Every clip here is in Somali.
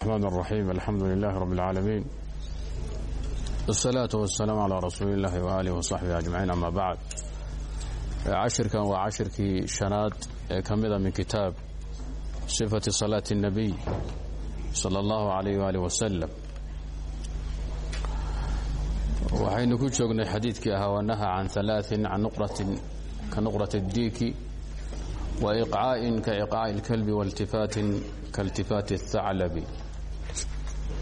الرحمن الرحيم الحمد لله رب العالمين والصلاة والسلام على رسول الله وآله وصحبه أجمعين أما بعد cashirkan waa cashirkii shanaad ee ka mida min kitaab sifati salaati الnabiy salى اllahu alayh wali wasalam waxaynu ku joognay xadiidkii ahaa wanaha can alaaثin can nuqratin ka nuqrat اdiiki wa iqcaa'in ka iqcaaءi اlkalbi waاltifaatin kaاltifaati الthaclabi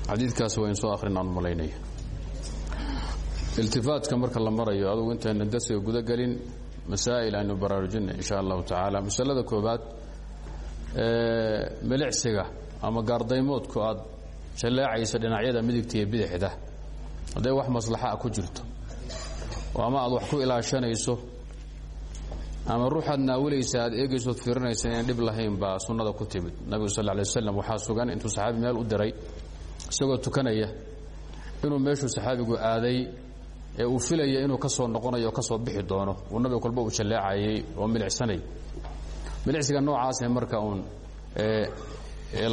xadiidkaas waynu soo akhrinaan malaynaya iltifaatka marka la marayo adugu intayna darsiga guda gelin masaa'il aynu baraarujinay insha allahu tacaala. Masalada koobaad milicsiga ama gaardaymoodku aad jaleecayso dhinacyada midigta iyo bidixda. Hadday wax maslaxaa ku jirto oo ama aad wax ku ilaashanayso ama ruuxaad naawilaysa aad eegaysood fiirinaysa inaan dhib lahayn baa sunnada ku timid. Nabigu sal lay waslam waxaa sugan intuu saxaabi meel u diray isagoo tukanaya inuu meeshuu saxaabigu aaday ee uu filaya inuu ka soo noqonayo o ka soo bixi doono. Uu nabiga kolba uu jalleecayay oo milicsanay. Milicsiga noocaasee marka uun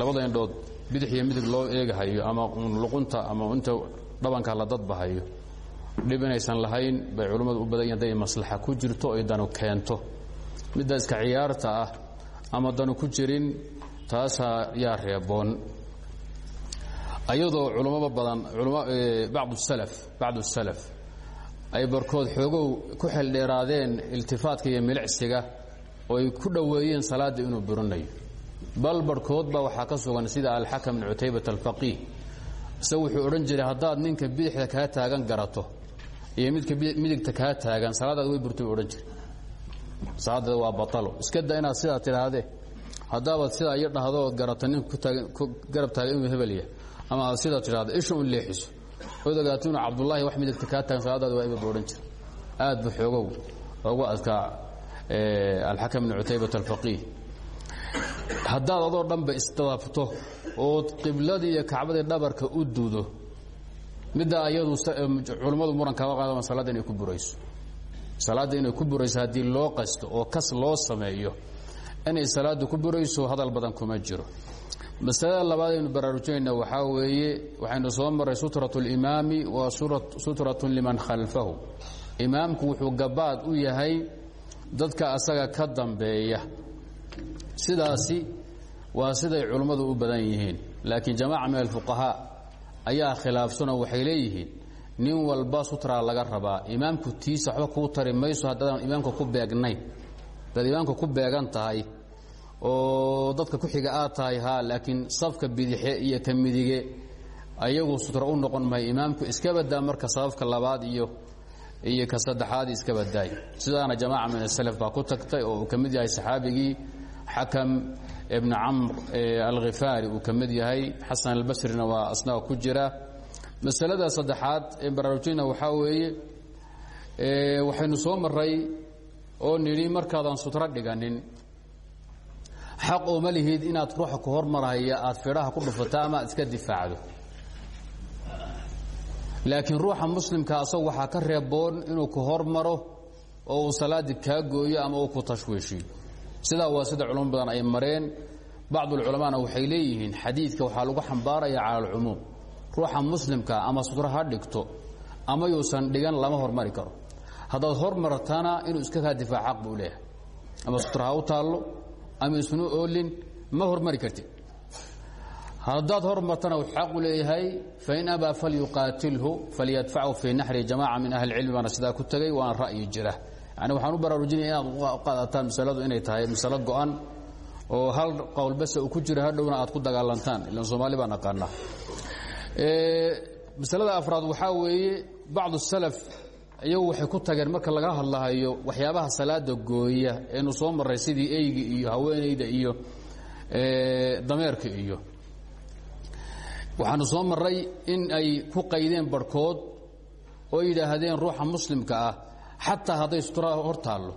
labada indhood bidix iyo midig loo eegahayo ama uun luqunta ama inta dhabanka la dadbahayo dhib inaysan lahayn bay culimmadu u badan yahin haday maslaxa ku jirto ay danu keento. Midda iska ciyaarta ah ama danu ku jirin taasaa yaa reeboon ayadoo culummada badan bacd salaf ay barkood xoogow ku xeldheeraadeen iltifaatka iyo milicsiga oo ay ku dhoweeyeen salaadda inuu burinayo bal barhkood baa waxaa ka sugan sida alxakam bn cutaybat alfaqiih isagu wuxuu odhan jiray haddaad ninka bidixda kaa taagan garato iyo midka midigta kaa taagan salaadaad way burtay odhan jira salaaddeeda waa batalo iska da inaad sidaa tidhaahdee haddaabaad sidaa iyo dhahdood garato ninka garab taagan inuu hebelya ama sidaa tidhahdo isha un leexiso. Ood ogaato inuu cabdullaahi wax midigta kaa taagan salaadaada waa iba odhan jira aad bu xoogow ugu adkaa alxakam bn cutaybat alfaqiih. Haddaad adoo dhanba isdababto ood qibladii iyo kacbadii dhabarka u dudo middaa ayadu culummadu muran kama qaadama salaadda inay ku burayso. Salaadda inay ku burayso haddii loo qasto oo kas loo sameeyo inay salaaddu ku burayso hadal badan kuma jiro masalada labaad aynu baraarujinayna waxaa weeye waxaynu soo marray sutrat اlimaami wa sutratun liman khalfahu. Imaamku wuxuu gabaad u yahay dadka asaga ka dambeeya. Sidaasi waa siday culummadu u badan yihiin laakiin jamaaca min alfuqahaa ayaa khilaafsanoo waxay leeyihiin nin walba sutraa laga rabaa. Imaamku tiisa waxba kuu tari mayso haddaadan imaamka ku beegnayn hadaad imaamka ku beegan tahay oo dadka ku xiga aad tahay ha laakiin safka bidixe iyo ka midige ayagu sutro u noqon mahay imaamku iska badaa marka sababka labaad iyo iyo ka saddexaad iska badaay sidaana jamaaca min asalaf baa ku tagtay oo uu ka mid yahay saxaabigii xakam ibn camr alkhifaari uu ka mid yahay. Xasan albasrina waa asnaga ku jira. Masalada saddexaad ee baraarujina waxaa weeye waxaynu soo maray oo nidhi markaadaan sutro dhiganin xaq ooma lihid inaad ruuxa ku hormaraya aad fidhaha ku dhufato ama aad iska difaacdo. Laakiin ruuxa muslimka asagu waxaa ka reeboon inuu ku hormaro oo uu salaaddii kaa gooyo ama uu ku tashwiishiyo. Sidaa waa sida culamo badan ay mareen. Bacdulculamaana waxay leeyihiin xadiidka waxaa lagu xambaaraya cala alcumuum ruuxa muslimka ama sutro ha dhigto ama yuusan dhigan lama hormari karo. Haddaad hormartana inuu iska kaa difaac xaq ama sutra u taallo ama isnu oolin ma hormari kartid. Haddaad hormartana xaqu leeyahay fain abaa falyuqaatilhu falyadfachu fii naxri jamaca min ahli cilmi baana sidaa ku tegay waana ra'yi jira. Yani waxaan u baraarujinaya inaad qaadataan masaladu inay tahay masalo go-an oo hal qowl base uu ku jira hadhowna aad ku dagaalantaan. Ilan soomaali baan aqaanaa. Masalada afraad waxaa weeye bacdu salaf iyagu waxay ku tageen marka laga hadlahayo waxyaabaha salaada gooya eenu soo maray sidii eyga iyo haweenayda iyo dameerka iyo. Waxaanu soo maray in ay ku qaydeen barhkood oo yidhaahdeen ruuxa muslimka ah xataa hadday sutura hor taallo.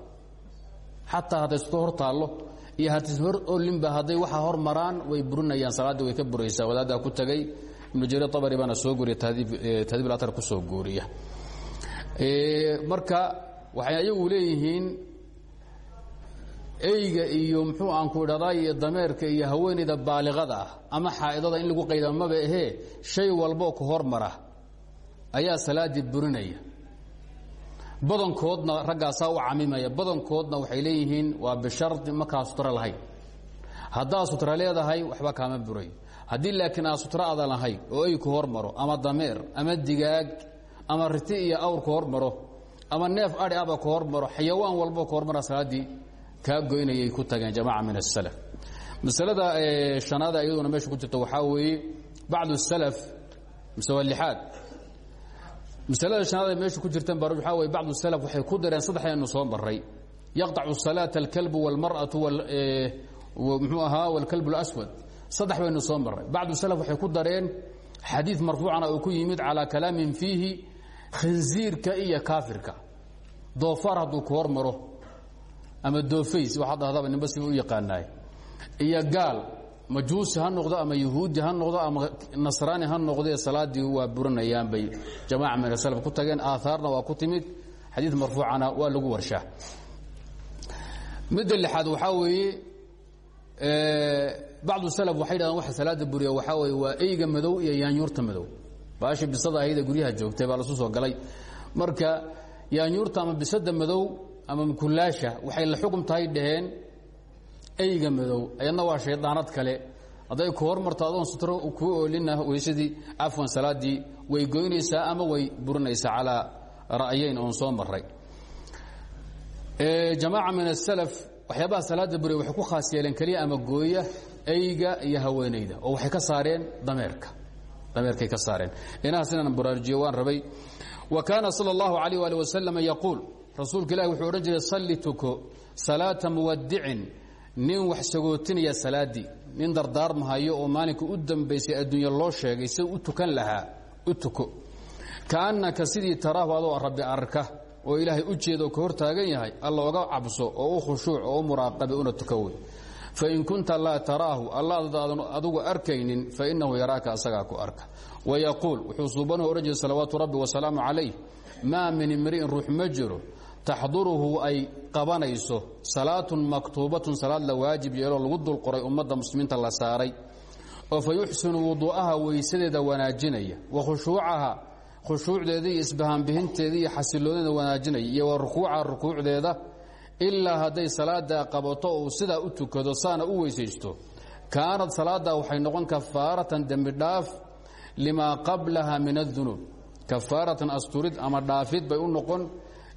Xataa hadday sutura hor taallo. Iyo haddii hor olinba hadday waxaa hor maraan way burinayaan salaaddii way ka buraysaa. Wadaaddaa ku tagay ibnu jariir abari baana soo guuriya tahdiib atar ku soo guuriya marka waxay ayagu leeyihiin eyga iyo muxuu aan ku idhahdaa iyo dameerka iyo haweenayda baaliqada ah ama xaa'idada in lagu qayda maba ahee shay walboo ka hormara ayaa salaaddii burinaya. Badankoodna raggaasaa u camimaya. Badankoodna waxay leeyihiin waa bishardi markaa sutra lahayn. Haddaad sutra leedahay waxba kaama buray. Haddii laakiin aad sutra adan lahayn oo ey ku hormaro ama dameer ama digaag ama riti iyo awr ku hormaro ama neef adhi aba ku hormaro xayawaan walbo ku hormara salaaddii kaa goynayay ku tageen jamaaca min asalaf masalada shanaada iyaduna meesha ku jirta waxaa weeye bacdu salaf mise waa lixaad masalada shanaad ee meesha ku jirtan bar waxaa weye bacdu salaf waxay ku dareen saddexdaynu soo maray yaqطacu salaata alkalbu wاlmar'atu muxuu ahaa wاlkalbu اlaswad saddex baynu soo maray bacdu salaf waxay ku dareen xadiid marfuucana uu ku yimid calaa kalaamin fiihi khinziirka iyo kaafirka. Doofaar hadduu ku hormaro ama doofays waxaad dhahdaba ninba siba u yaqaanaay iyo gaal majuusi ha noqdo ama yahuudi ha noqdo ama nasraani ha noqdee salaadii waa buranayaan bay jamaaca min asalaf ku tageen aaaarna waa ku timid. Xadiid marfuucana waa lagu warshaa. Midda lixaad waxaa weeye bacdu salaf waxay dhahdeen waxa salaada buriya waxaa weeye waa eyga madow iyo yaanyuurta madow baashii bisada ahaydee guryaha joogtay baa lasu soo galay. Marka yaanyuurta ama bisada madow ama mukulaasha waxay la xukum tahay dhaheen eyga madow. Ayadna waa shaydaanad kale. Hadday ku hormarto adoon sutro kuu oolina weysadii cafwan salaadii way goynaysaa ama way burinaysaa calaa ra'yayn oon soo maray jamaaca min asalaf waxyaabaha salaada buriya waxay ku khaas yeeleen keliya ama gooya eyga iyo haweenayda oo waxay ka saareen dameerka dameerkay ka saareen. Inahaas baraarujiyo waan rabay. Wa kaana sala allahu alayh ali wasalam yaquul. Rasuulka ilahi wuxuu odhan jiray salli tuko salaata nin wax sagootinaya salaaddii nin dardaarmahayo oo maalinka u dambaysay adduunya loo sheegay si u tukan lahaa u tuko. Kaannaka sidii taraahu rabbi arka oo ilaahay u jeeda oo ka hor yahay alla oga cabso oo u khushuuc oo u una wey fain kunta laa taraahu allaadaadan adugu arkaynin fainahu yaraaka asagaa ku arka. Wayaquul wuxuu suubanuhu odhan jiray salawaatu rabbi wasalaamu calayh maa min imri'in ruux ma jiro. Taxduruhu ay qabanayso salaatun maktuubatun salaad la waajib yeeloo lagu dulqoray ummadda muslimiinta la saaray. Oo fa yuxsinu wuduu'aha weysadeeda wanaajinaya wa khushuucaha khushuucdeeda iyo isbahaanbihinteeda iyo xasilooneeda wanaajinaya iyo wa rukuucaha rukuucdeeda ilaa hadday salaadaa qabato uu sidaa u tukado saana u weysaysto. Kaanad salaadaa waxay noqon kafaaratan dembi dhaaf limaa qablaha min adunuub kafaaratan asturid ama dhaafid bay u noqon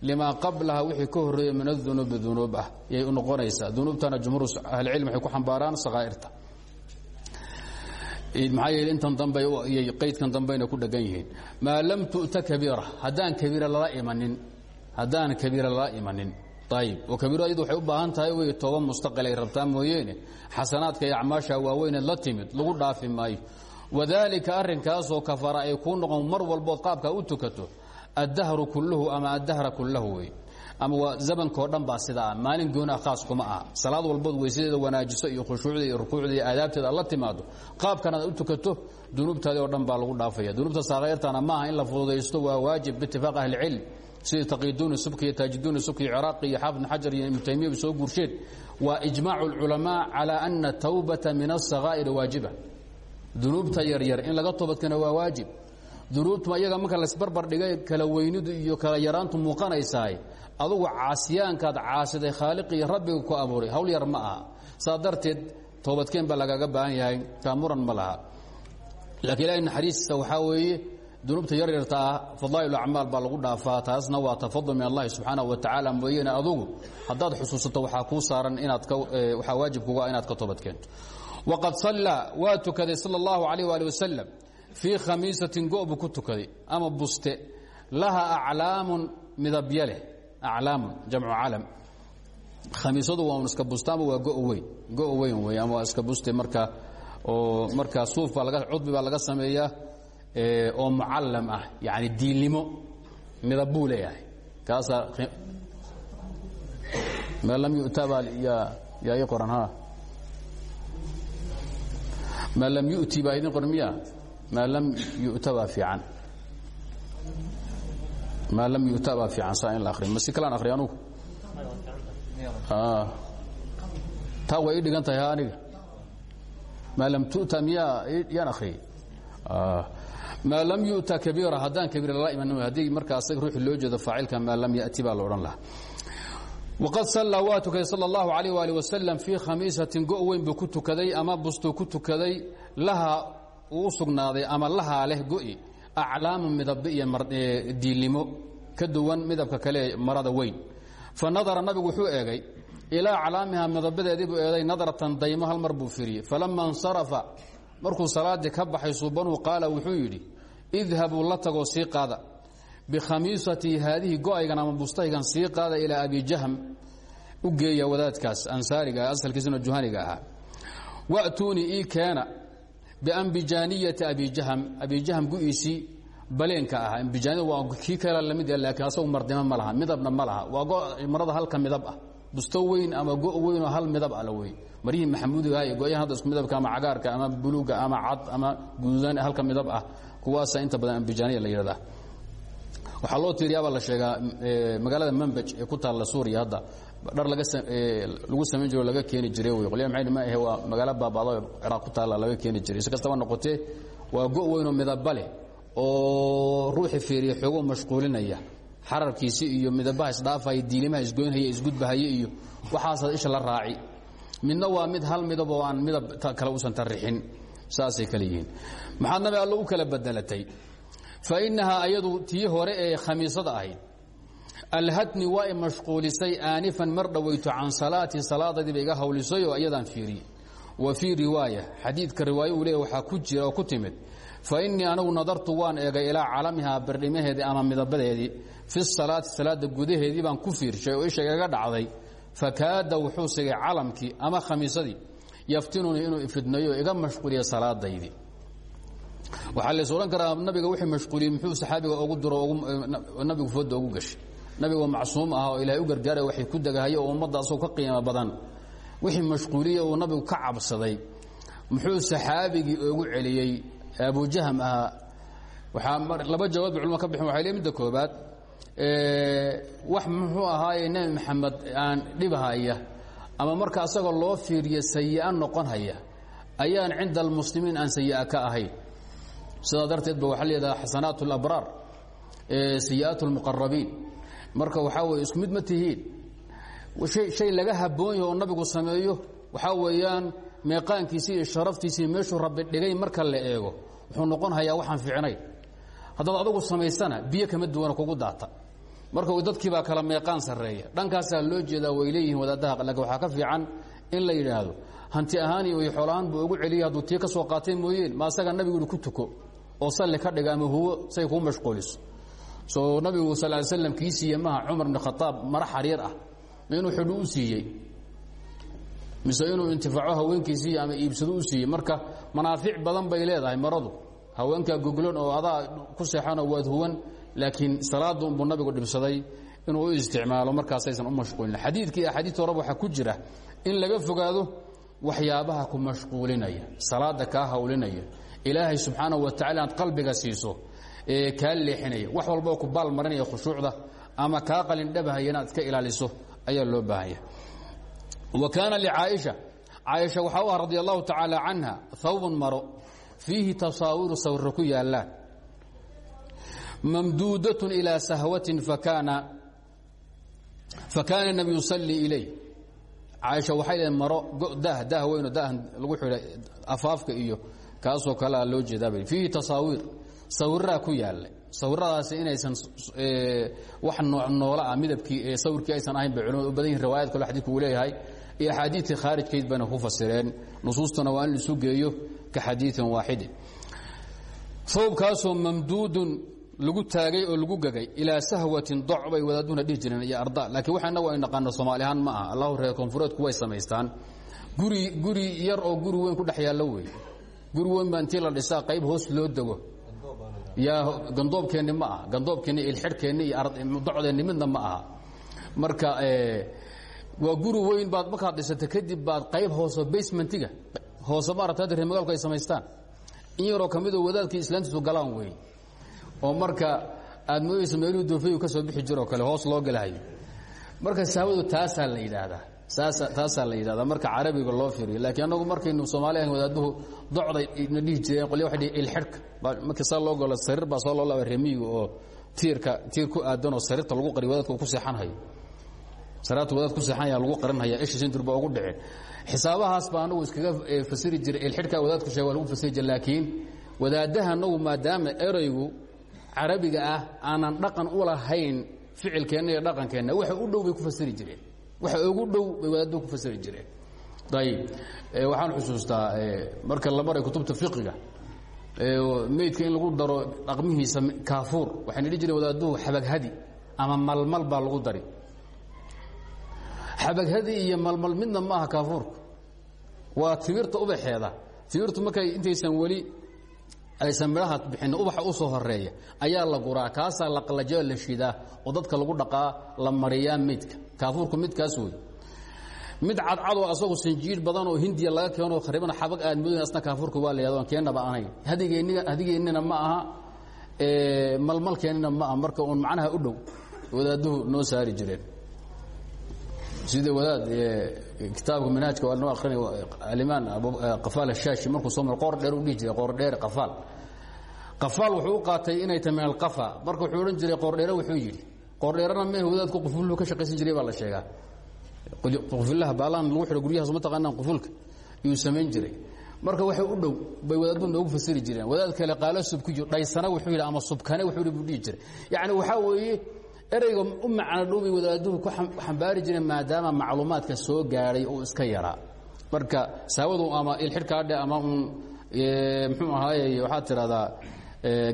limaa qablaha wixii ka horreeya min adunuubi dunuub ah. Yay u noqonaysaa. Dunuubtana jumhuur ahlicilm waxay ku xambaaraan sakaa'irta maxaa yeele intan dambe iyo qaydkan dambayna ku dhegan yihiin. Maa lam tu'ta kabiira. Haddaan kabiira lala imanin. Haddaan kabiira lala imanin ayib oo kabiiradu ayadu waxay u baahan tahay wey tooba mustaqil ay rabtaa mooyeene. Xasanaadka iyo acmaasha waaweyneed la timid lagu dhaafi maayo. Wadaalika arrinkaasoo kafaara ay kuu noqon mar walbood qaabkaa u tukato addahru kulluhu ama addahra kullahu ama waa zamankao dhan baa sidaa maalin gooni ah khaas kuma aha. Salaad walbood weysadeeda wanaajiso iyo khushuucda iyo rukuucda iyo aadaabteeda aad la timaado. Qaabkan aad u tukato dunuubtaadii oo dhan baa lagu dhaafaya. Dunuubta saakayrtana maaha in la fududaysto waa waajib biitifaaq ahlicilm sidii taqiiduuni subki iyo taajiduuni subki ciraaqi iyo xaafid xajar iyo ibnu taymiyaba soo guursheed waa ijmaacu اlculamaa calaa ana tawbata min asakaa'iri waajiba. Dunuubta yaryar in laga toobadkana waa waajib. Dunuubtu iyaga marka laysbarbar dhigay kala weynidu iyo kala yaraantu muuqanaysaay. Adugu caasiyaankaad caasiday khaaliqi iyo rabbiga ku abuuray hawl yar ma aha. Saa darteed toobadkeen baa lagaga baahan yahay kaamuran ma laha. Laakiin ilahay naxariistiisa waxaa weeye dunuubta yaryarta ah fadaa'il acmaal baa lagu dhaafaa taasna waa tafadul min allahi subxaanahu wa tacaala mooyeene adugu haddaad xusuusato waxaa kuu saaran inaad waxaa waajib kuga inaad ka toobadkeento waqad sallaa waa tukaday sala allahu calayh waali wasalam fii khamiisatin go buu ku tukaday ama buste. Laha aclaamun midabya leh aclaamun jamcu calam khamiisadu waa un iska buste ama waa go weyn go weyn wey ama waa iska buste marka oo markaa suuf baa laga cudbi baa laga sameeyaa oo mucallam ah yani diilnimo midab buu leeyahay kaasaa ma lam yu'ta baa yaa yaa ii qoran ha. Maa lam yu'ti baa idin qoran miya maa lam yu'ta baa fiican. Maa lam yu'ta baa fiican saa in la akhriyo. Ma si kalaan akhriyo anugu? Taa way ii dhigan tahay aniga. Maa lam tu'ta miyaa yaan akhriyey maa lam yu'ta kabiira haddaan kabiira lala iman haddii markaa asaga ruuxi loo jeedo faacilka maa lam ya'ti baa la odhan lahaa. Waqad sallaa waa tukaday sala allahu calayh waali wasalam fii khamiisatin go' weyn buu ku tukaday ama bustuu ku tukaday laha uu u sugnaaday ama lahaa leh go'i aclaamu midabbe iyo diilnimo ka duwan midabka kale marada weyn. Fa nadara nabigu wuxuu eegay ilaa aclaamiha midabadeedii buu eeday nadratan daymo hal mar buu firiyey falama insarafa markuu salaaddii ka baxay suubanuu qaala wuxuu yidhi idhabuu la tagoo sii qaada. Bikhamiisatii haadihi go'aygan ama bustaygan sii qaada ilaa abi jahm u geeya wadaadkaas ansaariga asalkiisuna juhaniga ahaa. Wa'tuunii ii keena biambijaaniyati abi jahm. Abi jahm gu'iisii baleenka ahaa. Ambijaaniyada waa kii kale la mid ah laakiin asagu mardimo ma midabna ma laha. Waa marada halka midab ah. Busto weyn ama go' weyn oo hal midab ah la wey maryihii maxamuudiga iyo go'yahan hadda isku midabka ama cagaarka ama buluuga ama cad ama guduudan halka midab ah kuwaasa inta badan ambijaaniya la yidhahdaa waxaa loo tiiriyaabaa la sheegaa magaalada manbaj ee ku taalla suuriya hadda. Dhar lagu samayn jiro laga keeni jiray wey qolyaha maxay ma ahe waa magaalo baabado ciraaq ku taalla laga keeni jiray. Si kastaba noqotee waa go' weynoo midaba leh oo ruuxi fiiriya xoogoo mashquulinaya. Xararkiisi iyo midabaha isdhaafaya diilimaha isgoynhaya isgudbahaya iyo waxaasaad isha la raaci. Midna waa mid hal midab oo aan midab kale usan tarixin saasay kale yihiin maxaad nabi allo u kala bedelatay. Fa innahaa ayadu tii hore ee khamiisada ahayd alhadni waa i mashquulisay aanifan mar dhowayto can salaatii salaadadiiba hawlisay oo iyadaan wa fii riwaaya xadiidka riwaayo uu leeya waxaa ku jira ku timid fa innii anigu nadartu waan eegay ilaa calamihaa bardhimaheedii ama midabadeedii fi salaati salaada gudaheedii baan ku fiirshay oo isha igaga dhacday. Fakaada wuxuu sigay calamkii ama khamiisadii yaftinunii inuu ifidnayo iga mashquuliya salaadaydii waxaa lays odhan karaa nabiga wixii mashquuliyey muxuu saxaabiga ugu diro nabigu fooda ugu gashay. Nabiga macsuum ah oo ilaahay u gargaaray waxay ku degahayo oo ummadda asagoo ka qiimo badan. Wixii mashquuliya uu nabigu ka cabsaday muxuu saxaabigii ugu celiyey abujahm ahaa waxaa laba jawaab ba culma ka bixin waxay le midda koobaad wax muxuu ahaaye nebi maxamed aan dhibhaya ama marka asagoo loo fiiriyo sayi'a noqon haya ayaan cinda almuslimiin aan sayi'a ka ahayn sidaa darteed ba waxaa leedaha xasanaat اlabraar sayi'aat اlmuqarabiin marka waxaa weye isku mid ma tihiin. Shay laga oo nabigu sameeyo waxaa weeyaan meeqaankiisii iyo sharaftiisii meeshuu rabbi dhigay marka la eego. Wuxuu noqon hayaa waxaan fiicnayn haddaad adugu biyo kama duwana kugu daata. Marka dadkiibaa kala meeqaan sarreeya. Dhankaasaa loo jeedaa way leeyihiin wadaadaha laakiin waxaa ka fiican in la yidhaahdo hanti ahaan iyo xoolahaan buu ugu celiyay hadduu ka soo qaatay mooyeen ma nabigu ku tuko oo salli ka dhiga ama huwo say kuu mashquuliso. Soo nabigu sal ly slam kii siiye maha cumar bn khataab mara xariir ah inuu xidhu u siiyey? Mise inuu intifaaco ama iibsado u siiyey? Marka manaafic badan bay leedahay maradu. Haweenkaa goglan oo adaa ku seexanoo waad huwan laakiin salaada unbuu nabigu dhibsaday inuu u isticmaalo markaasaysan u mashquulin. Xadiidkii axaadiista horeba waxaa ku jira in laga fogaado waxyaabaha ku mashquulinaya salaada kaa hawlinaya ilaahay subxaanahu wa tacala inaad qalbiga siiso ee kaa leexinaya. Wax walboo ku baal marinaya khushuucda ama kaa qalindhabahaya inaad iska ilaaliso ayaa loo baahanya wa kaana licaaisha caaisha waxaa u ah radi allahu tacaala canha hawbun maro fiihi tasaawiru sawirro ku yaallaan mamduudatun ilaa sahwatin fakaana fakaana nabi yusallii ilayh. Caaisha waxay leedaen maro daah daah weynoo daahan lagu xidhay afaafka iyo kaasoo kalea loo jeedaabay fiihi tasaawiir sawiraraa ku yaalla sawiradaasi inaysan wax noola ah midabkii sawirkii aysan ahayn bay culimadu badan yihiin riwaayad kale xadidku uu leeyahay. Iyo axaadiidtii khaarijkeyd bayna ku fasireen. Nusuustana waa in laisu geeyo ka xadiiin waaxidin hawbkaasoo mamduudun lagu taagay oo lagu gegay ilaa sahwatin doc bay wadaaduna dhihi arda. Laakiin waxa inagu ay naqaano soomaali ma aha. Allahu reer koonfureedku way samaystaan. Guri guri yar oo guri weyn ku dhex yaallo guri weyn baa intii la dhisaa qayb hoos loo dego. Yaa gandoobkeenni ma aha gandoobkeenni ilxidhkeenni iyo docdeenni midna ma aha. Marka waa guri weyn baad markaad dhisata kadib baad qayb hoose basementiga hoose maarata hadda reer magaalku ay samaystaan. In yaroo ka midoo wadaadkii islaantiisu galaan wey oo marka aad moodaysa meeluhu doofeyu ka soo bixi jiroo kale hoos loo galahayo. Marka sahwadu taasaa la yidhaahdaa taasaa la yidhahdaa marka carabiga loo firiyo laakiin annagu markaynu soomaali ahayn wadaaduhu docday na dhihi jireen qolya waxay dhihi ilxidhka markii saa loo golo sariir baa soo loo laaba remiyiga oo tiirka tiir ku aadan oo sariirta lagu qariy wadaadka ku seexanhayo. Sariirta wadaad ku seexanaya lagu qarinhaya isha sintur baa ugu dhicin. Xisaabahaas baa anagu iskaga fasiri jiray ilxidhka wadaadku sheeg lagu fasiri jira. Laakiin wadaadaha anagu maadaama eraygu carabiga ah aanan dhaqan u lahayn ficilkeenna iyo dhaqankeenna waxa u dhow ku fasiri jireen waxa ugu dhow bay wadaaddu ku fasiri jireen. Ayib waxaan xusuustaa marka la maray kutubta fiqiga meydka in lagu daro dhaqmihiisa kaafuur waxayna dhihi jireen wadaadduhu xabaghadi ama malmal baa lagu dari. Xabaghadi iyo malmal midna ma aha kaafuurku waa timirta ubaxeeda. Timirtu markay intaysan weli aysan midhaha bixin ubaxa u soo horreeya ayaa la guraa kaasaa la qalajao la shidaa oo dadka lagu dhaqaa la mariyaa meydka kaafuurku midkaas wey mid cadcadoo asagu sinjiir badan oo hindiya laga keeno kharibana xabag aad mudun asna kaafuurka waa la yahdo keennaba ahayn hadigeenniga hadigeennina ma aha malmalkeennina ma aha. Marka uun macnaha u dhow wadaaduhu noo saari jireen. Sida wadaad kitaabka manhaajka waa noo akrinay alimaan qafaal ashaashi markuu soo maro qoor dheer u dhihi jiray qoor dheer qafaal. Qafaal wuxuu u qaatay inay tahay min alqafa. Marka wuxuu odhan jiray qoor dheere wuxuu yidhi qoor dheerana mehe wadaadku qufullu ka shaqaysan jiray baa la sheegaa. Qufullaha baalaan lagu xidho guryahaas ma taqaanaan qufulka? Yuu samayn jiray. Marka waxay u dhow bay wadaaddu noogu fasiri jireen. Wadaad kale qaalo subkiyo dhaysana wuxuu yidhi ama subkane wuxuu yidhi buu dhihi jiray. Yacni waxaa weeye ereyga u macno dhow bay wadaaduhu ku xambaari jireen maadaama macluumaadka soo gaadhay uu iska yaraa. Marka saawadu ama ilxidhkaadhe ama un muxuu ahaaye waxaad tidhahdaa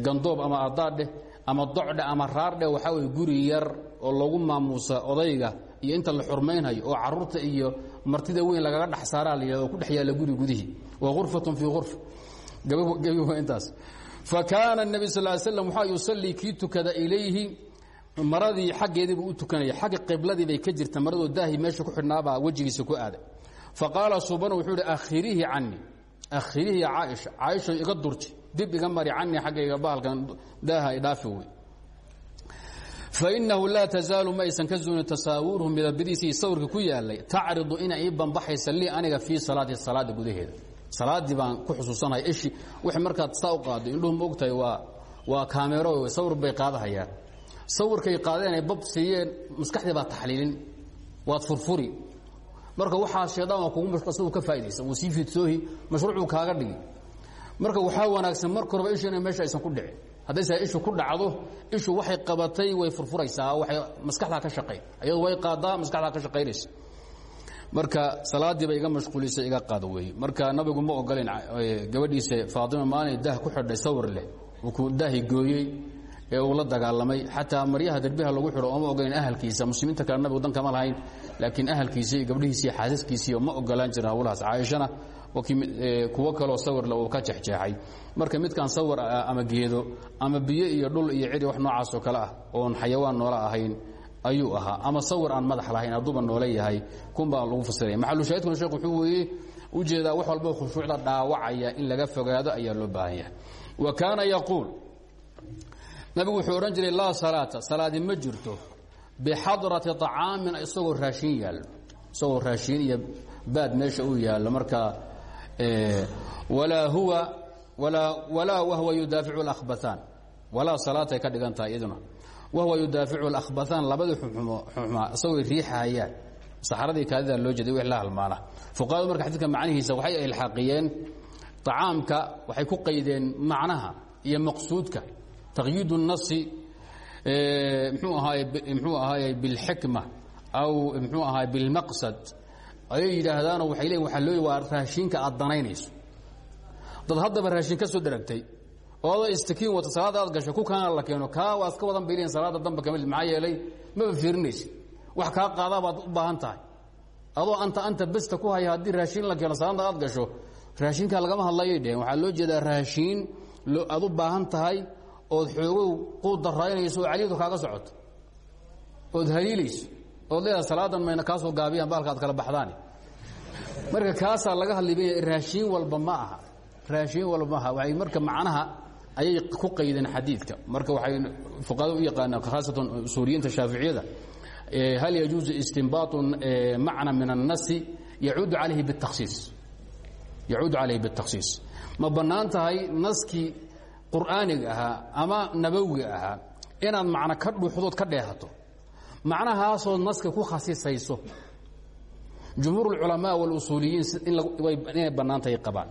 gandoob ama ardaadheh ama docdhe ama raardhe waxaa weye guri yar oo lagu maamuusa odayga iyo inta la xurmaynhayo oo carruurta iyo martida weyn lagaga dhex saaraa ku dhex guri gudihii wa ghurfatun fii ghurfa gabi waa intaas. Fa kaana الnabi sal ly slam waxaa yusallii kii tukada ilayhi maradii xaggeediibuu u tukanaya xagga qibladii bay ka jirta maradoo daahi meesha ku xidhnaabaa wejigiisa ku aaday. Faqaala subanu wuxuu ihi akhirihi canii akhirihi ya caaisha iga durji dib iga mari canii xaggayga bahalkan daaha idhaafi wey fainahu laa tazaalu ma aysan ka zuulin tasaawuruhu midabadiisii sawirka ku yaalay tacridu inay ii banbaxaysa lii aniga fii salaati salaada gudaheeda. Salaaddii baan ku xusuusanahay ishi wixii markaad saa u qaado indhuhu ma ogtahay waa waa kaamero sawir bay qaadahayaan. Sawirkay qaadeen ay bab siiyeen maskaxdii baa taxliilin waad furfuri. Marka waxaa shaydaan waa kugu siduu ka faa'idaysan wuu sii fiidsoohi mashruucuu kaaga dhigi marka waxaa wanaagsan marka horeba ishu inay meesha aysan ku dhicin haddayse ishu ku dhacdo ishu waxay qabatay way furfuraysaa waxay maskaxdaa ka shaqayn iyadu way qaadaa maskaxdaa ka shaqaynaysa marka salaadiiba iga mashquulisay iga qaada weeye marka nabigu ma ogolayn gabadhiisa faatima maalin daah ku xidhay sawir leh. Uu daahi gooyey ee uu la dagaalamay. Xataa maryaha derbiha lagu xidho ooma ogolayn ahalkiisa. Muslimiinta kale nabigu dan kama lahayn. Laakiin ahalkiisii gabdhihiisii xaasaskiisii ma ogolaan jirin hawlahaas. Caaishana kuwo kaloo sawirle uu ka jexjeexay marka midkaan sawir ama geedo ama biyo iyo dhul iyo ciri wax noocaasoo kale ah oon xayawaan noola ahayn ayuu ahaa. Ama sawir aan madax lahayn hadduuba noole yahay kunbaa lagu fasiraya maxalushaahidkuna sheekh wuxuu weeye u jeedaa wax walbo khushuucda dhaawacaya in laga fogaado ayaa loo baahan yahay. Wa kaana yaquul nabigu wuxuu odhan jiray laa salaata salaadi ma jirto bixadrati طacaamin isagoo raashin yaallo. Isagoo raashin iyo baad meesha uu yaallo marka walaa huwa walaa wahwa yudaaficu اlahbaثaan walaa salaatay ka dhigan tahay iyaduna wahwa yudaaficu اlahbaثaan labadii xumaa isagoo riixahayaan saxaradii kaadida loo jeeday wix la halmaana fuqahadu marka xadiidka macnihiisa waxay ilxaaqiyeen طacaamka waxay ku qaydeen macnaha iyo maqsuudka تقيid النص mxuu ahaay mxuu ahaaye bاlxikma aw mxuu ahaay biاlmaqsad ayay yidhaahdaano waxay leeyiin waa loo waa raashinka aad danaynayso. Dad haddaba raashin ka soo dheragtay oo ada istakiin wata salaada aad gasho ku kaana la keeno kaa waad ka wadan bay leeyiin damba ka mid maxaa yeelay maba wax kaa qaadaa baad u baahan tahay. Adoo anta anta besta ku haya haddii raashin la keeno salaada aad gasho raashinkaa lagama hadlayay dheheen. Waxaa loo jeedaa raashiin aad u baahan tahay ood xoogow quud daraynayso oo kaaga socoto ood haliilayso ood leedaha salaadan mayna kaasoo gaabiyaan baalka ad kala baxdaani. Marka kaasaa laga hadlibaya raashiin walba ma aha. Raashiin walba maaha waay marka macnaha ayay ku qaydeen xadiidka. Marka waxay fuqahada u yaqaanaan khaasatan suuriyiinta shaaficiyada hal yajuuzu istinbaatu macna min annasi yacuudu calayhi bitakhsiis yacuudu calayhi bitakhsiis ma bannaan tahay naskii qur'aaniga ahaa ama nabowiga ahaa inaad macno ka dhuuxdood ka dheehato macnahaasood naska ku khasisayso jumhuur اlculamaa wاlusuuliyiin inay bannaantahay qabaan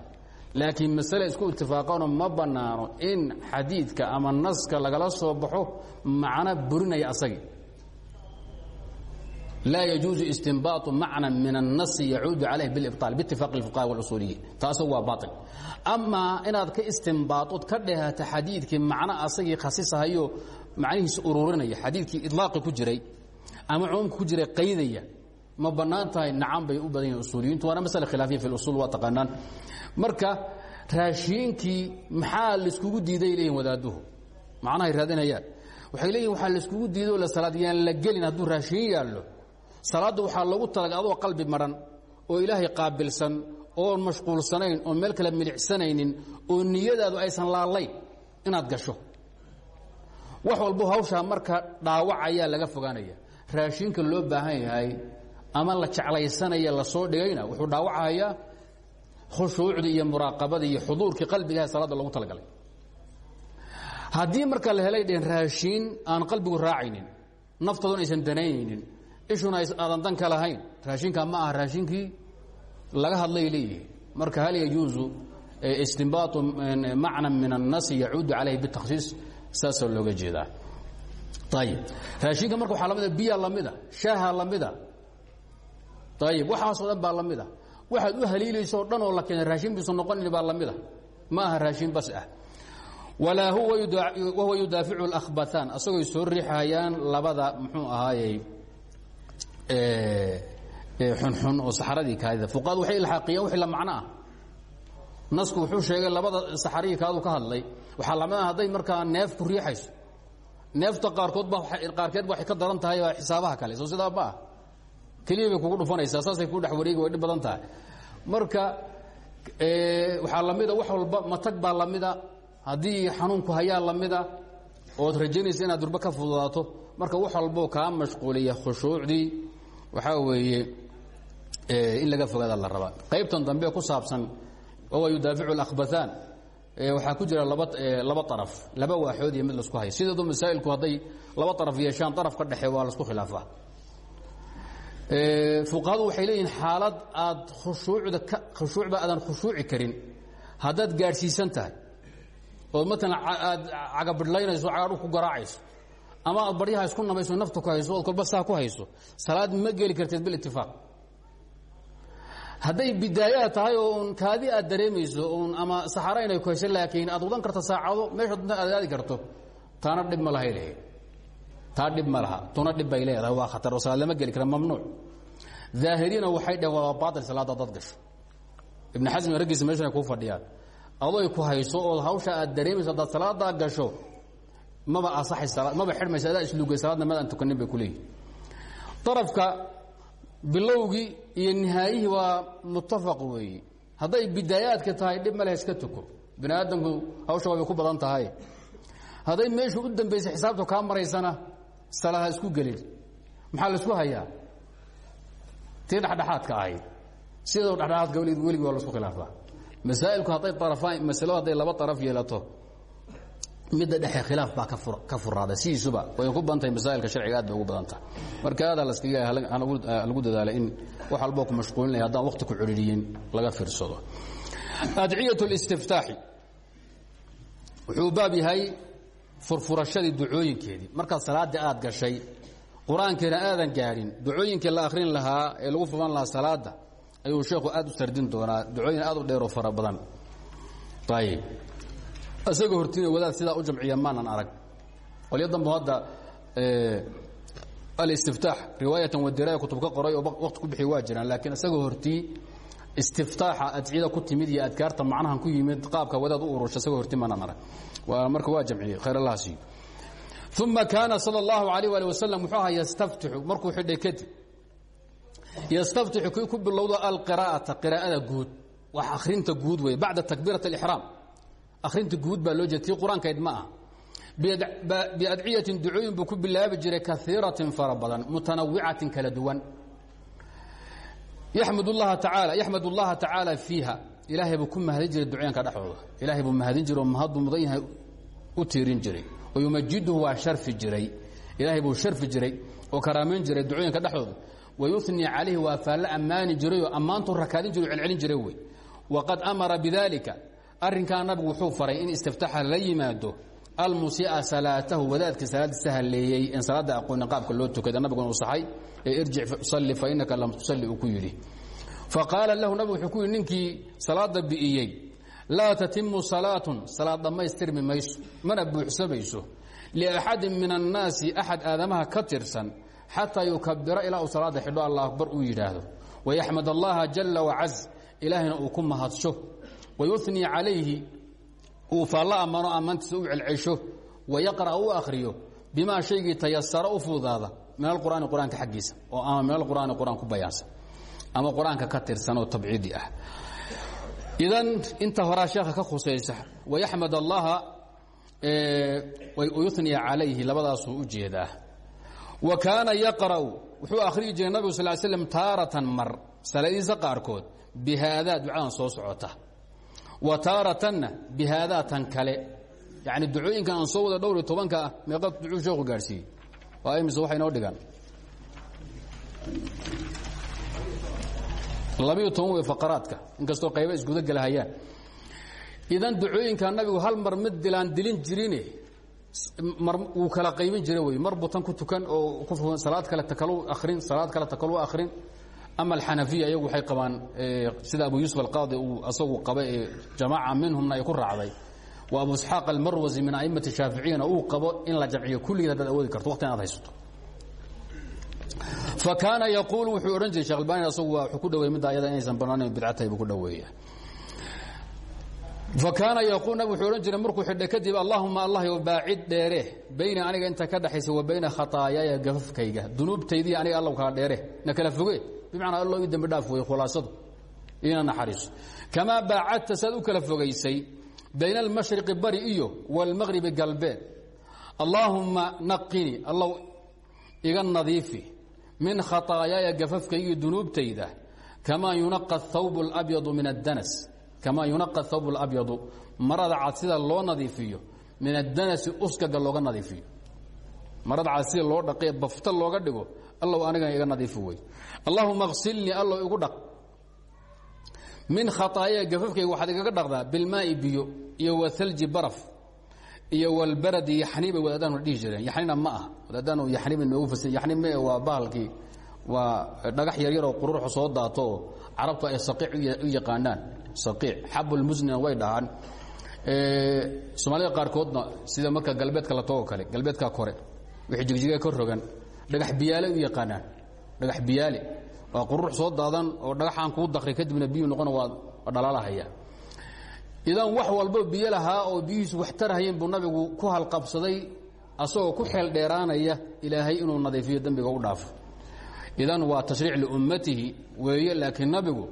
laakiin masale isku itifaaqaanoo ma bannaano in xadiidka ama naska lagala soo baxo macno burinaya asagii laa yajuuzu istinbaatu macna min الnasi yacuudu calayh biاlibطaal biitifaaq اlfuqaha wاlusuuliyiin taasagu waa baطil amaa inaad ka istinbaatood ka dheehata xadiidkii macno asagii khasisahayo macnihiisa ururinaya xadiidkii ilaaqi ku jiray ama cumuumka ku jiray qaydaya ma bannaan tahay nacam bay u badan yihiin usuuliyiintu waana masale khilaafiya fi usul waa taqaanaan. Marka raashiinkii maxaa laiskugu diiday leeyihiin wadaaduhu? Macnahay raadinayaan. Waxay leeyihiin waxaa laiskugu diiday la salaad yaan la gelin hadduu raashiin yaallo. Salaadda waxaa lagu talagay adoo qalbi madhan oo ilaahay qaabilsan oon mashquulsanayn oon meel kale milicsanaynin oo niyadaadu aysan laalayn inaad gasho. Wax walbo hawshaa marka dhaawacayaa laga fogaanaya raashinka loo baahan yahay ama la jeclaysanaya la soo dhigayna wuxuu dhaawacayaa khushuucdii iyo muraaqabadii iyo xuduurkii qalbigaha salaadda lagu talagalay. Haddii marka la helay dheen raashiin aan qalbigu raacaynin naftaadun aysan danaynaynin ishuna aadan dan ka lahayn raashinkaa ma aha raashinkii laga hadlay leeyihi marka hal yajuuzu istinbaatu macna min الnasi yacuudu calayhi bitakhsiis saasoo looga jeedaa ayib raashinka marka waxaa lamida biya lamida shaaha lamida ayib waxaasoo dhan baa lamida waxaad u haliilayso o dhan oo la keenay raashin biisu noqonin baa lamida ma aha raashin bas ah. Walaa wahuwa yudaaficu اlahbathaan asagooy soo riixayaan labada muxuu ahaayey xunxun oo saxaradii kaadida fuqahadu waxay ilxaaqiyeen wixii la macno ah. Nasku wuxuu sheegay labada saxarihii kaadu ka hadlay. Waxaa la mid ah hadday markaa neef ku riixayso neefta qaarkood ba qaarkeed ba ka daran tahay xisaabaha kale. Soo sidaa ma ah keliya bay saasay ku dhex wareegi way dhib badan tahay. Marka waxaa lamida wax walba matag baa lamida. Haddii xanuunku hayaa lamida ood rajaynaysa inaad durbe ka fududaato. Marka wax walboo kaa mashquuliya khushuucdii waxaa weeye in laga fogaada la rabaa. Qaybtan dambe ku saabsan wahuwa yudaaficu اlahbathaan waxaa ku jira laba laba araf laba waaxood iyo mid lasku haya sideedu masaa'ilku hadday laba araf yeeshaan araf ka dhexe waa lasku khilaafaa fuqahadu waxay leeyihiin xaalad aad khushuucda ka khushuucba aadan khushuuci karin. Haddaad gaadhsiisan tahay ood matalan aad cagabidhlaynayso cagadhu ku garaacayso ama aad baryaha isku namayso nafta ku hayso ood kolba saa ku hayso salaad ma geli karteed bilitifaaq hadday bidaayaa tahay oo un kaadi aad dareemayso un ama saxaro inay ku laakiin aad wadan karto saacado meesha aad aadi karto taana dhib ma lahay taa dhib ma laha. Tuna dhib bay leedahay. Waa khatar oo salaad lama kara mamnuuc. Daahiriina waxay dhaheen waa salaada dad gasho ibn xasmi raggiisa meeshan ay kuu adoy ku hayso oo hawsha aad dareemayso haddaad salaadaa gasho maba asaxay salaad maba xidhmaysa adaa isluugay salaadna madaan tukanin bay ku leeyihiin darafka iyo nihaayihii waa muttafaq weeye. Hadday bidaayaadka tahay dhib maleh iska tuko. Bini aadamku hawsha waabay ku badan tahay. Hadday meeshu u dambaysay xisaabta kaa maraysana salaadha isku gelin maxaa la isku hayaa? Tii dhexdhexaadka ahayd. Sidoo dhexdhexaadka welig weligi waa lasku khilaafaa. Masaa'ilku hadday arafaan masalo hadday laba araf yeelato midda dhexe khilaaf baa ka furaaday sidiisuba way ku badan tahay masaa'ilka sharciga aad bay ugu badan tahay marka aadaa laskaga lagu dadaala in wax walboo ku mashquulinaya haddaan waqti ku cudhiriyin laga fiirsado. Adciyat اlistiftaaxi wuxuu baab yahay furfurashadii ducooyinkeedii. Markaad salaaddii aad gashay qur'aankiina aadan gaadhin ducooyinkii la akhrin lahaa ee lagu furan lahaa salaadda ayuu sheekhu aad u sardin doonaa. Ducooyin aad u dheeroo fara badan. Ayib isaga hortin wadaad sidaa u jamciya maanan arag. Qolyo dambe hadda eh, alistiftaax riwaayatan wadiraaya kutub ka qoray oo waqti ku bixiy waa jiraan laakiin isaga hortii istiftaaxa adcida ku timid iyo adkaarta macnahan ku yimid qaabka wadaad u urusha isaga horti maanan arag. Marka waa jamciyey khayr allaha siiyo uma kaana sal اllahu alayh ali wasalam wuxuu ahaa yastaftixu markuu xidhay kadib yastaftixu kii ku bilowda alqira'ata qiraa'ada guud. Wax akhrinta guud wey bacda takbiirat اlixraam akhrinta guud baa loo jeeda tii qur'aankayd ma aha. Biadciyatin ducooyin ku bilaabi jiray kaiiratin fara badan kala duwan. Yaxmad llaha tacaala yaxmad اllaha tacaala fiiha ilaahay mahadin jiray ducooyinka dhexdooda. Ilaahay buu mahadin jiray oo mahadbuu mudan yahay u tiirin jiray. Wayumajiduhu waa sharfi jiray. Ilaahay buu sharfi jiray oo karaamayn jiray ducooyinka dhexdooda. Wayuni calayhi waa faallo ammaani jirayoo ammaantuu rakaadin jiro celcelin jiray wey. Waqad amara bidalika arrinkaa nabigu wuxuu faray in istiftaxa la yimaado almusia salaatahu wadaadka salaadiisa halleeyey en salaadda aqoonin qaabka loo tukada nabiguna uu saxay ee salli fa innaka lam tusalli uu ku yidhi. Faqaala lahu nabigu wuxuu ku yidhi ninkii salaadda bi'iyey laa tatimu salaatun salaad dhammaystirmi mayso mana buuxsamayso liaxadin min annaasi axad aadamaha ka tirsan xataa yukabira salaada xidho allah akbar uu yidhaahdo. Wayaxmad allaha jalla wacaz ilaahayna uu ku mahadsho wayunii calayhi uu faalla ammano ammaantiisa u celcesho wayaqra' u akhriyo bimaa shaygii tayasara u fududaada min alqur'aani qur'aanka xaggiisa oo ama min alqur'aani qur'aan ku bayaansan ama qur'aanka ka tirsan oo tabciidi ah idan inta horaa sheekha ka khusaysa wayaxmad allaha yuniya calayhi labadaasuu u jeedaa wa kaana yaqra'u wuxuu akhriyi jiray nabigu sal slam taaratan mar saladiisa qaarkood bihaadaa ducadan soo socota wa taaratanna bihaadaa tan kale. Yacni ducooyinkan aan soo wada dhowr iyo tobanka ah meeqa ducuu sheekhu gaadhsiiyey waa imise waxa inoo dhigan labiyo toban wey faqaraadka inkastoo qayba isguda gelahayaan idan ducooyinka nabigu hal mar mid dilaan dilin jirine wuu kala qaybin jira wey. Mar butan ku tukan oo salaad kale takal arrin salaad kale takal akhrin ama alxanafiya iyagu waxay qabaan sida abu yuusuf alqaadi uu asagu qaba ee jamaaca minhumna ay ku raacday. Wa abu isxaaq almarwasi min a'immati shaaficiyana uu qabo in la jamciyo kulligeed haddaad awoodi karto. Waqti inaad haysato. Fa kaana yaquulu wuxuu odhan jiray shekh albani asagu waa ku dhaweeyey midda ayada inaysan bannaanayn bidcatahay buu ku dhaweeya fakaana yaquul nabig wuxuu odhan jiray markuu xidhay kadib allahuma allah yow baacid dheere bayna aniga inta ka dhaxaysa wa bayna khataayaaya gafafkayga dunuubtaydii aniga allow kala dheere na kala foge bimacnaa allo ii dembi dhaaf wey khulaasadu iina naxariiso. Kamaa baacadta saad kala fogaysay bayna almashriqi bari iyo waalmaqribi galbeed. Allaahumma naqini allow iga nadiifi min khataayaaya gafafkayga iyo dunuubtayda. Kamaa yunaqa athawbu alabyadu min addanas. Kamaa yunaqa thawb اlabyadu marada cad sida loo nadiifiyo min addanasi uskaga looga nadiifiyo. Marada cad loo dhaqe bafta looga dhigo allow anigana iga nadiifi wey allahuma ksilnii allow igu dhaq. Min khaaaya gafafkayga waxaad igaga dhaqdaa bilmaai biyo iyo wathalji baraf iyo walbaradi yaxni bay wadaadaanu dhihi jireen. Yaxnina ma ah wadaadaanu yaxniba noogu fasa yaxni me waa bahalkii waa dhagax yaryar oo qururuxu soo daato oo carabtu ay saqiic u yaqaanaan. Saqiic xabulmusnina way dhahaan. Soomaalida qaarkoodna sida marka galbeedka la togoo kale galbeedka kore wixii jigjiga ka rogan. Dhagax biyaale u yaqaanaan dhagax biyaale waa qururux soo daadan oo dhagaxaan kuu dakri kadibna biyu noqona waa dhalaalahaya. Idan wax walbo biyo lahaa oo biyuhiisu wax tarahayeen buu nabigu ku halqabsaday asagoo ku xeel dheeraanaya ilaahay inuu nadiifiyo dembiga u dhaafo. Idan waa tashriic liummatihi weeye laakiin nabigu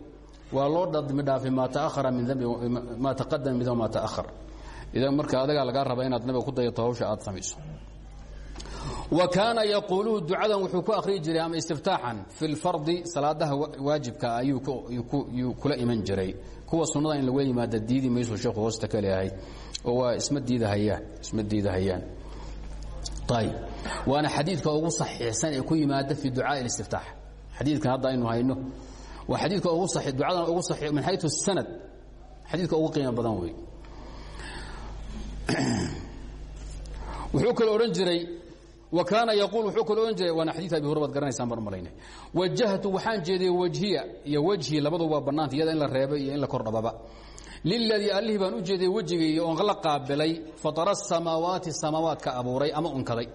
waa loo dhadmi dhaafay maa taahara min dambi maa taqadama min ma taahar idan marka adagaa lagaa raba inaad nabiga ku dayato hawsha aad samayso wa kaana yaquuluhu ducadan wuxuu ku akhriyi jiray ama istiftaaxan fi lfardi salaadaha waajibka ayuu kula iman jiray. Kuwa sunnada in laga yimaada diidi maysu sheekhu hoosta ka leeyahay. Oo waa isma diidahayaan isma diidahayaan. Ayb waana xadiidka ugu saxiixsan ee ku yimaada fi ducaaءi اlistiftaax xadiidkan hadda aynu hayno. Waa xadiidka ugu ducadan ugu sai min xayu sanad. Xadiidka ugu qiimo badan wey. Wuxuu kale odhan jiray kaana yaquul wuxuu kale odhan jiray waana xadiid abi hurr baad garanaysaan baan malayna wajahtu waxaan jeediyey wajhiya iyo wejhi labadu waa bannaanta iyada in la reebo iyo in la kordhababa. Liladii allihii baan u jeeday wejigayga oon la qaabilay fatara samaawaati samaawaadka abuuray ama unkaday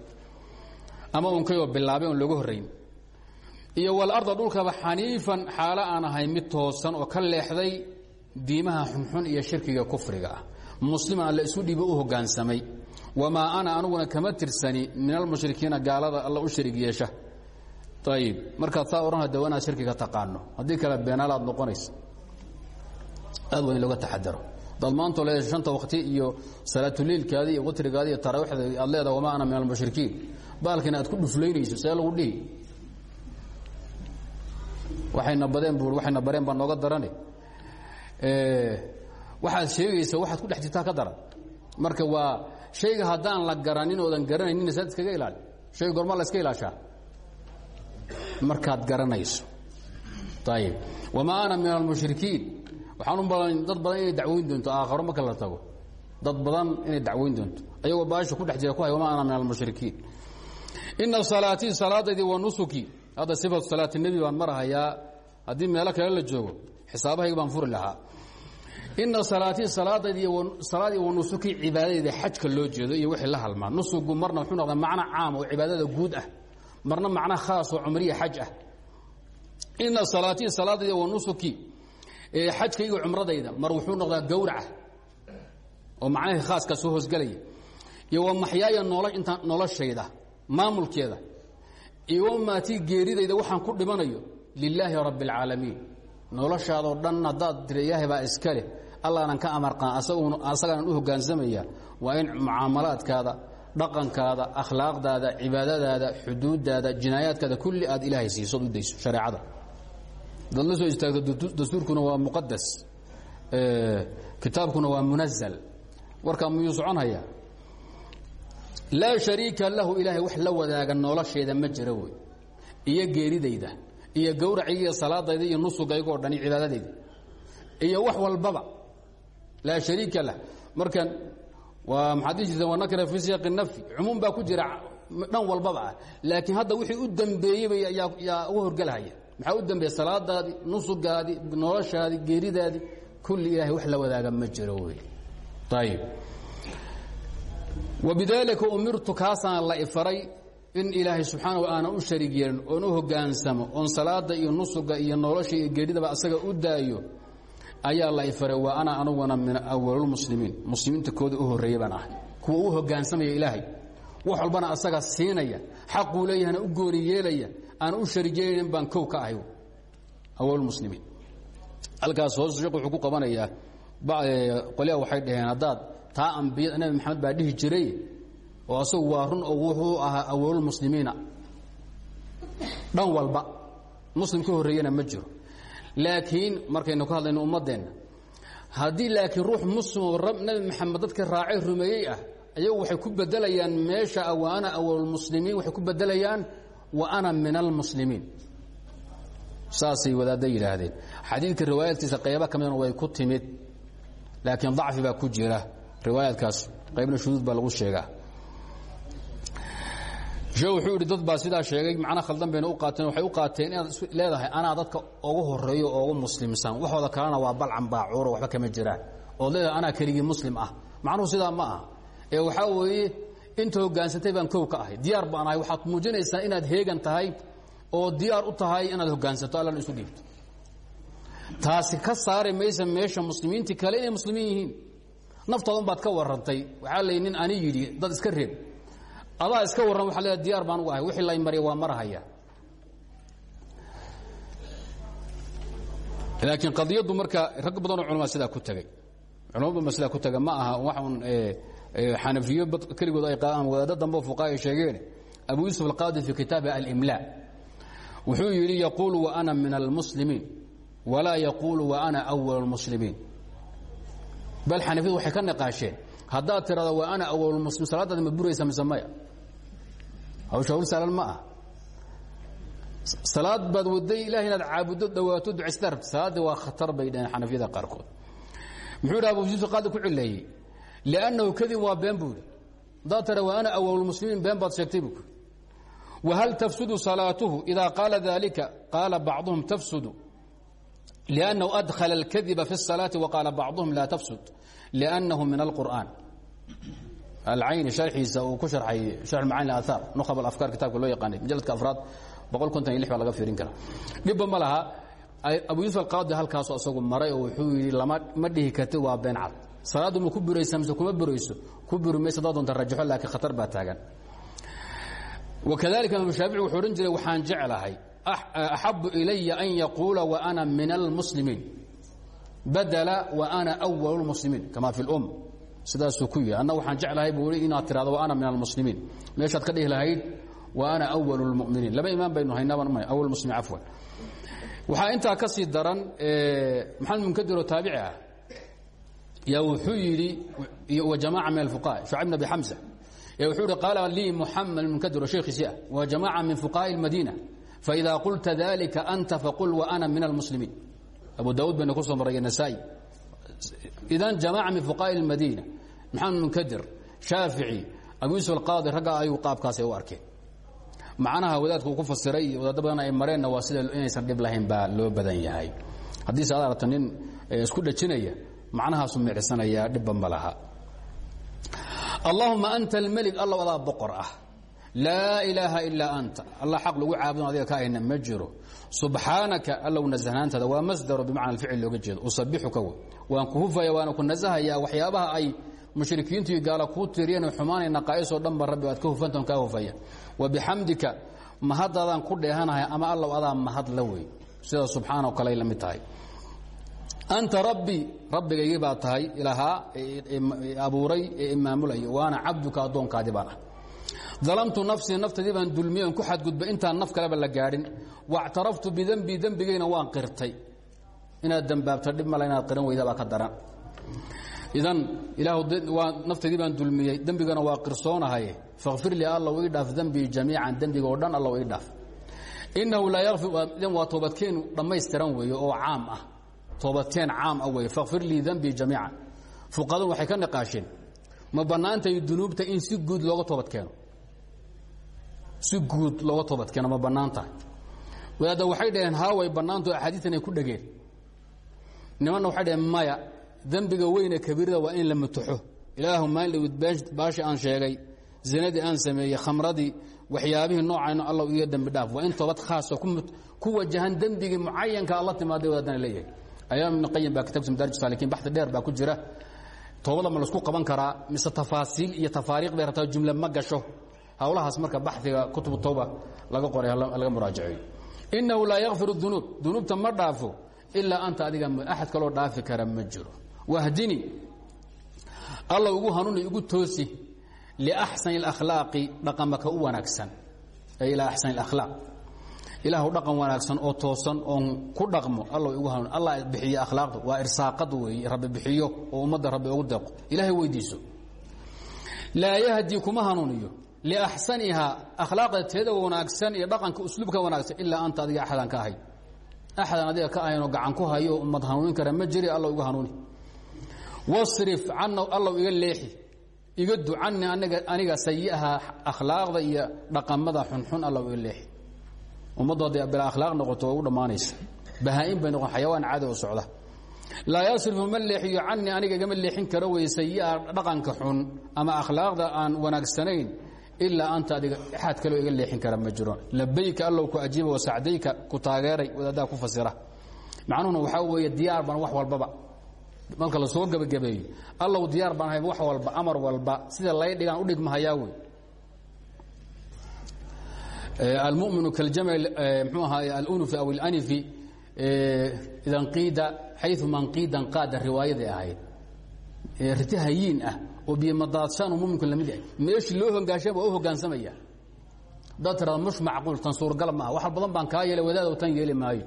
ama unkayoo bilaabay oon looga horrayn iyo walarda dhulkaba xaniifan xaalo aan ahay mid toosan oo ka leexday diimaha xunxun iyo shirkiga kufriga ah wamaa ana aniguna kama tirsani min almushrikiina gaalada alla u sharig yeesha ayib markaad saa odhan hada wanaad shirkiga taqaano haddii kale beenaalaad noqonaysa aad waa in looga taxadaro dad maantoo le shanta wakti iyo salaatuliilkaadi iyo watrigaadi iyo taraawiixda aad leedaha wamaa ana min almushrikiin baalkina aad ku dhuflaynayso see lagu dhihi waxayna badeen bu waxayna bareen baa nooga darane waxaad sheegaysa waxaad ku dhex jirtaa ka daran marka waa shayga haddaan la garanin oodan garanaynin saad iskaga ilaali. Shayga gormaa la iska ilaashaa? Markaad garanayso. Ayib wamaa ana min almushrikiin waxaan u badan dad badan inay dacwoyn doonto aakharo marka la tago. Dad badan inay dacwoyn doonto. Ayagoo baasha ku dhex jira ku hay wamaa ana min almushrikiin ina salaatii salaadaydii wa nusuki. Hadda sifatu salaati nebi baan marahayaa. Haddii meelo kale la joogo xisaabahayga baan furi lahaa ina salaatii salaadaydii salaadii wa nusuki cibaadadeyda xajka loo jeedo iyo wixii la halmaa nusugu marna wuxuu noqdaa macno caam oo cibaadada guud ah. Marna macno khaas oo cumriya xaj ah. Ina salaatii salaadayda wa nusuki xajkayga cumradayda mar wuxuu noqdaa gawraca oo macnahii khaaska soo hoosgelaya iyo wa maxyaaya inta noloshayda maamulkeeda iyo wamaatii geeridayda waxaan ku dhimanayo lilaahi rabbi اlcaalamiin noloshaadoo dhan haddaad tiri ilaahay baa iska leh. Allaanan ka amarqaan asagaanan u hoggaansamaya waa in mucaamalaadkaada dhaqankaada akhlaaqdaada cibaadadaada xuduudaada jinaayaadkaada kulli aad ilaahay siisood u dayso shareecada. Dad la soo istaagto dastuurkuna waa muqadas kitaabkuna waa munazal warkaa miyuu soconhayaa laa shariika lahu ilaahay wax la wadaaga nolosheeda ma jira wey iyo geeridayda iyo gawracayga iyo salaadayda iyo nusugayga oo dhan iyo cibaadadayda iyo wax walbaba. Laa shariika lah. Markan waa maxaad dhihi jirteen waa nakira fii siyaaqi nafyi. Cumuum baa ku jira dhan walbaba ah. Laakiin hadda wixii u dambeeyeyba yaa uga horgelahaya maxaa u dambeeya salaadaadii nusugaadii noloshaadii geeridaadii kulli ilahay wax la wadaaga ma jiro wey. Ayib wabidaalika umirtu kaasaan la ifaray in ilaahay subxaana aanan u shariig yeelin oon u hogaansamo oon salaada iyo nusuga iyo nolosha iyo geeridaba asaga u daayo ayaa la ifaray waa ana anuguna min awalulmuslimiin muslimiinta kooda u horreeya baan kuwa u hogaansamaya ilaahay? Wax walbana asaga siinaya xaquu leeyahana u gooni yeelaya aan u yeelinin baan kow ka ahay. Awalulmuslimiin halkaas hoos sheekh wuxuu ku qabanayaa qolyaha waxay dhaheen haddaad taa ambiyada nabi maxamed baa dhihi jiray oo asagu waa run oo wuxuu ahaa awalulmuslimiina dhan walba muslim ka horreeyana ma jiro. Laakiin markaynu ka hadlayno ummaddeenna haddii laakiin ruux muslimoo nabi maxamed dadka raacay rumeeyey ah ayagu waxay ku bedelayaan meesha wa ana awalulmuslimiin waxay ku bedelayaan wa ana min almuslimiin saasay wadaadda yidhaahdeen. Xadiidka riwaayadkiisa qayba ka way ku timid laakiin dacfi ku jira. Riwaayaadkaas qaybna shuduud baa lagu sheegaa sheekh wuxuu yidhi dad baa sidaa sheegay macna khaldan bayna u qaateen waxay u qaateen inaad leedahay anaa dadka ugu horeeyo oo ugu muslimsan waxooda kalena waa balcan baacuuro waxba kama jiraan ood leedahay anaa keligii muslim ah. Macnuhu sidaa ma aha. Ee waxaa weeye inta hogaansantay baan kow ka ahay. Diyaar baan ahay. Waxaad muujinaysaa inaad heegan tahay oo diyaar u tahay inaad hogaansato allana isu dhiibto taasi ka saari maysa meesha muslimiintii kale inay muslimiin yihiin. Naftoodan baad ka warrantay waxaa lay nin yidhi dad iska reeb adaa iska warran waa leeda diyaar baan ugu ahay. Wixii lay mariya waa marahaya laakiin qadiyaddu marka rag badanoo culama sidaa ku tegey culamo badan ba sidaa ku tega ma aha waxun xanafiyo keligood ay qaadaan wadaaddo dambe fuqaha ay sheegeen. Abu yuusuf alqaadi fi kitaabi alimla. Wuxuu yidhi yaquulu wa ana min almuslimiin walaa yaquulu wa ana awal اlmuslimiin bal xanafiyadu waxay ka niqaasheen. Haddaad tirahdo wa ana awalulmuslim salaadaadi ma buraysa mise maya hawsha hawl saalan ma ah salaad baad waday ilahay inaad caabuddo dhawaato ducaysta rabta salaaddii waa khatar bay dhaheen xanafiyada qaarkood muxuu yidhi abu yuusuf qaadi ku cileeyey liannahu kadib waa been buu yidhi haddaad tira wa ana awalulmuslimiin been baad sheegtay buu whal tfsud salaatuhu ida qaala dalika qaala bacduhum tfsud لأnnahu adkla اlkadiba fi الsalaaةi waqaala bacduhum laa tfsud لأnnahu min اlqur'an alcayni sharxiisa uu ku sharxay sharx macaani aaaar nukhab alafkaar kitabka loo yaqaanay majaladka afraad baa laga fiirin kara dhibba ma laha abu yuusuf alqaadi halkaasu asagu maray oo wuxuu yidhi ma dhihi karti waa been cad salaaddu ma ku buraysa mise kuma burayso ku buri maysa haddaad doonta rajaxo laakiin khatar baa taagan wakadalika imaam shaafici wuxuu odhan jiray waxaan jeclahay axabu ilaya an yaquula wa ana min almuslimiin badala wa ana awalu lmuslimiin kama fi lum sidaasuu ku yidhi anna waxaan jeclahay buu i inaad tirahdo wa ana min almuslimiin meeshaad ka dhihi lahayd wa ana awalu lmuminiin laba imaan baynu haynaban awl muslim afwan waxaa intaa ka sii daran maxamed munkadiroo taabici ah yaa wuxuu yidhi wa jamaaca min alfuqaha shucayb bn abi xamsa ee wuxuu yihi qaala lii muxamed munkadiroo sheekhiisii ah wa jamaaca min fuqaha'i اlmadiina faida qulta dalika anta faqul wa ana min almuslimiin abu daawud baynu ku soo marray nasaa'i idan jamaaca min fuqahaai اlmadiina maxamed munkadir shaafici abu yuusuf alqaadi raggaa ayuu qaabkaasay u arkeen macnaha wadaadku uu ku fasiray wadaaddo badan ay mareenna waa sida inaysan dhib lahayn baa loo badan yahay haddiise ad aragto nin isku dhajinaya macnahaasu miicsanaya dhibba ma laha allahuma anta almelig alla adaa boqor ah laa ilaaha ilaa anta allah xaq lagu caabudon adiga ka ahayna ma jiro subxaanaka allow nasahnaantaada waa masdaro bimacna alficil looga jeedo. Usabixuka w waan ku hufaya waana ku nasahayaa waxyaabaha ay mushrikiintu iyo gaala kuu tiriyeen xumaanay naqaa'isoo dhan ba rabbi aad ka hufantan kaa hufaya. Wa bixamdika mahaddaadaan ku dheehanahay ama allow adaa mahad la wey sida subxaana o kaley la mid tahay. Anta rabbii rabbigaygii baa tahay ilahaa abuuray ee imaamulaya waana cabduka addoonkaadii baan ah dalamtu nafsii naftaydii baan dulmiyen ku xadgudbay intaan naf kaleba la gaadhin. Wactaraftu bidembii dembigayna waan qirtay. Inaad dembaabta dhib male inaad qiran weyda baa ka daran. Idan ilaahu waa naftaydii baan dulmiyey dembigana waa qirsoonahaye fakfir lii allow ii dhaaf dembii jamiican dembiga oo dhan allow ii dhaaf. Innahu laa yakfir waa toobadkeen dhammaystiran weeye oo caam ah. Toobadkeen caam ah weeye fakfir lii dembii jamiican. Fuqadadu waxay ka niqaasheen ma keeno si guud looga toobad keeno ma bannaan tahay. Wadaadda waxay dhaheen haaway bannaanto axaadiistan ay ku dhegeen. Nimanna waxay dhaheen maya dembiga weyne kabiirada waa in la mutuxo ilaahu maalid baashi aan sheegay zinadii aan sameeyey khamradii waxyaabihii noocayno alla iga dembi dhaaf. Waa in toobad khaasa ku wajahan dembigii mucayanka alla timaaday wadaadana leeyahay ayaam ibn qayim baa kitabkiisa madaarij saalikiin baxdi dheer baa ku jira. Toobada ma la isku qaban karaa mise tafaasiil iyo tafaariiq bay rabtaa jumle ma gasho hawlahaas marka baxiga kutubu tawba laga qoray laga muraajaceeyo innahu laa yakfiru dunuub. Dunuubta ma dhaafo ilaa anta adiga axad kaloo dhaafi kara ma jiro. Wahdini alla ugu hanuuni igu toosi liaxsani اlakhlaaqi dhaqamaka u wanaagsan. Ay ilaa axsani اlakhlaaq ilaahu dhaqan wanaagsan oo toosan oon ku dhaqmo alla igu hanuun allah bixiyo akhlaaqda waa irsaaqad weeye rabbi bixiyo oo ummadda rabbi ugu deeqo. Ilaahay weydiiso. Laa yahdi kuma hanuuniyo liaxsanihaa akhlaaqda teeda wanaagsan iyo dhaqanka usluubka wanaagsan ilaa anta adiga axadaan ka ahay axadaan adiga ka ahaynoo gacan ku hayo ummad hanuunin kara ma jiri alla igu hanuuni wasrif cana allow iga leexi iga du cani aniga aniga sayiaha akhlaaqda iyo dhaqamada xunxun allow iga leexi ummaddu hadday bila akhlaaq noqoto way u dhammaanaysa bay noqon xayawaan caadi oo socda laa yasrifu ma leexiyo aniga igama karo wey sayi'a dhaqanka xun ama akhlaaqda aan wanaagsanayn ilaa anta adiga axad kaloo iga leexin kara ma jiro. Labayka allow ku ajiiba wasacdayka ku taageeray wadaadaha ku fasira. Macnuhuna waxaa weeye diyaar ban wax walbaba. Marka la soo gebagabeeyo allow diyaar baan ahay wax walba amar walba sida lay dhigaan u dhigmahayaa wey almuminu kaljaml mxuu ahaay alunufi aw alanifi ida nqiida xayu manqiidan qaada riwaayaday ahayd. Riti hayiin ah biyomadaadsan muminku la mid yahay. Meeshii loo hogaanshaba waa u hogaansamaya haddaad tirada mush macquul tan suurgal maaha. Wax badan baan kaa yeelay wadaado tan yeeli maayo.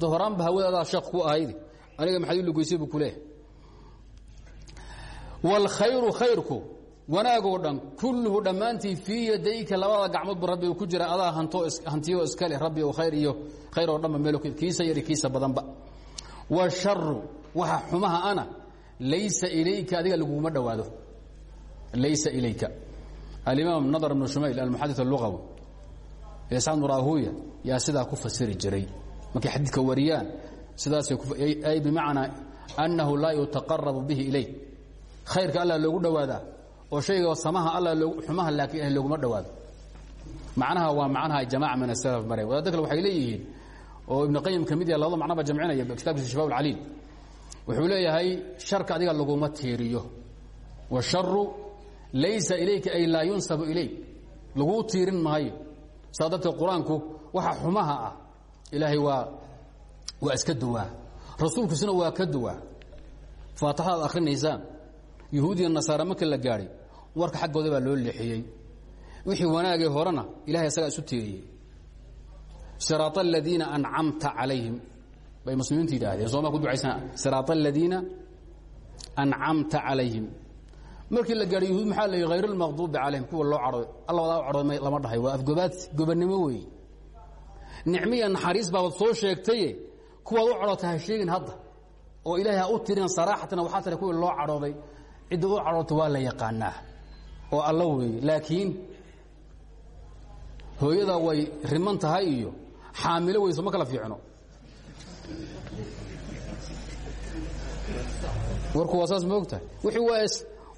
Horaanba hawadadaa sheekh ku ahaydi aniga maxaad ilugoysay buu kuleehay wاlkhayru khayrku wanaagoo dhan kulluhu dhammaantii fii yadayka labada gacmood bu rabbi ku jira. Adaa hantiyo iskale rabbi o khayr iyo khayr oo dhanba meel kiisa yari kiisa badanba wاsharu waxa xumaha ana laysa ilayka adiga laguma dhowaado laysa ilayka. Alimaam nadr bnu shumayl almuxadis اlugawi isxaaq bnu rahuya yaa sidaa ku fasiri jiray. Markay xadiidka wariyaan sidaasay bimacnaa annahu laa yutaqarabu bihi ilayk khayrka alla loogu dhowaadaa oo shayga samaha alla xumaha laakiin ilahay looguma dhowaado macnaha waa macnaha jamaca min asalaf mare wadaadda kale waxay leeyihiin oo ibnu qayim ka mid yaha labada macnaba jamcinaya kitaabkiisa shifaa ulcaliil wuxuu leeyahay sharka adiga laguma tiiriyo. Washaru laysa ilayka ay laa yunsabu ilayk. Laguu tiirin maayo. Saa darteed qur'aanku waxa xumaha ah. Ilaahay waa waa iska duwaa. Rasuulkiisuna waa ka duwaa. Faataxadaad akhrinaysaan yahuudiya nasaare marka la gaadhay warka xaggooda baa loo leexiyey. Wixii wanaagii horena ilahay isagaa isu tiiriyey. Siraaط aladiina ancamta calayhim. Bay muslimiintu yidhaahdeen. Sooma ku ducaysan siraaط aladiina ancamta calayhim markii la gaadhay yahuud maxaa la yidhi? Hayr اlmaqduubi calayhim kuwa loo cadhooy alla wadaa cadhood lama dhahay. Waa afgobaad gobannimo weeye nicmiya naxariis baabad soo sheegtaye kuwaad u cadhoota ha sheegin hadda. Oo ilaahay ha u tirin saraaxatan waxaa tira kuwii loo cadhooday cidda u cadhoota waa la yaqaanaa. Oo alla weeye laakiin hooyada way riman tahay iyo xaamilo weyso ma kala fiicno. Warku waa saas ma og tahay wixii waa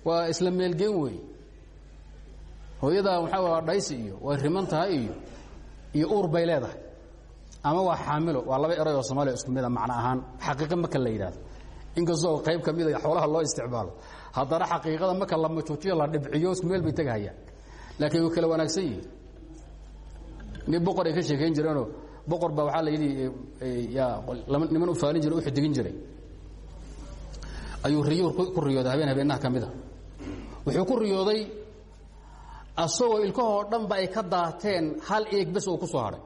waa isla meelgeen weeye hooyadaa waxaa waa dhaysi iyo way riman tahay iyo iyo uur bay leedahay. Ama waa xaamilo waa laba eray oo soomaaliya isku mida macno ahaan xaqiiqa marka la yidhahdo inkastoo qayb ka mida xoolaha loo isticmaalo haddana xaqiiqada marka la majuujiyo la dhibciyo meel bay tegahayaan laakiin way kala wanaagsan yihiin nin boqor ay ka sheekayn jireenoo boqor baa waxaa la yidhi yaa niman u faalin jiray u xidigin jiray. Ayuu riyuur ku riyooday habeen habeenaha ka mida wuxuu ku riyooday asagoo ilkahoo dhan ba ay ka daateen hal eeg bes oo ku soo hadhay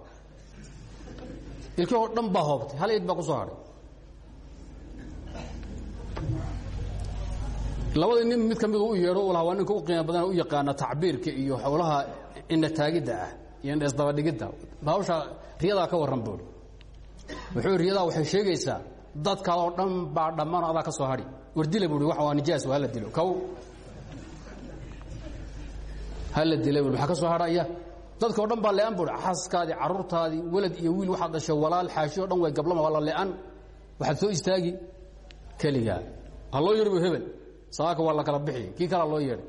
ilkahoo dhan baa hoobtay hal eeg baa ku soo hadhay labadii nin mid ka midu u yeedho lahaa waa ninka u qiimo badan u yaqaana tacbiirka iyo howlaha indhataagidda ah iyo indheesdabadhigidda hawsha riyadaa ka warran buuri wuxuu riyadaa waxay sheegaysaa dadkaadoo dhan baa dhammaan adaa ka soo hadhi wardila buui wa waa nijaas hala dilo. Kow hala dila bui maxaa ka soo hadhaya dadka o dhan baa le'an buui xaaskaadii carruurtaadii walad iyo wiil waxaad dhashay walaal xaashi o dhan way gablama waa la le'an. Waxaad soo istaagi keligaa. Ha loo yeedhi bu hebel saaka waa la kala bixi kii kalaa loo yeedhay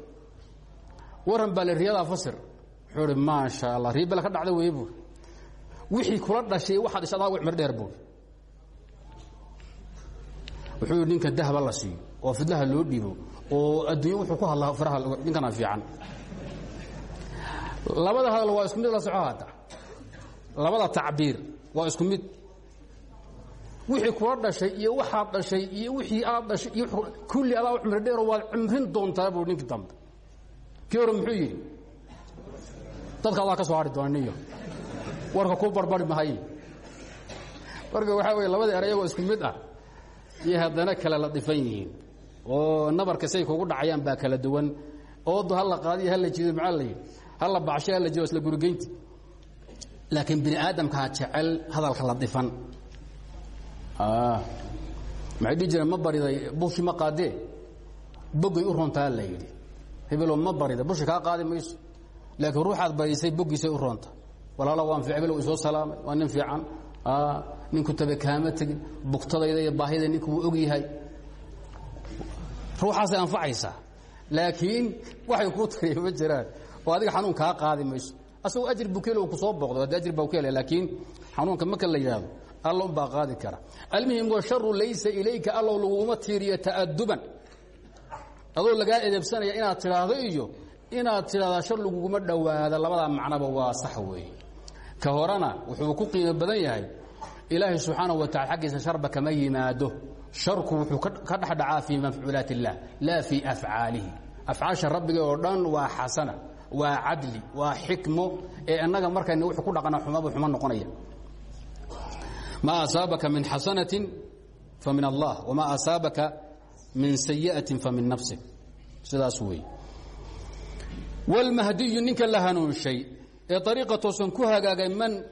waran baa le riyadaa fasir wuxuu ihi maasha allah riibala ka dhacda weeye buuri wixii kula dhashay waxaad dhashay adaa mir dheer buuri wuxuu yidhi ninka dahaba la siiyo oo fidlaha loo dhiibo oo adduunye wuxuu ku hadlaa faraha ninkana fiican labada hadal waa isku mid la soco hadda labada tacbiir waa isku mid. Wixii kula dhashay iyo waxaad dhashay iyo wixii aad dhashay iyo kulli adaa cumri dheero waad cumrin doontaa buu ninkii dambe. Kii hore muxuu yidhi? Dadka adaa ka soo hadhi doona niyo warka ku barbari mahaye marka waxaa weye labada er iyagoo isku mid ah iyo haddana kale la dhifan yihiin oo nabarka say kugu dhacayaan baa kala duwan. Oodu hala qaadiyo hala jiido maxaa la yidhi hala baxsho hala jido isla gurigeynti laakiin bini aadamkaa jecel hadalka la dhifan. Maxay dhihi jireen ma bariday bushi ma qaadee? Bogay u roontaa la yidhi. Hebelo ma barida bushi kaa qaadi mayso. Laakiin ruuxaad barisay boggiisay u roonta walaala waan fi hebel isoo salaamay waa nin fiican. Ninku tabe kaama tegin bugtadayda iyo baahida ninku wuu og yahay. Ruuxaasay anfacaysaa. Laakiin waxay kuu tariya ma jiraan oo adiga xanuun kaa qaadi mayso. Asagoo ajir bukeel uu ku soo booqdo haddii ajir bukeel laakiin xanuunka marka la yidhaahdo alla unbaa qaadi kara. Almuhim wa sharu laysa ilayka allow laguuma tiiriyo ta'aduban adoo lagaa edebsanaya inaad tidhaahdo iyo inaad tidhahdaa shar laguguma dhowaada labadaa macnoba waa sax weeye. Ka horena wuxuu ku qiimo badan yahay ilaahay subxaanahu wa tacala xaggiisa sharba kama yimaado. Sharku wuxuu ka dhexdhacaa fii mafcuulaat اllah laa fii afcaalihi. Afcaasha rabbiga oo dhan waa xasana waa cadli waa xikmo ee innaga markayna wuxuu ku dhaqana xumaba xumo noqonaya ma asaabaka min xasanaةi famin allah wma asaabaka min sayiئaةi famin nafsik sidaas wey wاlmahdiyu ninka la hanuunshay ee ariiqa toosan ku hagaagay man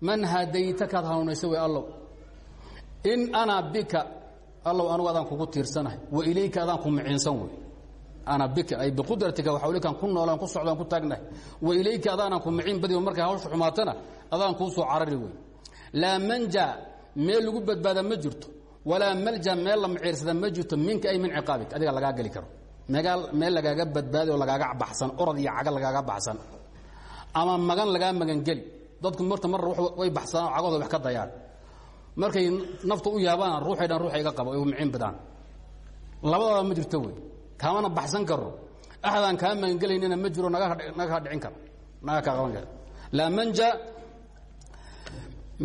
man hadayta kaad hanuunaysa wey allow in ana bika allow anugu adaan kugu tiirsanahay wa ilayka adaan ku miciinsan wey ana bika ay biqudratika waxawlikaan ku noolaan ku socdaan ku taagnahay. Wa ilayka adaanaan ku miciin badiba markay hawsha xumaatana adaan kuu soo carari wey laa manja meel lagu badbaada ma jirto. Walaa malja meel la maciirsada ma jirto minka ay min ciqaabik adiga lagaa geli karo. Megaal meel lagaaga badbaadi oo lagaaga baxsan orod iyo caga lagaaga baxsan. Ama magan lagaa magangeli dadku marta mar way baxsanaan cagooda wax ka dayaan. Markay nafta u yaabaan ruuxay dhan ruuxa iga qabo ay miciin badaan. Labadaba ma jirto wey kaamana baxsan karo axadaan kaa magangelaynina ma jiro naga kaa dhicin karo naga kaa qaban kara laa manja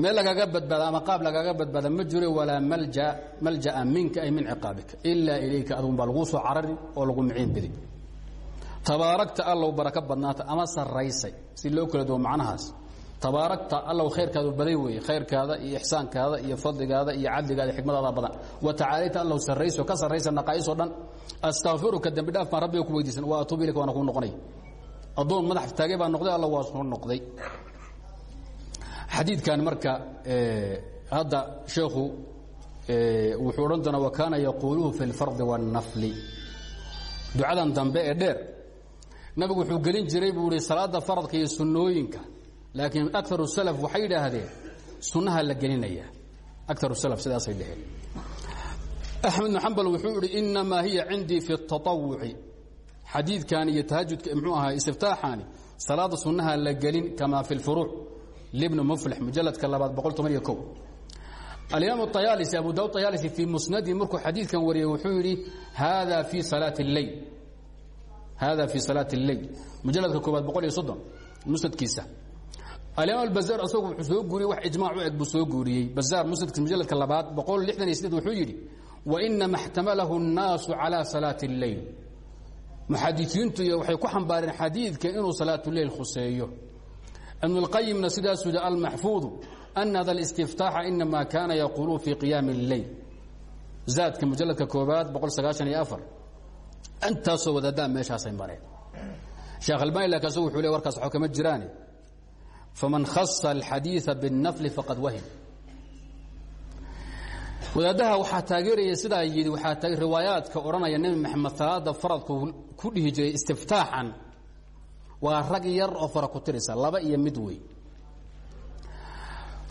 meel lagaga badbaada ama qaab lagaga badbaada ma jiro walaa malja malja'a minka ay min ciqaabika ilaa ilayka adugun baa laguu soo carari oo lagu miciin bidi tabaaragta allow baraka badnaata ama sarraysay si loo kala duwo macnahaas tabaaragta allow khayrkaadu baday weeye khayrkaada iyo ixsaankaada iyo fadligaada iyo cadligaada xikmadaada badan. Wa tacaalayta allow sarrayso ka sarraysa naqaa'isoo dhan. Astakfiruka dembi dhaaf baan rabbiga ku weydiisan wa atuubu ilayka waana kuu noqonay. Addoon madax taagay baa noqday alla waa soo noqday. Xadiidkan marka hadda sheekhu wuxuu odhan doonaa wakaana yaquuluhu fi اlfardi wاlnafli ducadan dambe ee dheer nabigu wuxuu gelin jiray buu ihi salaada faradka iyo sunnooyinka laakiin aar sl waxay yidhaahdeen sunnaha la gelinaya. Arsidaasay dheheen axmed bn xambal wuxuu idhi inamaa hiya cindii fi taawuci xadiidkan iyo tahajudka mxuu ahaa istiftaaxani salaada sunnaha la gelin kamaa fi lfuruuc libn muflix mujaladka labaad boqol toban iyo ko alimaam ayaalisi abu daawud ayaalisi fii musnadi markuu xadiidkan wariyey wuxuu yidhi hada fii salaati اleyl haada fii salaati اleyl mujaladka koobaad boqol iyo soddon musnadkiisa alimaam albazaar asagu wuxuu soo guuriyey wax ijmaac u eg buu soo guuriyey bazaar musnadkiisa mujaladka labaad boqol lixdan iyo sideed wuxuu yidhi wainama اxtamalahu الnaasu calى salaati اleyl muxadiiintu iyo waxay ku xambaareen xadiidka inuu salaatuleyl khuseeyo ibn اlqayimna sidaasuu yidhi almaxfuudu ana hada اlistiftaaxa inama kaana yaquulu fii qiyaami اlleyl zaadka mujaladka koobaad boqol sagaashan iyo afar intaasoo wadaaddaa meeshaasay mareen sheekh albani laakin asagu wuxuu le warkaas waxba kama jiraane faman khasa alxadiia biاnafli faqad wahim wadaadaha waxaa taageeraya sidaa yidhi waxaa riwaayaadka odhanaya nebi maxamed salaada faradku ku dhihi jiray waa rag yar oo fara tirisa laba iyo mid wey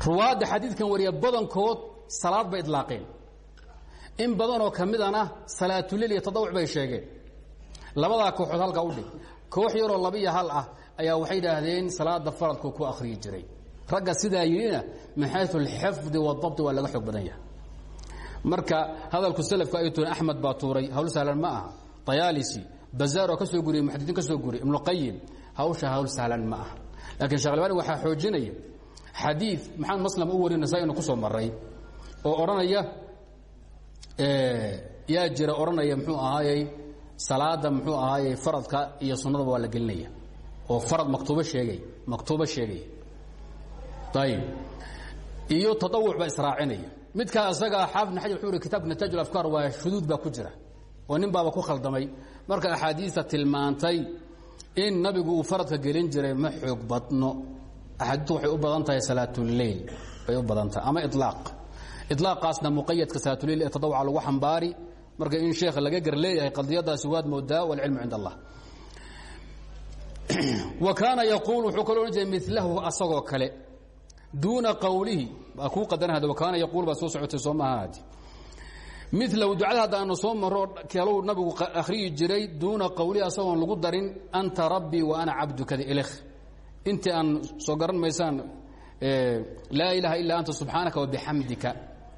ruwaadda xadiidkan wariya badankood salaad bay idlaaqeen. In badanoo ka midana salaatulel iyo tadawuc bay sheegeen. Labadaa kooxood halkaa udhig koox yaroo laba iyo hal ah ayaa waxay idhaahdeen salaada faradku ku akhriyi jiray. Ragga sidaa yidhina min xayu alxifdi waadabti waa laga xoog badan yahay. Marka hadalku slku ay tuureen axmed baa tuuray hawl sahlan ma aha. Ayaalisi bazaaroo ka soo guriyey muxadiiin ka soo guriyey ibnuqayim hawsha hawl sahlan ma aha. Laakiin shekh albani waxaa xoojinaya xadii maxamed maslam u wari nasaa-ina ku soo maray oo odhanaya yaa jira odhanaya muxuu ahaayey salaada muxuu ahaayey faradka iyo sunnadaba waa la gelinaya oo farad maktuubo sheegay maktuubo sheegaya ayib iyo taawuc baa israacinaya. Midkaa isagaa xaafid xajar wuxuu ihi kitabka nataaj afkaar waa shuduud baa oo nin baaba ku khaldamay. Marka axaadiista tilmaantay in nabigu uu faradka gelin jiray ma xoog badno. Axaadiistu waxay u badan tahay salaatuleyl bay u badan tahay. Ama ilaaq ilaaqaasna muqayadka salaatuleyl ee tadawca lagu xambaari. Marka in sheekha laga gar leeyahay qadiyadaasi waad moodaa walcilmu cind allah kaana yaquul wuxuu kaloo odhan jiray milahu asagoo kale. Duuna qawlihi baa kuu qadanahada wakaana yaquul baa soo socotay soo maahaadi milahu ducada hadda aanu soo maro kelow nabigu akhriyi jiray duuna qawlihi asagoon lagu darin anta rabbii wa ana cabdukada ilh intii aan soo garan maysaan laa ilaaha ilaa anta subxaanaka wabixamdika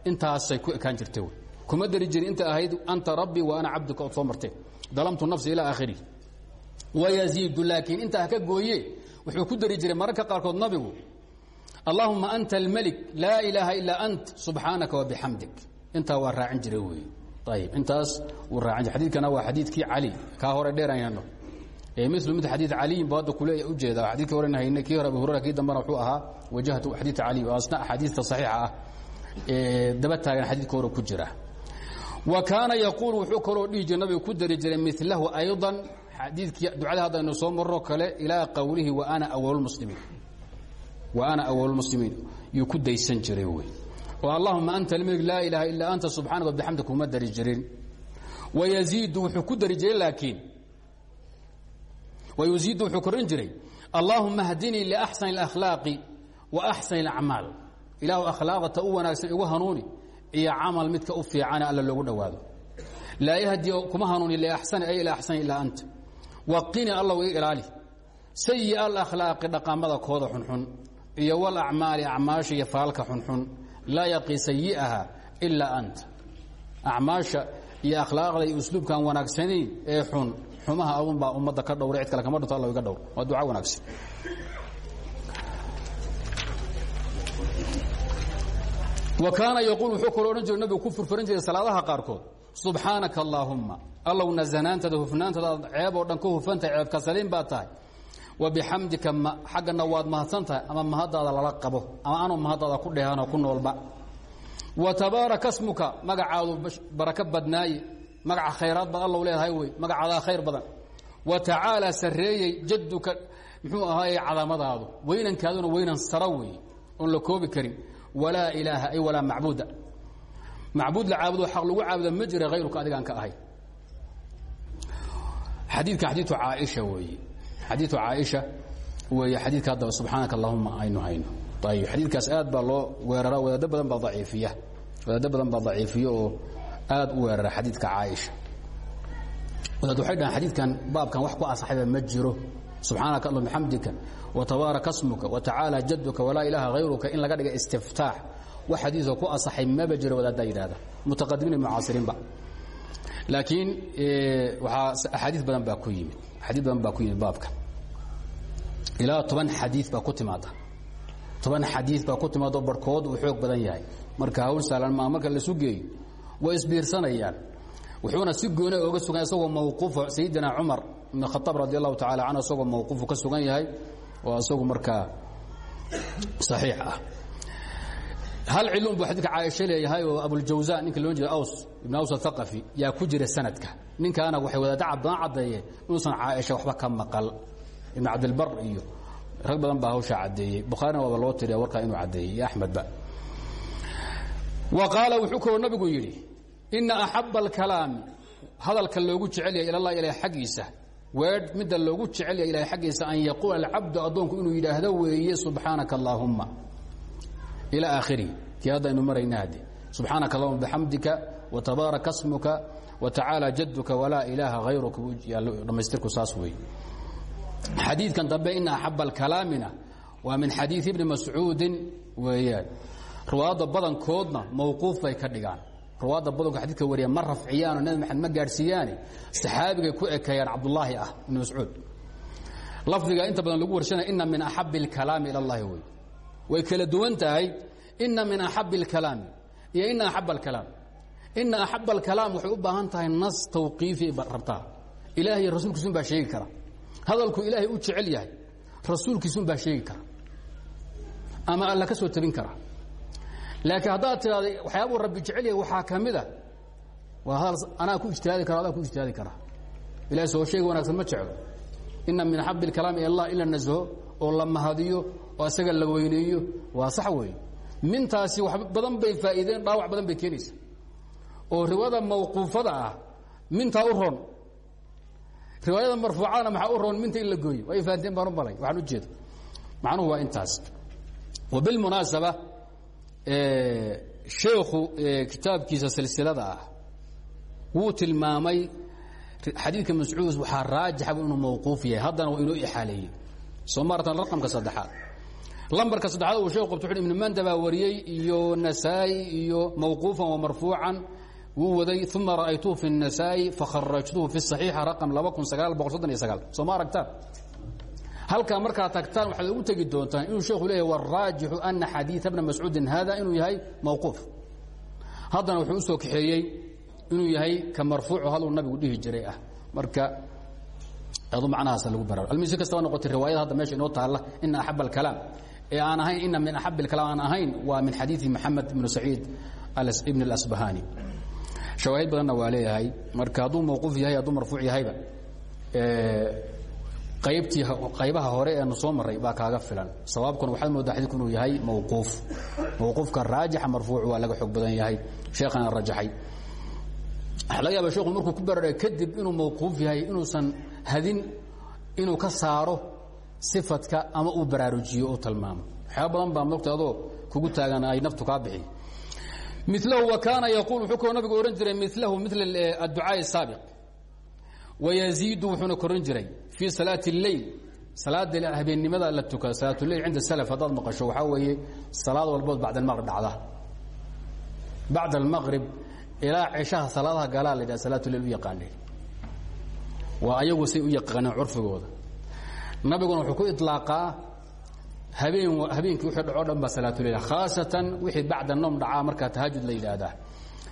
intaasay ku ekaan jirta wy kuma dari jirin inta ahayd anta rabbii wa ana cabduka ood soo marteen dalamtu nafsi ilaa aakhirihi wayaziidu laakiin intaa ka gooye wuxuu ku dari jiray mararka qaarkood nabigu allahuma anta almlik laa ilaaha ilaa ant subxaanaka wabixamdik intaa waa raacin jira wey ayib intaas wuu raacin jir xadidkana waa xadiidkii cali. Kaa hore dheer aynu milu mid xadiid caliyin ba hadda kule ujeeda xadidkii horen haynay kii hore abu hurera kii dambena wuxuu ahaa wajahtu xadiid cali oo asna axaadiista saxiixa ah. Ee daba taagan xadiidka hore ku jira. Wa kaana yaquul wuxuu kaloo dhihi jira nabigu ku dari jiray milahu ayضa xadiidkii ducada haddaynu soo marro kale ilaa qowlihi wa ana awalmuslimiin wa ana awalmuslimiin yuu ku daysan jiray wey. Oo allahuma anta almlik laa ilaaha ilaa anta subxaanaka wabixamdika kuma dari jirin. Wayaziidu wuxuu ku dari jiray laakiin wayuziidu wuxuu korin jiray allaahuma hdinii liaxsani اlakhlaaqi wa axsani اlacmaal ilaahu akhlaaqda u wanaagsan igu hanuuni iyo camal midka u fiicane alla loogu dhowaado. Laa yahdi kuma hanuuni liaxsani ay ilaa axsani ilaa anta waqini allow iga ilaali. Sayi alakhlaaqi dhaqamada kooda xunxun iyo walacmaali acmaasha iyo faalka xunxun laa yaqi sayi'aha ilaa anta acmaasha iyo akhlaaqda iyo usluubkan wanaagsanayn ee xun xumaha adun baa ummadda ka dhowra cid kale kama dhinto alla iga dhowr. Waa duca wanaagsan. Wa kaana yaquul wuxuu kaloo odhan jira nabigu ku furfuran jiray salaadaha allow nasanaantada hufnaantada ceeb oo dhan ka hufantahay ceebka saliin baa tahay. Wa bixamdika xaggana waad mahadsan ama mahaddaada lala qabo ama anuu mahaddaada ku dheehanoo ku noolba. Wa tabaaraka smuka magacaadu barako badnaaye. Magaca khayraad baad allow leedahay wey magacaadaa khayr badan. Wa tacaalaa sarreeyey jadduka muxuu ahaaye cadamadaadu weynankaaduna weynan sara weeye la koobi karin. Walaa ilaaha ay walaa macbuuda. Macbuud la caabudo xaq lagu caabuda ma jira hayruka adigaan ka ahay xadiidka xadiiu caaisha weeye. Xadiiu caaisha weeye xadiidka haddaba subxaanaka allahuma aynu hayno. Ayib xadiidkaas aad baa loo weerara wadaaddo badan baa daciifiya. Wadaaddo badan baa daciifiya oo aad u weerara xadiidka caaisha. Wadaad waxay dhahaan xadiidkan baabkan wax ku asaxayba ma jiro. Subxaanaka allah bixamdika wa tabaaraka smuka wa tacaala jadduka walaa ilaaha hayruka in laga dhiga istiftaax. Wax xadiioo ku asaxay maba jiro wadaaddaa yidhahda mutaqadimiin mucaasiriinba laakiin waxaa axaadii badan baa ku yimid. Axaadii badan baa ku yimid baabka. Ilaa toban xadii baa ku timaada toban xadii baa ku timaado barhkood uu xoog badan yahay. Marka hawl saalan maa marka lasu geeyo way isbiirsanayaan. Wuxuuna si goona oga sugan isagoo mawquufo sayidina cumar ibn khaaab radi allahu tacala canhu isagoo mawquufu ka sugan yahay oo isagu markaa saxiix ah hal cilun buu xadiidka caaisha leeyahay oo abuljawza ninka loo jeeda aws ibn aws athaqafi yaa ku jira sanadka ninkaana waxay wadaadda badan caddeeyeen inuusan caaisha waxba ka maqal ibn cabdilbar iyo rag badan baa hawshaa caddeeyey bukhaarina waaba loo tiriya warkaa inuu caddeeyey iyo axmedba wa qaala wuxuu kaloo nabigu yidhi ina axaba alkalaami hadalka loogu jecel yahay ilallahi ilahay xaggiisa weedh midda loogu jecel yahay ilahay xaggiisa an yaquula alcabdu addoonku inuu yidhaahdo weeye subxaanaka allaahumma ilى akhirihi tii haddaynu marayna hadde subxaanaka allahuma bixamdika wtabaarak smuka watacaala jadduka walaa ilaaha hayruka dhammaystirku saas weeye. Xadiidkan dambe ina axaba alkalaamina waa min xadiid ibni mascuudin weeyaan. Riwaayadda badankoodna mawquuf bay ka dhigaan. Riwaayadda badankood xadidka wariya ma rafciyaano nebi maxamed ma gaadhsiiyaane ku ekeeyaan cabdullaahi ah ibni lafdiga inta badan lagu warshanaya ina min axabi alkalaami ila allahi wey way kala duwan tahay ina min axabi اlkalaami iyo ina axaba alkalaam ina axaba alkalaam waxay u baahan tahay nas tawqiifi rabtaa. Ilaah iyo rasuulkiisun baa sheegi kara. Hadalku ilaahay u jecel yahay rasuulkiisun baa sheegi kara. Ama alla ka soo tabin kara. Laakiin haddaad tidhahda waxyaabuu rabbi jecel yahay waxaa ka mid a waa hadal anaa ku ijtihaadi kara adaa ku ijtihaadi kara. Ilahay soo sheegi wanaagsan ma jeclo. Ina min axabi اlkalaami ila allah in la nasaho oo la mahadiyo oo isaga la weyneeyo waa sax weeye. Mintaasi wax badan bay faa'iideen dhaawac badan bay keenaysa. Oo riwaayada mawquufada ah mintaa u ron riwaayada marfuucadana maxaa u ron minta in la gooyo. Way fahanteen baan u malay waxaan ujeeda macnuhu waa intaas. Wa bilmunaasaba sheekhu kitaabkiisa silsilada ah wuu tilmaamay xadiidka mascuud waxaa raajaxaba inuu mawquuf yahay. Haddana waa inoo ixaaleeyey. Soo maaratan raqamka saddexaad lambarka saddexaad uu sheekhu qabto ibn manda baa wariyey iyo nasaa'i iyo mawquufan wa marfuucan wuu waday uma ra'aytuhu fi النasaa'i fakharajtuhu fi الصaxiixa raqam laba kun sagaal boqol soddon iyo sagaal soo ma aragtaan halkaa markaad tagtaan waxaad ugu tegi doontaan inuu sheekhu leeyahy wاraajixu ana xadiiثa bna mascuudin hada inuu yahay mawquuf haddana wuxuu usoo kaxeeyey inuu yahay ka marfuucu haduu nabigu dhihi jiray ah marka adu macnahaas lagu baraaro almisi kastaba noqotay riwaayada hadda meesha inoo taalla ina axab alkalaam ee aan ahayn ina min axab alkalaam aan ahayn waa min xadiidi maxamed ibnu saciid ibn اlasbahani shawaahid badanna waa leeyahay. Marka hadduu mawquuf yahay hadduu marfuuc yahayba qaybtii qaybaha hore eenu soo maray baa kaaga filan. Sawaabkuna waxaad moodaa xadiidku inuu yahay mawquuf. Mawquufka raajixa marfuuc waa laga xoog badan yahay. Sheekhana rajaxay. Waxaa laga yaaba sheekhu markuu ku bararay kadib inuu mawquuf yahay inuusan hadin inuu ka saaro iadka ama u baraarujiyo u talmaamo. Waxyaaba badan baa mogta adoo kugu taagan ay naftu kaa bixiy milahu wakaana yaquul wuxuu kaloo nabigu ohan jiray milahu mil adducaaءi saabiq wayaziidu wuxuuna koran jiray fii salaati اleyl salaada habeennimada la tukado salaatuleyl cinda slf haddaad maqasho waxaa weeye salaad walbood bacd almaqrib dhacda. Bacd almaqrib ilaa ceshaha salaadaha gaalaa la yidhaha salaatuleyl u yaqaaneen waa ayagu say u yaqaaneen curfigooda nabiguna wuxuu ku iطlaaqaa habeen habeenkii wixii dhaco dhan baa salaatuleyl khaasatan wixii bacda noom dhacaa markaa tahajud la yidhaahdaa.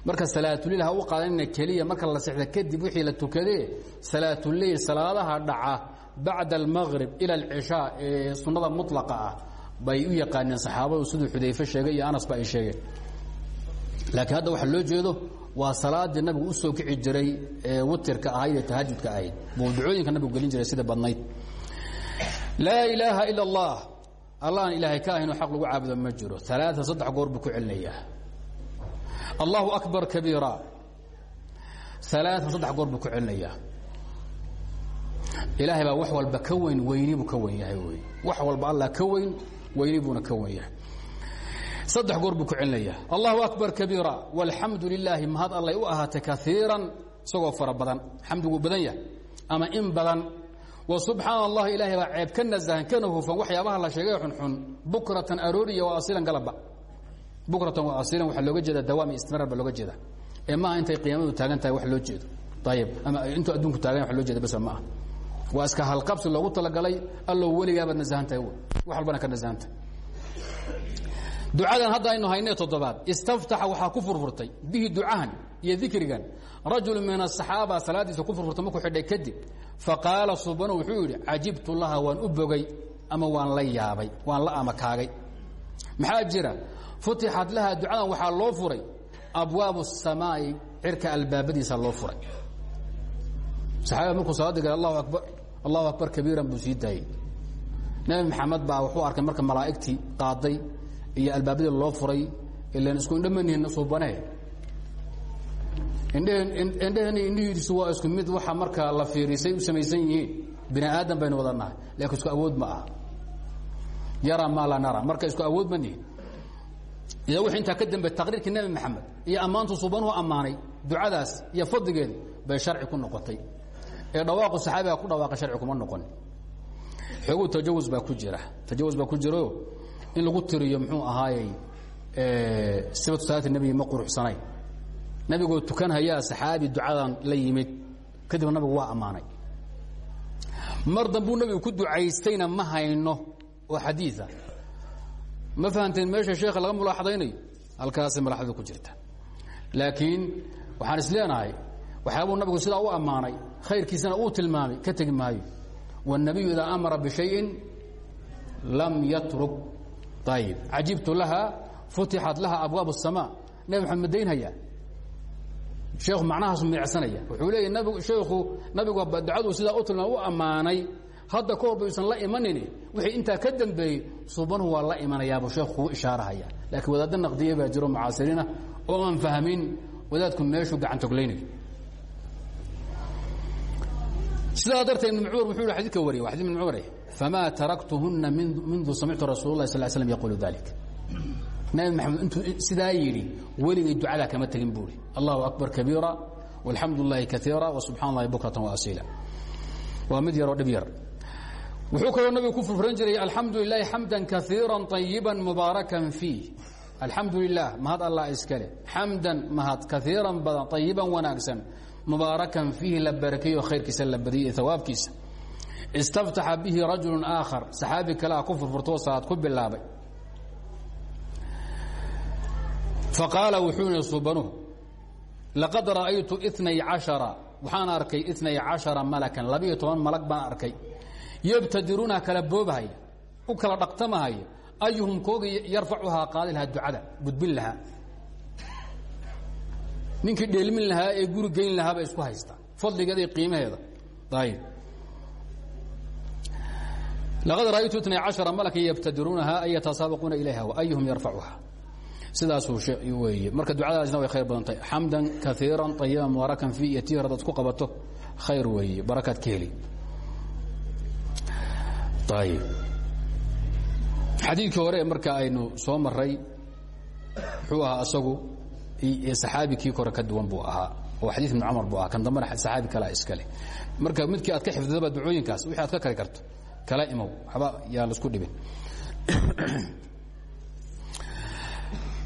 Marka salaatuleyl ha u qaadanina keliya marka la sexda kadib wixii la tukadee salaatuleyl salaadaha dhaca bacda almaqrib ila alcishaa ee sunnada mutlaqa ah bay u yaqaaneen saxaabadu siduu xudayfe sheegay iyo anasba ay sheegeen laakiin hadda waxaa loo jeedo waa salaadii nabigu u soo kici jiray ee witirka ahayd ee tahajudka ahayd. Buu ducooyinka nabigu gelin jiray sida badnayd laa ilaaha ila allah allahan ilaahay ka ahaynoo xaq lagu caabudo ma jiro. Alaaa saddex goor buu ku celinayaa allahu akbar kabiira. Alaaan saddex goor buu ku celinayaa ilaahay baa wax walba ka weyn weyni buu ka wen yahay wy wax walba allah ka weyn weyni buuna ka wen yahay. Saddex goor buu ku celinayaa allahu akbar kabiira. Walxamdu lilaahi mahad allay u ahaatay kaiiran isagoo fara badan. Xamdiguu badan yahay. Ama in badan wa subxaana allah ilaahay baa ceeb ka nasahan kana hufan waxyaabaha la sheegay xunxun. Bukratan arooriya waa asilan galaba bukratan waa asilan waxaa looga jeeda dawaam iyo istimraar baa looga jeeda ee maaha intay qiyaamadu taagan tahay wax loo jeedo. Ayib ama intuu adduunku taagan wax loo jeeda bas ma aha. Waa iska halqabsi loogu talagalay allow weligaabaad nasahan tahay. Wax walbana ka nasahan tahay. Ducadan hadda aynu haynee toddobaad. Istaftaxa waxaa ku furfurtay. Bihi ducahan iyo dikrigan rajulu min asaxaaba salaadiisa ku furfurtay markuu xidhay kadib faqaala subanu wuxuu yidhi cajibtu laha waan u bogay ama waan la yaabay waan la amakaagay maxaa jira? Futixat laha ducadan waxaa loo furay abwaabu الsamaa'i cirka albaabadiisa loo furay. Saxaabada markuu salaada gala allahu abar allahu akbar kabiiran buu sii daayey nebi maxamed baa wuxuu arkay marka malaa'igtii qaaday iyo albaabadii loo furay ilan isku indho manihin suubane indheheen indhihiisu waa isku mid waxa markaa la fiirisay u samaysan yihiin. Bini aadan baynu wada nahay laakiin isku awood ma aha. Yara maa laa nara marka isku awood ma nihin iyo wixii intaa ka dambe taqriirkii nebi maxamed iyo ammaantu suubanuhu ammaanay ducadaas iyo fadligeedi bay sharci ku noqotay. Ee dhawaaqu saxaabiga ku dhawaaqa sharci kuma noqon xooguu tajawus baa ku jira. Tajawus baa ku jiro in lagu tiriyo muxuu ahaayey sifatu salaati nebiga ma quruxsanayn nabigoo tukanhayaa saxaabi ducadan la yimid kadib nabigu waa ammaanay mar dambuu nabigu ku ducaystayna ma hayno oo xadiia ma fahamteen meesha sheekha laga mulaaxadaynayo halkaasay malaxdadu ku jirta laakiin waxaan is leenahay waxyaabuu nabigu sidaa u ammaanay khayrkiisana uu tilmaamay ka tegi maayo wالnabiyu idaa amara bishayin lam yatruk ayib cajibtu laha futixat laha abwaab الsama nebi maxamed ma daynhayaa sheekhu macnahaasu miicsanaya wuxuu leeya nabigu sheekhu nabigu ducaduu sidaa u tilmaam u ammaanay. Hadda ka hor bayuusan la imanini. Wixii intaa ka dambeeyey suubanuhu waa la imanayaabuu sheekhu kuu ishaarahaya laakiin wadaadda naqdiye baa jiro mucaasiriina oo aan fahmin wadaadku meeshuu gacantoglaynayo sidaa darteed ibn cumar wuxuu xadidka wariye waa xadid ibn cumar famaa taraktuhuna mindu samictu rasuul lah sal slam yaquulu dalik nabi maxamed intuu sidaa yidhi weligay ducadaa kama tegin buuri. Allahu akbar kabiira walxamdu lilahi kaiira wasubxana allahi bukratan waasiila waa mid yaroo dhib yar. Wuxuu kaloo nabigu ku furfuran jiray alxamdu lilahi xamdan kaiira طayiba mubaarakan fiih alxamdu lilah mahad allah iskale xamdan mahad kaiiran badan طayiban wanaagsan mubaarakan fiihi la barakeeyo khayrkiisa la badiyey hawaabkiisa istaftaxa bihi rajulu aakhar. Saxaabi kalea ku furfurtoo salaad ku bilaabay faqaala wuxuu yihi subanuhu laqad ra'aytu inay caشhara waxaan arkay inay caشhara malakan labiyo toban malag baan arkay yabtadiruuna kala boobahaya u kala dhaqtamahaya ayuhum kooga yarfacuhaa qaadi lahaa ducada gudbin lahaa ninkii dheelmin lahaa ee guri geyn lahaa bay isku haystaa fadligeeda iyo qiimaheeda ayb laqad ra'aytu inay caشhara malakan yabtadiruunaha ay yatasaabaquuna ilayha ayuhum yarfacuhaa sidaasuu weeye. Marka ducadaasna way khayr badan tahay xamdan kaiira ayiba mubaarakan fi iyo tii hadaad ku qabato khayr weeye. Barakaad ka heli ayib xadiidkii hore marka aynu soo maray muxuu ahaa asagu saxaabi kii kore ka duwan buu ahaa. Oo xadiid ibn cumar buu ahaa. Kan dambena saxaabi kalea iskale marka midkii aad ka xifdidaba ducooyinkaas wixii aad ka kari karto kala imow. Waxba yaa la isku dhibin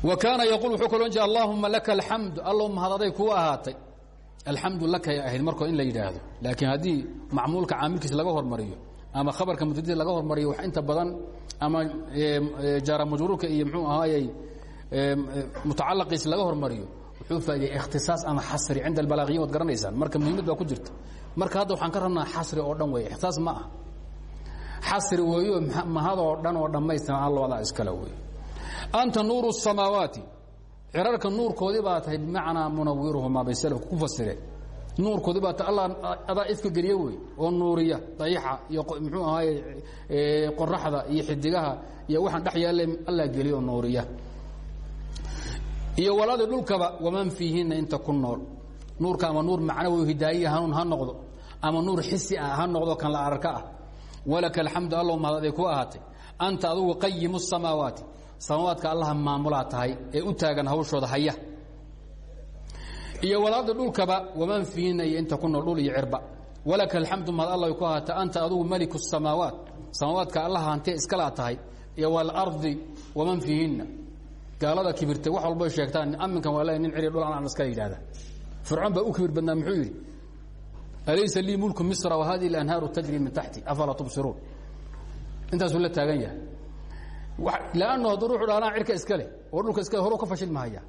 kaana yquل wuxuu kaloo jira allahuma laka alxamdu allow mahadaday kuu ahaatay. Alxamdu lakay ahayd markoo in la yidhaahdo. Laakiin haddii macmuulka caamilkiisa laga hormariyo ama khabarka mubtadii laga hormariyo wax inta badan ama jaara majruurka iyo mxuu ahaayey mutacalaqiis laga hormariyo wuxuu faaidaya ikhtisaas ama xasri cinda albalaagiyin waad garanaysaan. Marka muhiimad baa ku jirta. Marka hadda waxaan ka rabnaa xasri oo dhan wey ikhtisaas ma ah xasri weeyo mahadoo dhan oo dhammaystiran alla wadaa iskale wey anta nuuru الsamaawaati cirarka nuurkoodii baa tahay bimacnaa munawiruhumaa bay selafku ku fasireen nuurkoodii baa ta alla adaa ifka geliye wey oo nuuriya dayaxa iyo muxuu ahaaye qoraxda iyo xidigaha iyo waxaan dhex yaalle alla geliya oo nuuriya iyo waladi dhulkaba waman fiihina inta ku nool nuurka ama nuur macnawi hidaayiya hanuun ha noqdo ama nuur xisi ah ha noqdo kan la ararka ah walaka alxamdu allow mahadaday ku ahaatay anta adugu qayimu الsamaawaati samawaadka allaha maamulaa tahay ee u taagan hawshooda haya. Iyo walaada dhulkaba waman fiina iyo inta ku nool dhul iyo cirba. Walaka alxamdu mahad alla ku ahaata anta adugu meliku samaawaat. Samaawaadka allaha hantiya iskalaa tahay. Iyo waalardi waman fiihinna gaalada kibirtay wax walbay sheegtaan aminkan waa le nin ciri dhul aan iskala yidhahda fircoon baa u kibir badnaa muxuu yidhi alaysa lii mulku misra wahadihi اlanhaaru tajri min taxti afalaa tubsiruun? Intaasuu la taagan yahay lannu hadduu ruxu dha cirka iska le oo dhulka iskale horo ka fashilmahaya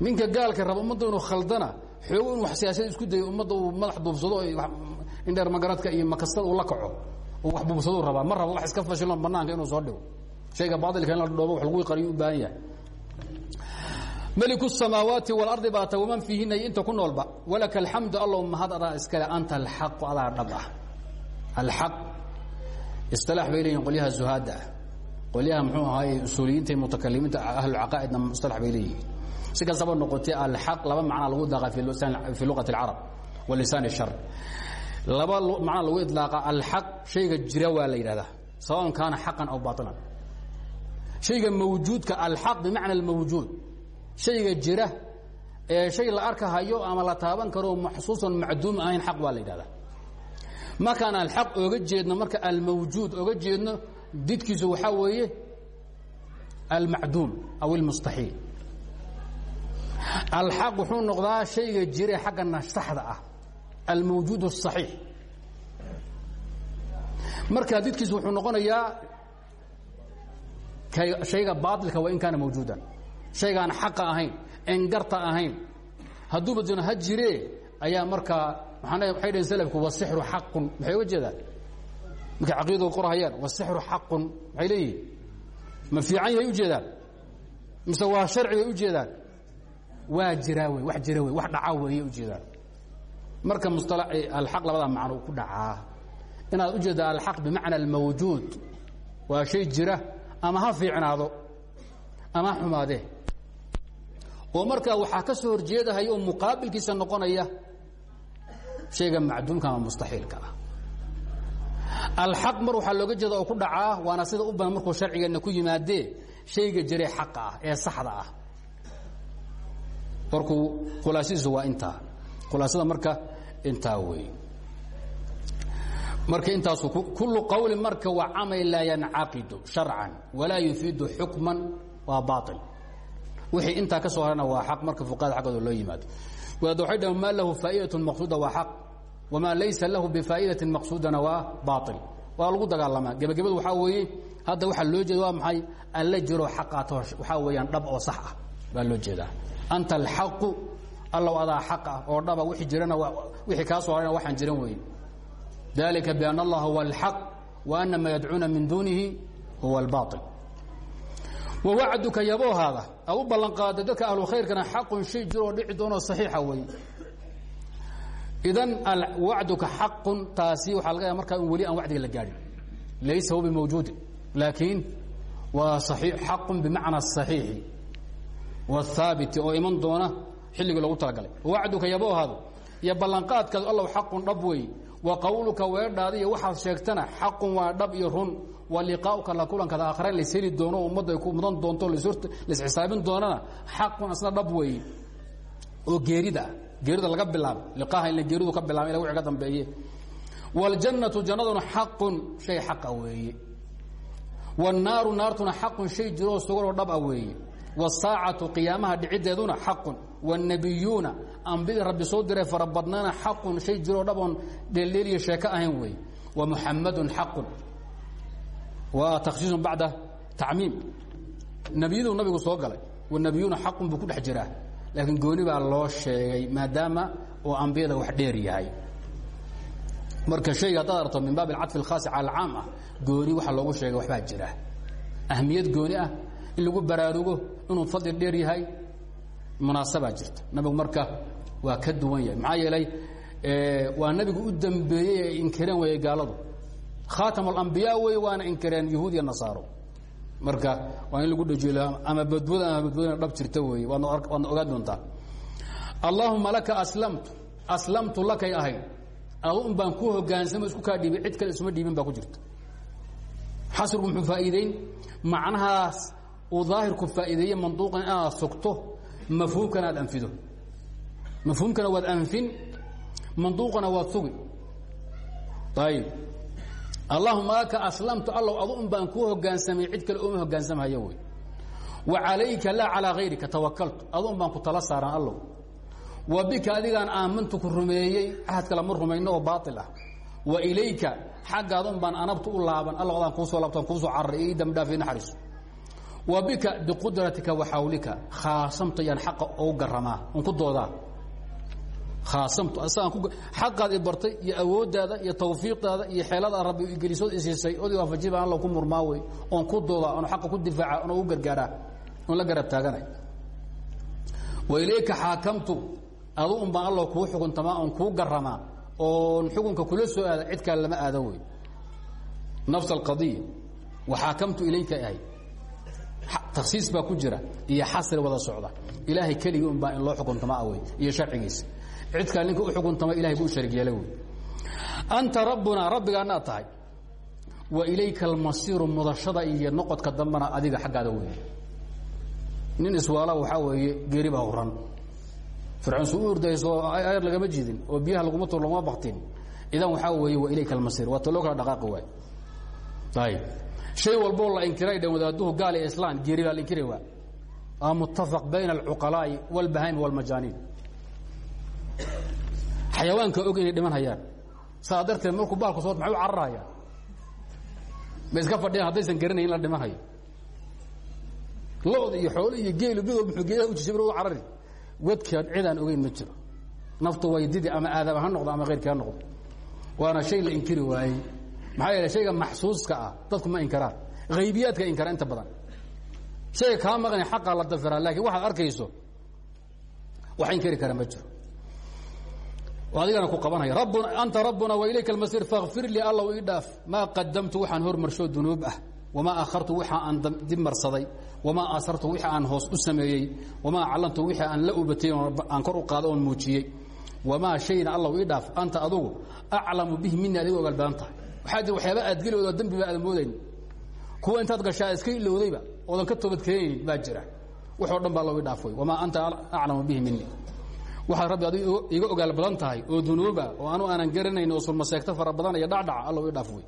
ninka gaalka raba ummadda inuu khaldana xoogo in wax siyaasad isku dayo ummadda uu madax duubsado indheer magaradka iyo makastada uu la kaco uu wax buubsaduu rabaa. Ma raba wax iska fashilno banaanka inuu soo dhigo. Shayga baailka in la dhoobo wa lagu qariyu u baahan yahay. Meliku samaawaati walardi baa ta waman fiihina iyo inta ku noolba walaka alxamdu allou mahad adaa iskale ah. anta isilaax bay leeyihin qolyaha zuhaadda ah qolyaha mxuu ahaaye usuuliyiinta iyo mutakalimiinta ahlulcaqaa'idna musalax bay leeyihiin si kastaba noqotee alxaq laba macnaa lagu daaqa fii luqati اlcarab wa lisaan الshar laba macnaa lagu idlaaqa alxaq shayga jira waa la yidhahdaa sawaءn kaana xaqan aw baطilan shayga mawjuudka alxaq bimacna اlmawjuud shayga jira ee shay la arkahayo ama la taaban karo maxsuusan macduum ahayn xaq baa la yidhahdaa markaan alxaq oga jeedno marka almawjuud oga jeedno didkiisu waxaa weeye almacduum aw ilmustaxiil alxaq wuxuu noqdaa shayga jire xaggana saxda ah almawjuud الصaxiix marka didkiisu wuxuu noqonayaa shayga baailka waa in kaana mawjuudan shaygaan xaqa ahayn en garta ahayn hadduuba dino ha jire ayaa markaa waxay dhaheen slafku wasixru xaqun. Maxay uga jeedaan? Markay caqiidadu qorhayaan wasixru xaqun. Maxay leeyihiin ma fiican yahay ujeedaan mise waa sharcigay ujeedaan waa jiraa wey wax jira wey wax dhacaa weeyay ujeedaan marka musala alxaq labadaa macno ku dhacaa. Inaad ujeeddaa alxaq bimacna almawjuud. Waa shay jira ama ha fiicnaado ama ha xumaadee. Oo markaa waxaa ka soo horjeedahaya oo muqaabilkiisa noqonaya shayga macduumka ama mustaxiilka ah. Alxaq mar waxaa looga jeeda oo ku dhacaa waana sida u badan markuu sharcigeenna ku yimaadee shayga jiree xaqa ah ee saxda ah. Markuu khulaasadiisu waa intaa khulaasada marka intaa wey marka intaasu kullu qawli marka waa camal laa yancaqidu sharcan walaa yufiidu xukman waa baail wixii intaa ka soo harana waa xaq marka fuqahada xaggooda loo yimaado wadaad waxay dhahan maa lahu faa'idatun maqsuuda waa xaq wamaa laysa lahu bifaa'idatin maqsuudana waa baail waa lagu dagaalamaa gebagabadu waxaa weeye hadda waxaa loo jeeda waa maxay alla jiro xaqaato waxaa weeyaan dhab oo sax ah baa loo jeedaa anta alxaqu allow adaa xaq ah oo dhaba wixii jirana wixii kaa soo harana waxaan jiran weeye dalika bian allaha huwa alxaq wa ana ma yadcuuna min duunihi huwa albaail wawacduka yaboohaada a u ballanqaaday dadka ahlu khayrkana xaqun shay jiroo dhici doonoo saxiixa wey idan wacduka xaqun taasi waxaa laga yaaba markaa in weli aan wacdiga la gaadhin. Laysa huwa bimawjuudin laakiin waa xaqun bimacna asaxiixi wاthaabiti oo iman doona xilligii loogu talagalay. Wacduka yaboohaadu iyo ballanqaadkaadu allow xaqun dhab wey wa qawluka weedhaada iyo waxaad sheegtana xaqun waa dhab iyo run waa liqaauka la kulankada akhrayn lays heli doono ummadda ay ku mudan doonto lays xisaabin doonana xaqun isna dhab weeye oo geerida geerida laga bilaabo liqaaha ila geeridu ka bilaba ila wixi ka dambeeye waljannatu jannaduna xaqun shay xaqa weeye. Wannaaru naartuna xaqun shay jiro oo sugan oo dhab ah weeye. Wsaacatu qiyaamaha dhiciddeeduna xaqun. Wannebiyuuna ambidii rabbi soo diray farabadnana xaqun shay jiroo dhaboon dheeldheeliya sheeko ahayn weeye. Wamuxammadun xaqun waa takhsiisun bacda tacmiim. Nebiyaduu nabigu soo galay wanabiyuuna xaqun buu ku dhex jiraa. Laakiin gooni baa loo sheegay maadaama uu ambiyada wax dheer yahay. Marka shayga haddaad arto min baab alcadfi alkhaasi cala alcaam ah gooni waxa loogu sheegay waxbaa jira. Ahmiyad gooni ah in lagu baraarugo inuu fadli dheer yahay munaasabaa jirta. Nabigu marka waa ka duwan yahay. Maxaa yeelay waa nabigu u dambeeyey ay inkireen weeye gaaladu khaatam alambiyaa wey waana inkireen yahuud iyo nasaaro. Marka waa in lagu dhajiyo ama badwada ama badwadana dhab jirta weeye waadna ogaan doontaa. Allaahuma laka aslamtu aslamtu lakay ahayd adu un baan ku hogaansamo isku kaa dhiibay cid kale isuma dhiibin baa ku jirta. Xasrigu muxuu faa'iideyn macnahaas uu daahirku faa'iideeye manduuqan inaad sugto mafhuumkana aad anfido. Mafhuumkana waad anfin manduuqana waad sugi. Ayib allahuma laka aslamtu allow adu un baan kuu hogaansamay cid kale uma hogaansamhayo wey wa calayka laa calaa hayrika tawakaltu adu un baan ku tala saaran allow wa bika adigaan aamantu ku rumeeyey ahadka lama rumayno oo baail ah. Wa ilayka xaggaada un baan anabtu u laaban alla adaan kuusoo laabtan kuusoo cararay ii dambi dhaaf ii naxariiso. Wa bika biqudratika wa xawlika khaasamtu yaan xaqa ugu garamaa un ku doodaa xaqaad i bartay iyo awooddaada iyo tawfiiqdaada iyo xeelada rabbi igelisood isiisay odi waafaji baan alla ku murmaa wey oon ku doodaa oon xaqa ku difaaca oon ugu gargaaraa oon la garab taaganay. Wa ilayka xaakamtu adu un baan alla kuu xukuntamaa oon kuu garamaa oon xukunka kula soo aada cid kale lama aado wey. Nafs alqadiya waxaakamtu ilayka ahay takhsiis baa ku jira iyo xasri wada socda. Ilaahay keligii un baa in loo xukuntamaa wey iyo sharcigiisa cid kale ninka u xukuntama ilahay buu sharig yeela wey anta rabbunaa rabbigaanaad tahay. Wa ilayka almasiiru mudashada iyo noqodka dambana adiga xaggaada wey nin iswaala waxaa weeye geeri baa huran. Fircoon su u ordayso ayar lagama jiidin oo biyaha laguma tur laguma baktin idan waxaa weeye wa ilayka almasiir. Waa ta loo kala dhaqaaqi waay. Ayib shay walboo la inkiray dhan wadaaduhu gaal iyo islaan geeri baa la inkiri waa waa muttafaq bayna alcuqalaa'i walbahaimi walmajaaniin xayawaanka og inay dhiman hayaan saa darteed markuu baalku soo maxay u cararhayaan ma iska fadhiyaan haddaysan garanayn in la dhiman hayo lo-da iyo xoolo iyo geelu mid walba geedaha u jijabin u carari wadkaan cidaan ogeyn ma jiro. Naftu way didi ama aadama ha noqdo ama keyrkii ha noqdo. Waana shay la inkiri waayey. Maxaa yeele shayga maxsuuska ah dadku ma inkaraan. Haybiyaadka inkara inta badan. Shayga kaa maqan xaqaa la dafiraa laakiin waxaad arkayso wax inkari kara ma jiro adigana ku rabbuna anta rabbuna wa ilayka almasiir fakfir lii allow ii dhaaf. Maa qadamtu waxaan hormarshoo dunuub ah wamaa akhartu wixii aan dib marsaday wamaa asartu wixii aan hoos u sameeyey wamaa aclantu wixii aan la ubatay aan kor u qaado oon muujiyey. Wamaa shayna allow ii dhaaf. Anta adugu aclamu bihi mini adiga ogaal badan tahay. Waxaa jira waxyaaba aad geli oo dembiba aada moodayn kuwa intaad gashaa iska ilowdayba oodan ka toobad keenaynin baa jira. Waxoo dhan baa allow ii dhaaf wey wamaa anta aclamu bihi mini waxaad rabbi adigu iga ogaal badan tahay oo dunuuba oo anu aanan garanayn oo sulmaseegto fara badan iyo dhacdhaca allow ii dhaaf wey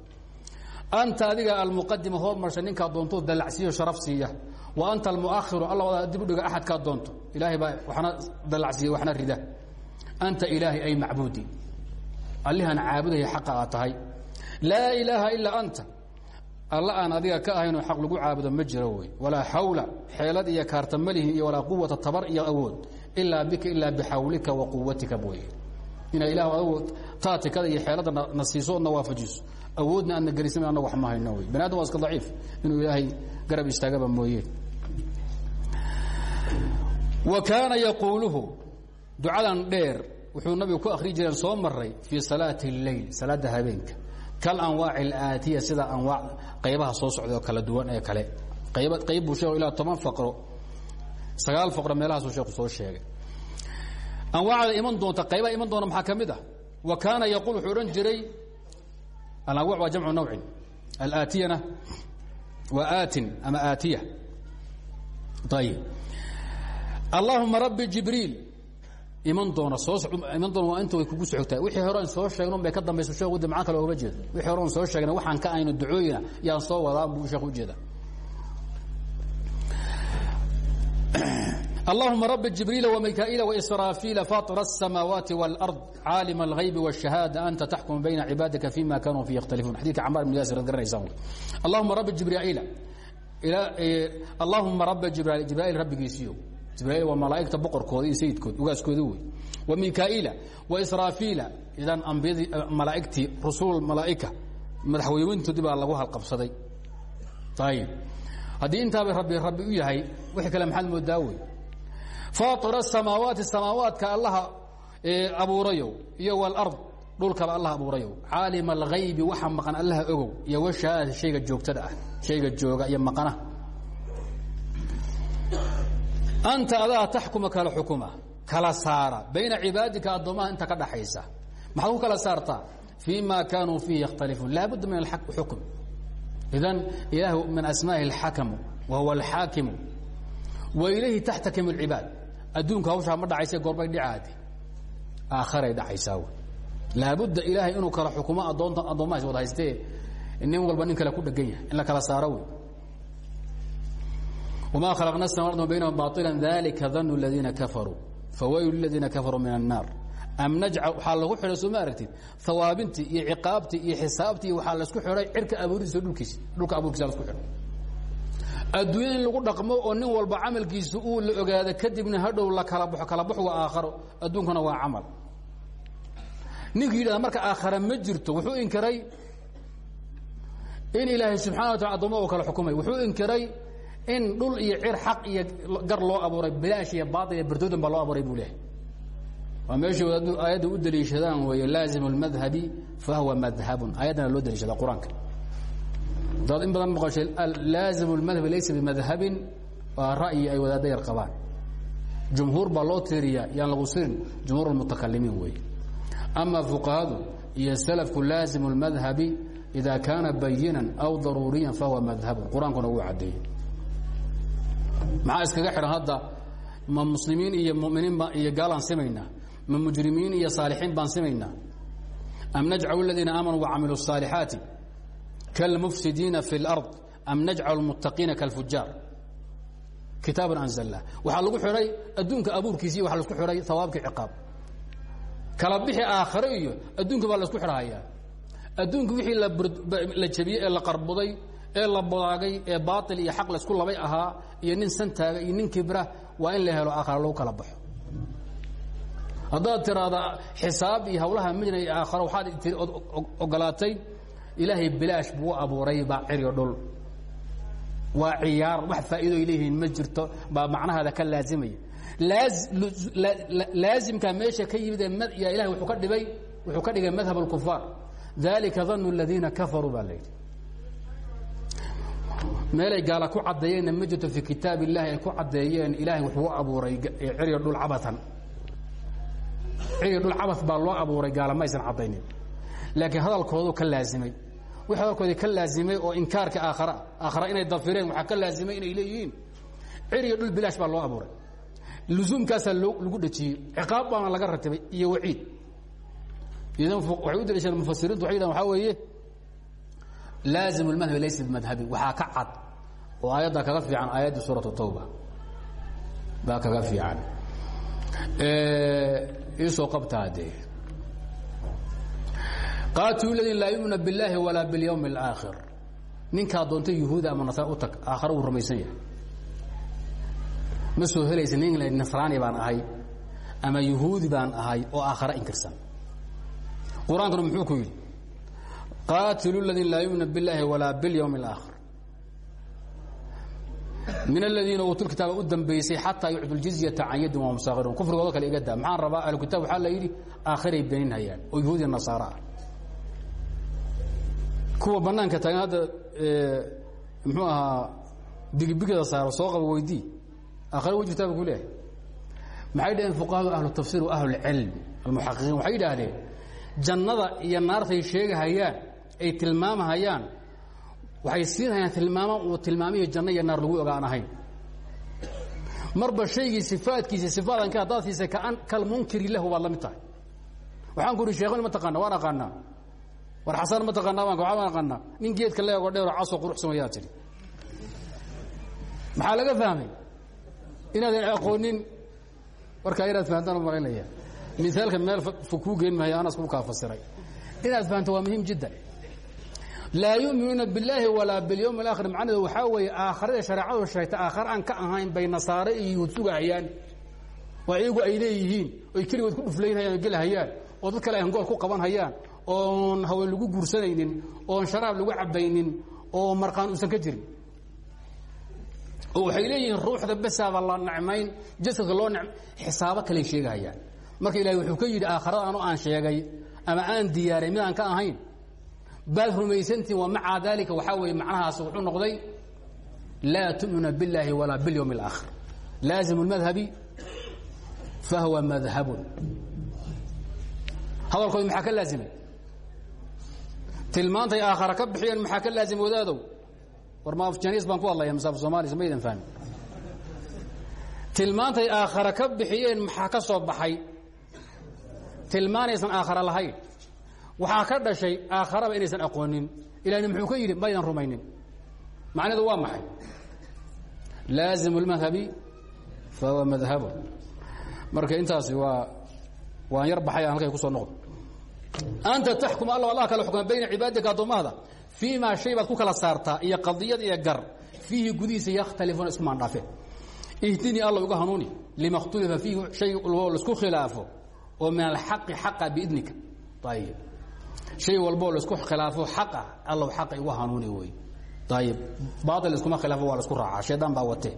anta adiga almuqadima hormarsha ninkaa doonto dalacsiiyo sharaf siiya. Wa anta almuakhiru alla wada dib u dhiga axadkaa doonto. Ilaahay baa waxna dalacsiiya waxna rida. Anta ilaahay ay macbuudi. Allihaan caabudaya xaqa tahay. Laa ilaaha ilaa anta. Alla aan adiga ka ahaynoo xaq lagu caabudo ma jiro wey. Walaa xawla xeelad iyo kaarta iyo walaa quwata tabar iyo awood ilaa bika ilaa bixawlika wa quwatika mooye inaa ilah adigu taatikada iyo xeeladda na siiso ood na waafajiso. Awoodna aadna gelisan annaga wax ma hayno wey. Bani adam waa iska daciif inuu ilaahay garab istaagaba mooye. Wa kaana yaquuluhu ducadan dheer wuxuu nabigu ku akhri jireen soo maray fii salaati اleyl salaada habeenka. Kal anwaaci اlaatiya sida anwaac qaybaha soo socda oo kala duwan ee kale. Qayb buu sheego ilaa toban faqro sagaal faqro meelahaasuu sheeku soo sheegay. Anwaacda iman doonta qaybaha iman doona maxaa ka mid ah? Wa kaana yaquul wuxuu odhan jiray alanwac waa jamcu nawcin. Alaatiyana waa aatin ama aatiya. Ayib allahuma rabbi jibriil iman doona soo iman doona waa inta way kugu socogtahay. Wixii hore aan soo sheegno bay ka dambayso sheekhu de macaan kale oogama jeedo wixii hore aan soo sheegnay waxaan ka ayno ducooyina yaan soo wadaa buu sheekhu ujeeda allahuma rabi jibriila wmikaa'iila waisraafiila faطira الsamaawaati wاlأrض caalima اlغaybi wالشhahaada anta taxkum bayna cibaadika fima kanuu fi yakhtalifuun xadidka camar ibn yaasir ad garanaysaan allahuma rabi jibraiila allahuma raba jibril jibraail rabbigiisiyo jibraail waa malaa'igta boqorkooda iyo sayidkooda ugaaskooda wey wa mikaa'iila wa israafiila idan ambiyadii malaa'igtii rusul malaa'ika madaxweynintoodii baa lagu halqabsaday ayib haddii intaaba rabbi rabbi u yahay wixii kale maxaad moodaa wey faaطir الsamaawaati samaawaadka allaha abuurayow iyo wاlard dhulkaba allah abuurayow caalima اlغaybi waxa maqan allaha ogow iyo washahaada shayga joogtada ah shayga jooga iyo maqanaha anta adaa taxkuma kala xukuma kala saara bayna cibaadika addoomaha inta ka dhaxaysa maxaad ku kala saartaa fii ma kaanuu fiihi yakhtalifuun laabudda min xukm idan ilaah min asmaaءi اlxakamu wa huwa alxaakimu wa ilayhi taxtakim اlcibaad adduunka hawshaa ma dhacaysa goorbay dhicaadi aakharay dhacaysaa w laabudda ilaahay inuu kala xukumo adoonta addoomahas wad haystee nin walba nin kale ku dhegan yahay in la kala saaro wey وma khalqna الsma ard baynahum baطila dalika danu اladiina kafaruu fawaylu ladiina kafaruu min الnaar am najcal waxaa lagu xidhay soo ma iyo ciqaabtii iyo xisaabtii iyo waxaa la isku xidhay cirka abuuridiisa dhulkiisa. Dhulka abuurkiisa lasku xidhay adduunya in lagu dhaqmo oo nin walba camalkiisa uu la ogaado kadibna hadhow la kala baxo kala baxu waa aakharo. Adduunkana waa camal. Ninkii yidhahda marka aakhara ma jirto. Wuxuu inkiray in ilaahay subxana wa tala addooma u kala xukumay. Wuxuu inkiray in dhul iyo cir xaq iyo gar loo abuuray bilaash iyo baail iyo berdoodan baa loo abuuray buu lehay waa meesha aayadda u daliishadaan weeye laazim اlmadhabi fahuwa madhabun ayaddana loo daliishada qur-aanka hadaad in badan maqashay laazim اlmadhabi laysa bimadhabin waa ra'yi ay wadaadda yar qabaan jumhuur baa loo tiiriyaa yaan lagu sirin jumhuur اlmutakalimiin weeye ama fuqahadu iyo salafku laazim اlmadhabi ida kaana bayinan aw daruuriyan fahuwa madhabun qur-aankuna wuu caddeeyey maxaa iskaga xidhan hadda ma muslimiin iyo muminiin ba iyo gaalaan simaynaa ma mujrimiin iyo saalixiin baan simaynaa am najcalu aladiina aamanuu wacamiluu الصaalixaati kalmufsidiina fi اlأrض am najcalu اlmuttaqiina kalfujaar kitaaban anzalnaa waxaa lagu xidhay adduunka abuurkiisiiy waa lasku xidhay hawaabkii ciqaab kala bixi aakhare iyo adduunka baa laisku xidhahayaa adduunka wixii la jebiyey ee la qarbuday ee la bodaagay ee baail iyo xaq laysku labay ahaa iyo nin santaaga iyo nin kibra waa in la helo aakhara lagu kala baxo haddaad tiraahda xisaab iyo hawlaha midna iyo aakharo waxaad ogolaatay ilaahay bilaash buu abuuray baa ciriyo dhul. Waa ciyaar wax faa'iido ay ma jirto baa macnahaada ka laazimaya. Laazimkaa meesha ka yimid ee ilahay wuuu ka dhibay wuxuu ka dhigay madhab اlkufaar dalika danu اladiina kafaruu baa la yidhi. Meelay gaala ku caddeeyeenna ma jirto fii kitaab ay ku caddeeyeen ilaahay wuxuu abuuray ciryo dhul cabatan ciryo dhul cabad baa loo abuuray gaala maysan caddaynin laakiin hadalkoodu ka laazimay. Wix hadalkoodii ka laazimay oo inkaarka aakhara aakhara inay dafireen waxaa ka laazimay inay leeyihiin. Ciryo dhul bilaash baa loo abuuray. Lusuumkaasaa lagu dhejiyey ciqaab baana laga ratibay iyo waciid. Idan waxay u daliishadeen mufasiriintu waxay yidhahan waxaa weeye laazim اlmadhabi laysa bimadhabi. Waxaa ka cad oo aayadda kaga fiican aayaddii suuraة tawba. Baa kaga fiican iisoo qabtaa dee qaatilu ladin laa yumina biاllahi walaa biاlyawm اlآakhir ninkaa doonta yuhuuda ama nasara u tag aakhare wuu rumaysan yahay ma soo helaysa nin nasraani baan ahay ama yuhuudi baan ahay oo aakhare inkirsan qur-aankuna muxuu ku yidhi qaatilu ladin laa yumina biاllahi walaa biاlyawm اlآakhir min aladiina uutuu kitaaba u dambaysay xataa yucdu ljizyata can yadin wahum saakiruun kufrigooda kale iga daa maxaan rabaa ahlukitaab waxaa la yidhi aakhiray beeninhayaan oo yahuudiya nasaara ah kuwa banaanka taagan hadda muxuu ahaa bigibigda saaro soo qaba weydii aakhira way jirtaa ba ku leehay maxay dhaheen fuqahadu ahlu tafsir wa ahlulcilm almuxaqiqiin waxay yidhaahdeen jannada iyo naartay sheegahayaan ay tilmaamahayaan waxay siinayaan tilmaamo uu tilmaamihii janno iyo naar lagu ogaan ahayn marba shaygii sifaadkiisa sifaadanka haddaad siisay kaan kalmunkiri lahu baad la mid tahay. Waxaan ku uhi sheekhan ma taqaana waan aqaanaa. War xasan ma taqaanaa? Waan waan aqaanaa nin geedka leego dheero casoo quruxsan wayaa tidhi maxaa laga fahmay? Inaadan aqoonin. Warkaa inaad fahantaan u malaynaya misaalka meel kuu geen maayo anas ku kaa fasiray. Inaad fahanto waa muhiim jiddan laa yuminuuna billaahi walaa bilyowm alaakhir. Macnaheedu waxaa weeye aakharada shareecadu sheegtay aakhare aan ka ahayn bay nasaare iyo yuhuud sugahayaan. Oo iyagu ay leeyihiin oy keligood ku dhuflaynhayaan oo oo dad kale ay hangool ku qaban hayaan oon haween lagu guursanaynin oon sharaab lagu cabaynin oo marqaan uusan ka jirin. Oo waxay leeyihiin ruuxda besaaba la necmayn jasadka loo ne xisaabo kaley sheegahayaan. Marka ilahay wuxuu ka yidhi aakharada aan sheegay ama aan diyaaray mid aan ka ahayn baad rumaysantiin wa maca daalika waxaa weeye macnahaas wuxuu noqday laa tu'mina biاllaahi walaa biاlyowm اlaakhir laazimu اlmadhabi fahuwa madhabun hadalkoodi maxaa ka laazimay tilmaantay aakhara ka bixiyeen maxaa ka laazima wadaadow war ma afjaniis baan ku hadlaya masaaf somaaliya maydan fahmi tilmaantay aakhara ka bixiyeen maxaa ka soo baxay tilmaanaysan aakhara lahayn waxaa ka dhashay aakharaba inaysan aqoonin. Ilahni muxuu ka yidhi maydan rumaynin. Macnaheedu waa maxay? Laazimu اlmadhabi fahuwa madhabun. Marka intaasi waa waan yar baxay aan halkay ku soo noqdo anta taxkum alla allah kala xukma bayna cibaadika addoommahda fii maa shay baad ku kala saartaa iyo qadiyad iyo gar fiihi gudihiisa yakhtalifuuna isku maandhaafeen ihdinii alla uga hanuuni lima khtulifa fiihi shay walbo la isku khilaafo oo min alxaqi xaqa biidnika ayib shay walboo laisku khilaafo xaqa allow xaqa igu hanuuni wey ayib baail iskuma khilaafo waa la isku raacaa shaydaan baa watee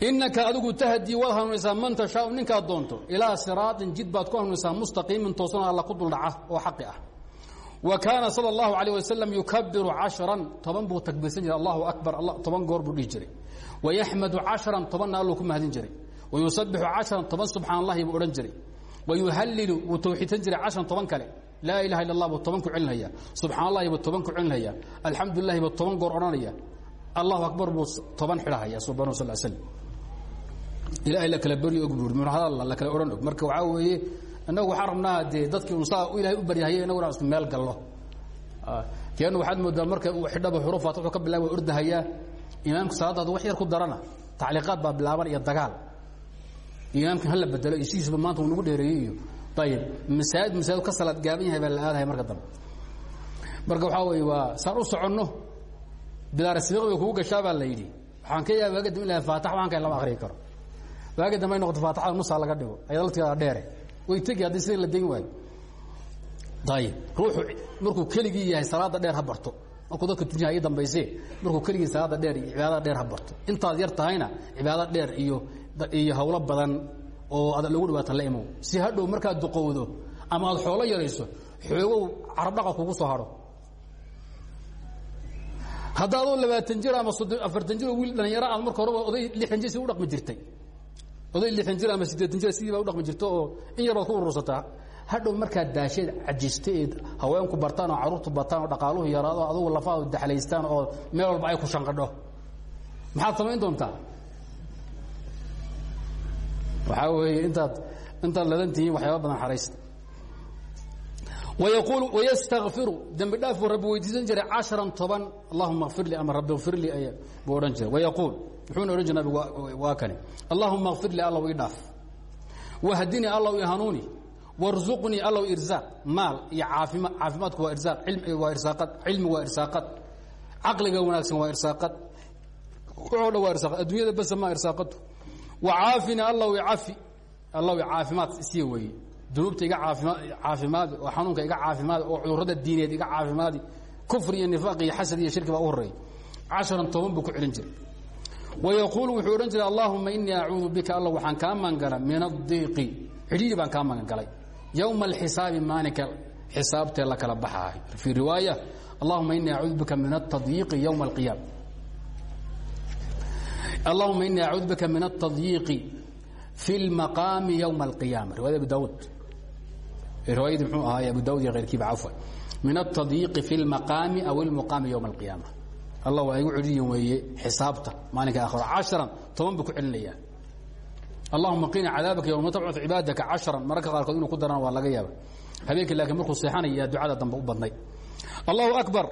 inaka adigu tahdii waad hanuunaysaa man tashaau ninkaad doonto ilaa siraaطin jid baad ku hanuunaysaa mustaqiimin toosanoo alla ku duldhaca oo xaqi ah wa kaana salى اllahu عalيه wasalam yukabiru caشhran toban buu takbiirsan jiray allahu akbar toban goor buu dhihi jiray wayaxmadu caشhran tobanna alluu ku mahadin jiray wayusabixu caشhran toban subxaan اllahi buu odhan jiray wayuhalilu wuu tawxiidsan jiray caشhran toban kale laa ilaha illa اllah buu toban ku celinaya subxaan allahi buu toban ku celinaya alxamdu lilahi buu toban goor odhanaya. Allahu akbar buu toban xidhahaya subanu sal slm ilaahay la kala beri og buuri murhadal la kala odhan og. Marka waxaa weeye innagu waxaan rabnaa dee dadkii unsaa ilahay u baryahaya innaguna isku meel gallo. Keenu waxaad moodaa marka uu xidhaba xurufaat wuxuu ka bilaaba ordahayaa imaamka salaadaadu wax yar ku darana. Tacliiqaad baa bilaaban iyo dagaal. Imaamkan hala bedelo iyo sidiisba maanta uu nagu dheereeyey iyo ayib masaajid masaajid ka salaad gaaban yahay baa la aadahaya marka dambe. Marka waxaa weeye waa saan u soconno? Bidaar sibiiq bay kugu gashaa baa la yidhi. Waxaan ka yaaba waaga dambe in la faatax waxaan kale lama akhriyi karo. Waagi dambe ay noqoto faataxada nusaa laga dhigo ayada laftigeeda dheere. Way tegi haddii sida la degi waayo. Ayib ruuxu markuu keligii yahay salaada dheer ha barto. Markuu dadka tujiha ii dambayse markuu keligii salaada dheer iyo cibaadada dheer ha barto. Intaad yar tahayna cibaado dheer iyo iyo hawlo badan oo aad lagu dhawaata la imow si hadhow markaad duqowdo ama aad xoolo yarayso xoogow carabdhaqa kugu soo hadho hadda adoo labaatan jir ama soddon afartan jir oo wiil dhalinyaro aad marka horeba oday lixdan jir si u dhaqmi jirtay. Oday lixan jir ama siddeetan jir sidii baa u dhaqmi jirta oo in yar baad ku urursataa. Hadhow markaad daasheed cajista eed haweenku bartaan oo carruurtu bataan oo dhaqaaluhu yaraado adugu lafaadu daxlaystaan oo meel walba ay ku shanqadho. Maxaad samayn doontaa waxaa weeye intaad intaad ladan tihiin waxyaaba badan xaraysta. Wayaquul wayastakfiru dembi dhaaf buu rabbi weydiisan jiray cashran toban. Allahuma kfir lii ama rabbi kfir lii buu odhan jiray. Wayaquul. Muxuuna odhan jira nabigu waa kani. Allahuma kfir lii allow ii dhaaf. Wahdinii allow i hanuuni. Warzuqnii allow irsaaq maal iyo caafima caafimaadku waa irsaaq waa irsaaqad cilmi waa irsaaqad caqliga wanaagsan waa irsaaqad wuxoo dhan waa irsaaqad adduunyada basa maa irsaaqadu wacaafinii allow icafi allow caafimaad isiya weeye. Dunuubta iga caafimaad caafimaadi oo xanuunka iga caafimaadi oo cudurrada diineed iga caafimaadi kufri iyo nifaaq iyo xasad iyo shirki baa u horreeyay. Casharan toban buu ku celin jiray. Wayaquulu wuxuu odhan jiray allaahuma inii acuudu bika alla waxaan kaa magangala min addiiqi. Cidhiiri baan kaa magangalay yowma alxisaabi maalinka xisaabtee la kala baxahay fii riwaaya allahuma inii acuudu bika min atadyiiqi yowma alqiyaama allahuma inii acuudu bika min atadyiiqi fi lmaqaami yowma alqiyaama riwayada abu daawuud riwaayadii muxuu ahaay abu daawud iyo keyrkiiba cafwan. Min atadyiiqi fi lmaqaami aw ilmuqaami yowma alqiyaama allah waa igu celiyin weeye xisaabta maalinka aakhiro casharan toban buu ku celinayaa allahuma qina cadaabaka yowma tabcud cibaadaka casharan mararka qaarkood inuu ku darana waa laga yaaba habeenkii laakiin markuu seexanaya ducada dambe u badnay. Allahu akbar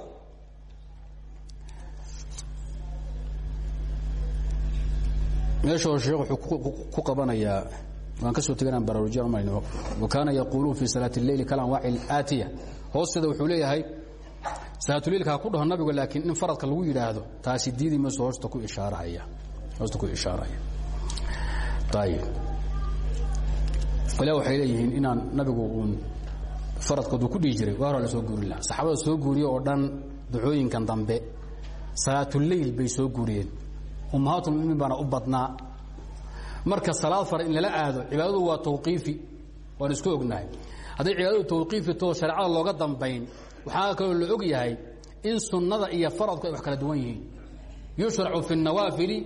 meeshoo sheekh wuxuu ku qabanayaa waan ka soo teganaan baraarujiyan umayno wa kaana yaquuluun fii salaati اleyli kalanwaaci اlaatiya hoosteeda wuxuu leeyahay salaatuleilka ha ku dhaho nabigu laakiin in faradka lagu yidhaahdo taasi diidi mayso hoosta ku ishaarahaya hoosta ku ishaarahaya. Ayib ilah waxay leeyihiin inaan nabigu uun faradkooduu ku dhihi jiray waa hora la soo guurin laha saxaabada soo guuriye oo dhan ducooyinkan dambe salaatuleyl bay soo guuriyeen ummahaatulmuminiin baana u badnaa. Marka salaad far in lala aado cibaadadu waa tawqiifi waan isku ognahay. Hadday cibaadadu tawqiifi too shareecada looga dambayn waxaa kaloo la og yahay in sunnada iyo faradku ay wax kala duwan yihiin. Yushracu fi اnawaafili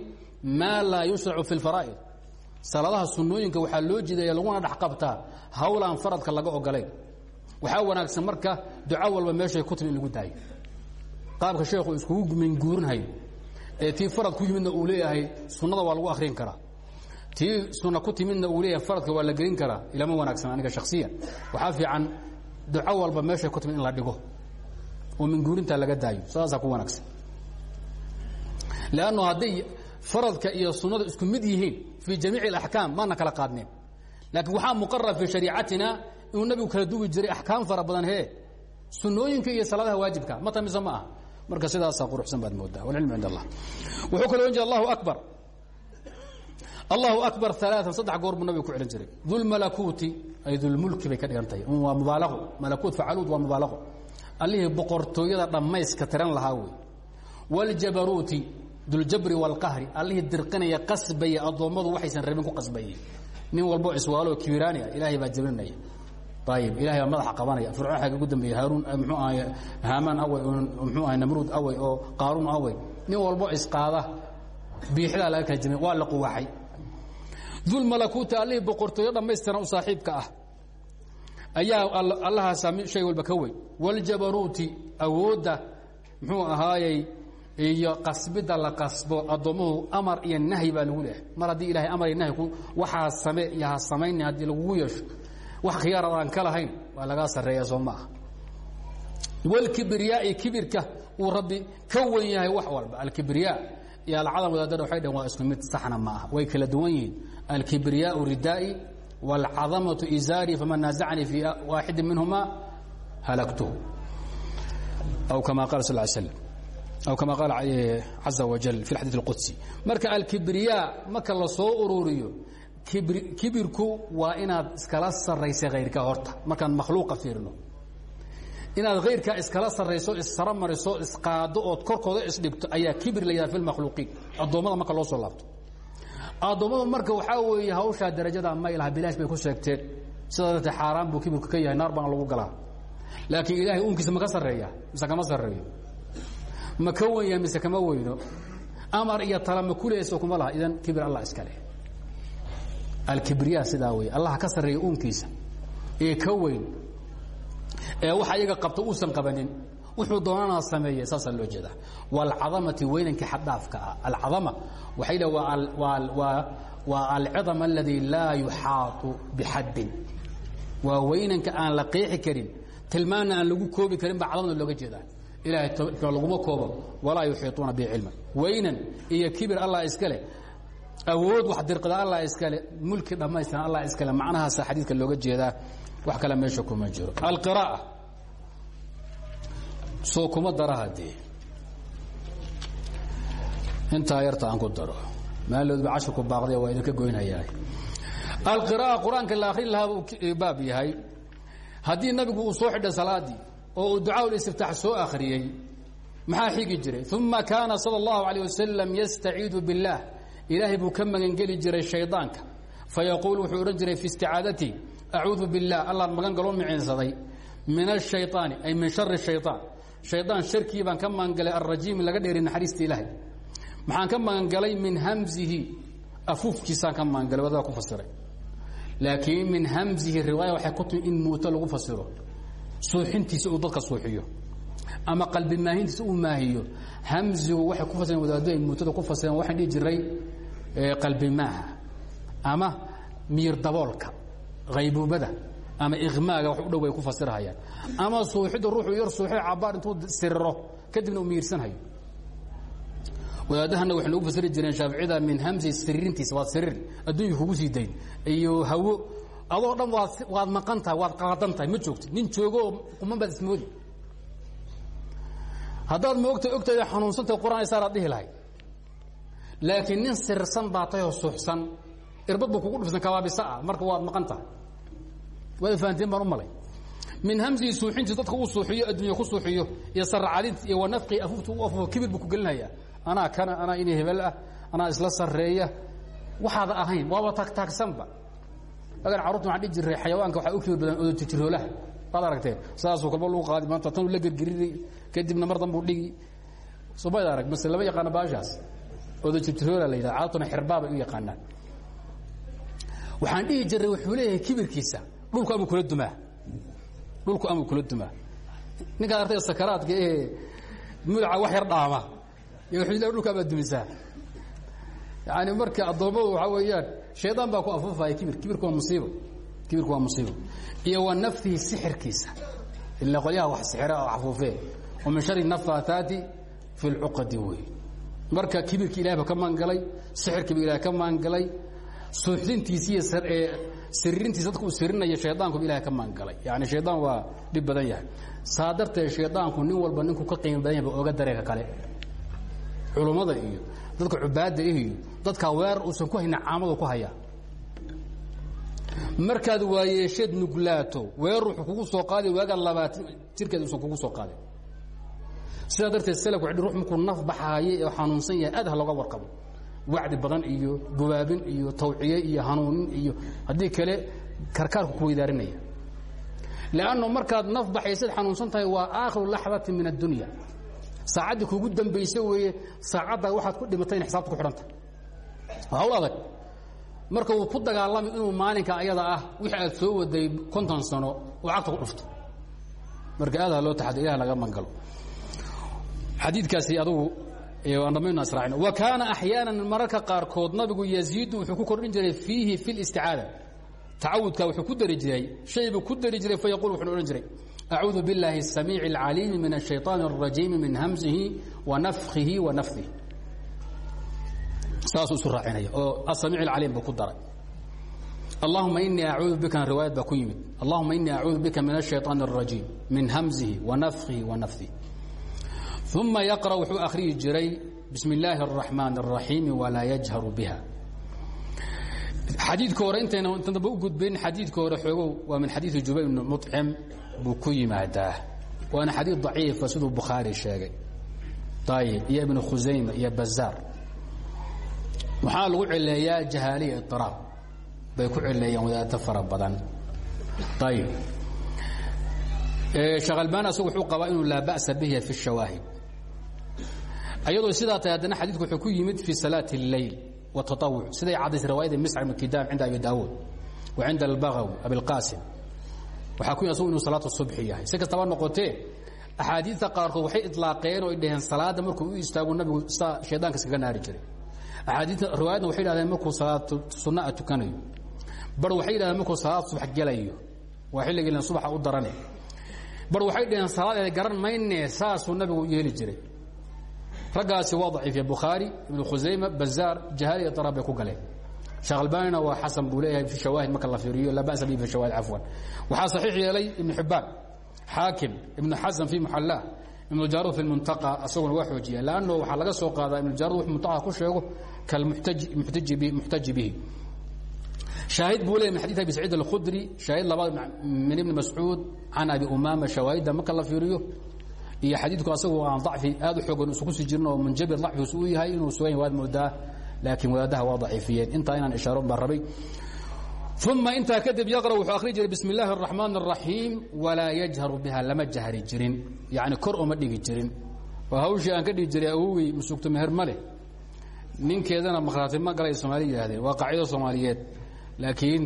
maa laa yushracu fi اlfaraa'id salaadaha sunnooyinka waxaa loo jeedaya laguna dhex qabtaa hawlaan faradka laga ogolayn waxaa wanaagsan marka duco walba meeshay ku in lagu daayo. Qaabka sheekhu iskugu minguurinhayo ee tii farad ku yimidna uu leeyahay sunnada waa lagu akhrin karaa. Tii sunna ku timidna uu leeyahay faradka waa la gelin karaa ilama wanaagsan aniga shakhsiyan. Waxaa fiican duco walba meeshay ku timid in la dhigo oo minguurintaa laga daayo sidaasaa ku wanaagsan. Leannu hadday faradka iyo sunnadu isku mid yihiin fii jamiici alaxkaam maana kala qaadneen. Laakiin waxaa muqarar fii shariicatina inuu nabigu kala dugi jiray axkaam fara badan he sunnooyinka iyo salaadaha waajibka ma tamise ma aha marka sidaasaa quruxsan baad moodaa walcilmu cind allah. Wuxuu kaloo ohan jira allahu akbar. Allahu akbar alaaan saddex goor buu nabiga ku celin jiray. Dulmalakuuti ay dulmulki bay ka dhigan tahay. Waa mubaalaqo. Malakuut facaluud waa mubaalaqo. Allihii boqortooyada dhammayska tiran lahaa wey. Wاljabaruuti duljabri wاlqahri allihii dirqinaya qasbaya addoommadu waxaysan rabin ku qasbayeen. Nin walbo iswaalo kibiraani ah ilaahay baa jabrinaya ayib ilahay baa madaxa qabanaya. Fircoon xagga ugu dambeeyey haaruun mxuu ahay haamaan awey oo mxuu ahay namruud awey oo qaaruun awey nin walbo isqaada biixdaa laga kala jabin waa la quwaxay dulmalakuuta allihii boqortooyo dhammaystiran u saaxiibka ah. Ayaa allahaasa shay walba ka weyn. Wاljabaruuti awoodda muxuu ahaayey iyo qasbidda la qasbo addoommuhu amar iyo nahyi baa lagu leehay mar haddii ilahay amar iyo nahyi waxaa same iyo ha samayni haddii lagugu yeesho wax khiyaarad aan ka lahayn waa lagaa sarreeya soo ma aha wاlkibriyaai kibirka uu rabbi ka wen yahay wax walba alkibriya iyo alcadam wadaadada waxay dhaheen waa isku mid saxna ma aha way kala duwan yihiin alkibriyaau ridaa'i wاlcadamatu izaari faman naazacanii fii waaxidi minhuma halagtuhu aw kama qala sal ly slam aw kama qaala caza wajal fi xadiid اlqudsi marka alkibriya marka la soo ururiyo kibirku waa inaad iskala saraysa hayrka horta. Markaan makhluuqa fiirino inaad hayrkaa iskala sarayso issara mariso isqaado ood korkooda isdhigto ayaa kibir la yidhaha fi lmakhluuqiin addoommada marka loo soo laabto. Addoommada marka waxaa weeye hawshaa darajada may laha bilaash bay ku sheegteen. Sidaa dartee buu kibirku ka yahay naar baana lagu galaa. Laakiin ilaahay uunkiisa ma ka sarreeya mise kama sarreeyo. Ma ka wen yahay mise kama weyno. Amar iyo tala ma kuma laha. Idan kibir allah iska alkibriya sidaa wey allah ka sarreeya uunkiisa ee ka weyn ee waxa iyaga qabta uusan qabanin wuxuu doonana sameeye saasaa loo jeedaa. Waalcadamati weynanka xaddhaafka ah. Alcadama waxay dhah waa alcidam aladii laa yuxaatu bixaddin. Waa weynanka aan la qeexi karin tilmaanna aan lagu koobi karin baa cadamada looga jeedaa. Ilahay laguma koobo. Walaa yuxiiطuuna bi cilman. Weynan iyo kibir allah iska leh awood wax dirqida allah iskale mulki dhammaystiran allah iskale macnahaasa xadiidka looga jeedaa wax kale meesha kuma jiro alqiraa'a soo kuma dara haddee intaa yarta aan ku daro maaloodba cashirku baaqday waa idinka goynhayaa alqiraa'a qur-aanka la akhrin lahaa buu baab yahay haddii nabigu uu soo xidhay salaaddii oo uu ducaa istiftaax soo akhriyey maxaa xigi jiray uma kaana salى اllahu عalيه wasalam yastaciidu biاllah ilaahay buu ka magangeli jiray shaydaanka fayaquul wuxuu odhan jiray fi isticaadatii acuudu biاllah allaan magan galoo miciinsaday min الshayطaani ay min shari shayطaan shaydaan sharkii baan ka magangalay alrajiimi laga dheeri naxariista ilaahay maxaan ka magangalay min hamzihi afuufkiisaan ka magangalay wadadaa ku fasiray laakiin min hamzihi riwaaya waxay ku timi in muuto lagu fasiro suuxintiisa uu dadka suuxiyo ama qalbi maahintiisa uu maahiyo hamzigu waxay ku fasireen wadaaddo ay muutada ku fasireen waxaan dhihi jiray qalbi maaha ama miir daboolka haybuubada ama iqmaaga wax u dhow ay ku fasirhayaan ama suuxidda ruuxuu yar suuxay cabaar intuu siriro kadibna uu miirsanhayo wadaadahana waxay nagu fasiri jireen shaaficida min hamsi siririntiisa waad siriir adduunka kugu sii dayn. Iyo hawo adoo dhan waad waad maqan tahay waad qaadan tahay ma joogtid nin joogo oo quman baad ismoodi haddaad moogta ogtayda xanuunsantahay qur'aan isaaraad dhihi lahay laakiin nin sirsan baa tahay oo suuxsan irbad buu kugu dhufsan kabaabisa ah. Marka waad maqan tahay. Waad fahanteen baan u malay. Min hamsihi suuxintiis dadka uu suuxiyo adduunya ku suuxiyo iyo saracadinta iyo wanafqii afuufta u afuufo kibir buu ku gelinaya. Anaa kana anaa ini hebel ah anaa isla sarreeya. Waxaada ahayn waaba taagtaagsanba agan carruurta waxaan dhihi jiray xayawaanka waxaa u kibir badan odotijiroolaha waad aragteen saasuu kalba lagu qaadi maanta tanuu la gergerinay kadibna mar danbuu dhigi. Somayd arag mase lama yaqaano baashaas odotijiroola la yidhaha carruurtuna xirbaabay u yaqaanaan. Waxaan dhihi jiray wuxuu leeyahay kibirkiisa dhulku amuu kula dumaa? Dhulku amuu kula dumaa? Ninkaad artay sakaraadka ee mulaca wax yar dhaama iyo wuxuu le dhulka amaad dumisaa? Yani marka addoommadu waxaa weeyaan shaydaan baa ku afuufaya kibir kibirku waa musiibo kibirku waa musiibo. Iyo wa naftihi sixirkiisa ila qolyaha wax sixira oo afuufee wa min shari nafaataati fi lcuqadi wey marka kibirki ilahay ba ka maangalay sixirkiiba ilahay ka maangalay suuxdintiisi iyo siririntiisa dadka uu sirinaya shaydaankuba ilahay ka maangalay. Yani shaydaan waa dhib badan yahay. Saa darteed shaydaanku nin walba ninkuu ka qiimo badan yahay ba oga dareeka kale. Culummada iyo dadka cubaadda iyo dadka weer uusan ku hayna caamadu ku hayaa markaad waayeesheed nuglaato weer wuxuu kugu soo qaaday waagaad labaatan jirkeed uusan kugu soo qaadin sidaa darteed salafku waxay ruux markuu naf baxaaye oo xanuunsan yahay aad ha warqabo. Wacdi badan iyo gubaabin iyo tawciye iyo hanuunin iyo haddii kale karkaarku ku weydaarinaya lanno markaad naf baxaysaad xanuunsan tahay waa aakhiru laxdati min addunya saacaddii kugu dambaysa weeye saacaddaa waxaad ku dhimatay in xisaabta ku xidhanta. Hawl marka wuu ku dagaalami inuu maalinka ayada ah wixii aad soo waday konton sano oo cagta ku dhufto. Marka aad loo taxado ilah laga mangalo xadiidkaasi adugu dhamaynu asraacin wa kaana axyaana mararka qaarkood nabigu yaziidu wuxuu ku kordhin jiray fiihi fi listicaada tacawudka wuxuu ku dari jiray shay buu ku dari jiray fayaqul wuxuu odhan jiray acuudu biاllaahi الsamiici اlcaliimi min الshayطaan الrajiimi min hamsihi wa nafkihi wa nafdihi saasuu isu raacinaya oo asamiic اlcaliim buu ku daray allahuma inii acuudu bika riwaayad baa ku yimid allahuma inii acuudu bika min الshayطaan الrajiim min hamsihi wa nafkihi wa nafdihi uma yaqra wuxuu akhriyi jiray bismi illaahi الraxmaan الraxiimi walaa yajharu biha xadiidka hore intayna inta dambe u gudbayn xadiidka hore xoogow waa min xadiidi jubayr bni muطcim buu ku yimaadaa waana xadiid daciifa siduu bukhaari sheegay ayib iyo ibnu khusayma iyo bazaar waxaa lagu celeeyaa jahaaliya iطiraab bay ku celeeyaan wadaadto fara badan ayib sheekh albani asagu wuxuu qabaa inuu laa ba'sa bihi fi الshawaahid ayadoo sidaa tahay haddana xadiidku wuxuu ku yimid fi salaati اleyl wالtaطawuc siday cadaysay riwaayada misc ibn kidaam cinda abi daawuud wa cinda albagawi abilqaasim waxaa ku yimi asagu inuu salaatu subxi yahay si kastaba noqotee axaadiidta qaarkood waxay iطlaaqeen oo ay dhaheen salaadda markuu u istaago nabigu saa shaydaanka iskaga naari jiray axaadiidta riwaayadna waxay dhahdeen markuu salaatu sunaa tukanayo bar waxay yidhahdeen markuu salaad subax gelayo waa xilligii subaxa u darane bar waxay dhaheen salaadeeda garan mayne saasuu nabigu yeeli jiray raggaasi waa daciifiye bukhaari ibnu khusayma bazaar jahaal iyo araab bay ku galeen. Sheekh albanina waa xasan buu leeyahay fi shawaahid marka la fiiriyo la bas bi fi shawaahid cafwan. Waxaa saxiix yeelay ibnu xibbaan xaakim ibnu xasan fi muxallaah ibnu jaarud fi muntaqa asaguna waa xoojiya laanno waxaa laga soo qaadaa ibnu jaarud wux muntaqa ku sheego kalmuxtaji bihi. Haahid buu leeya min xadii abi saciid alkhudri shaahid labaad min ibni mascuud can abi umaama shawaahidda marka la fiiriyo iyo xadiidku asagu aan ضacfi aad u xoogan isu kusi jirin oo munjabir ضacfigiisu uu yahay inuu sugan waad moodaa laakiin wadaadaha waa ضaciifiyeen intaa inaan ishaaro baan rabay ثuma intaa kadib yaqرأ wuxuu akhri jiray بisم اللahi الرaحمaن الرaحيم walaa yجharu biha lama jahri jirin yaعni kor oma dhigi jirin oo hawshii aan ka dhigi jiray awogey masugto meher ma leh ninkeedana makhraati ma galay somaali yidhahdeen waa qaacido soomaaliyeed laakiin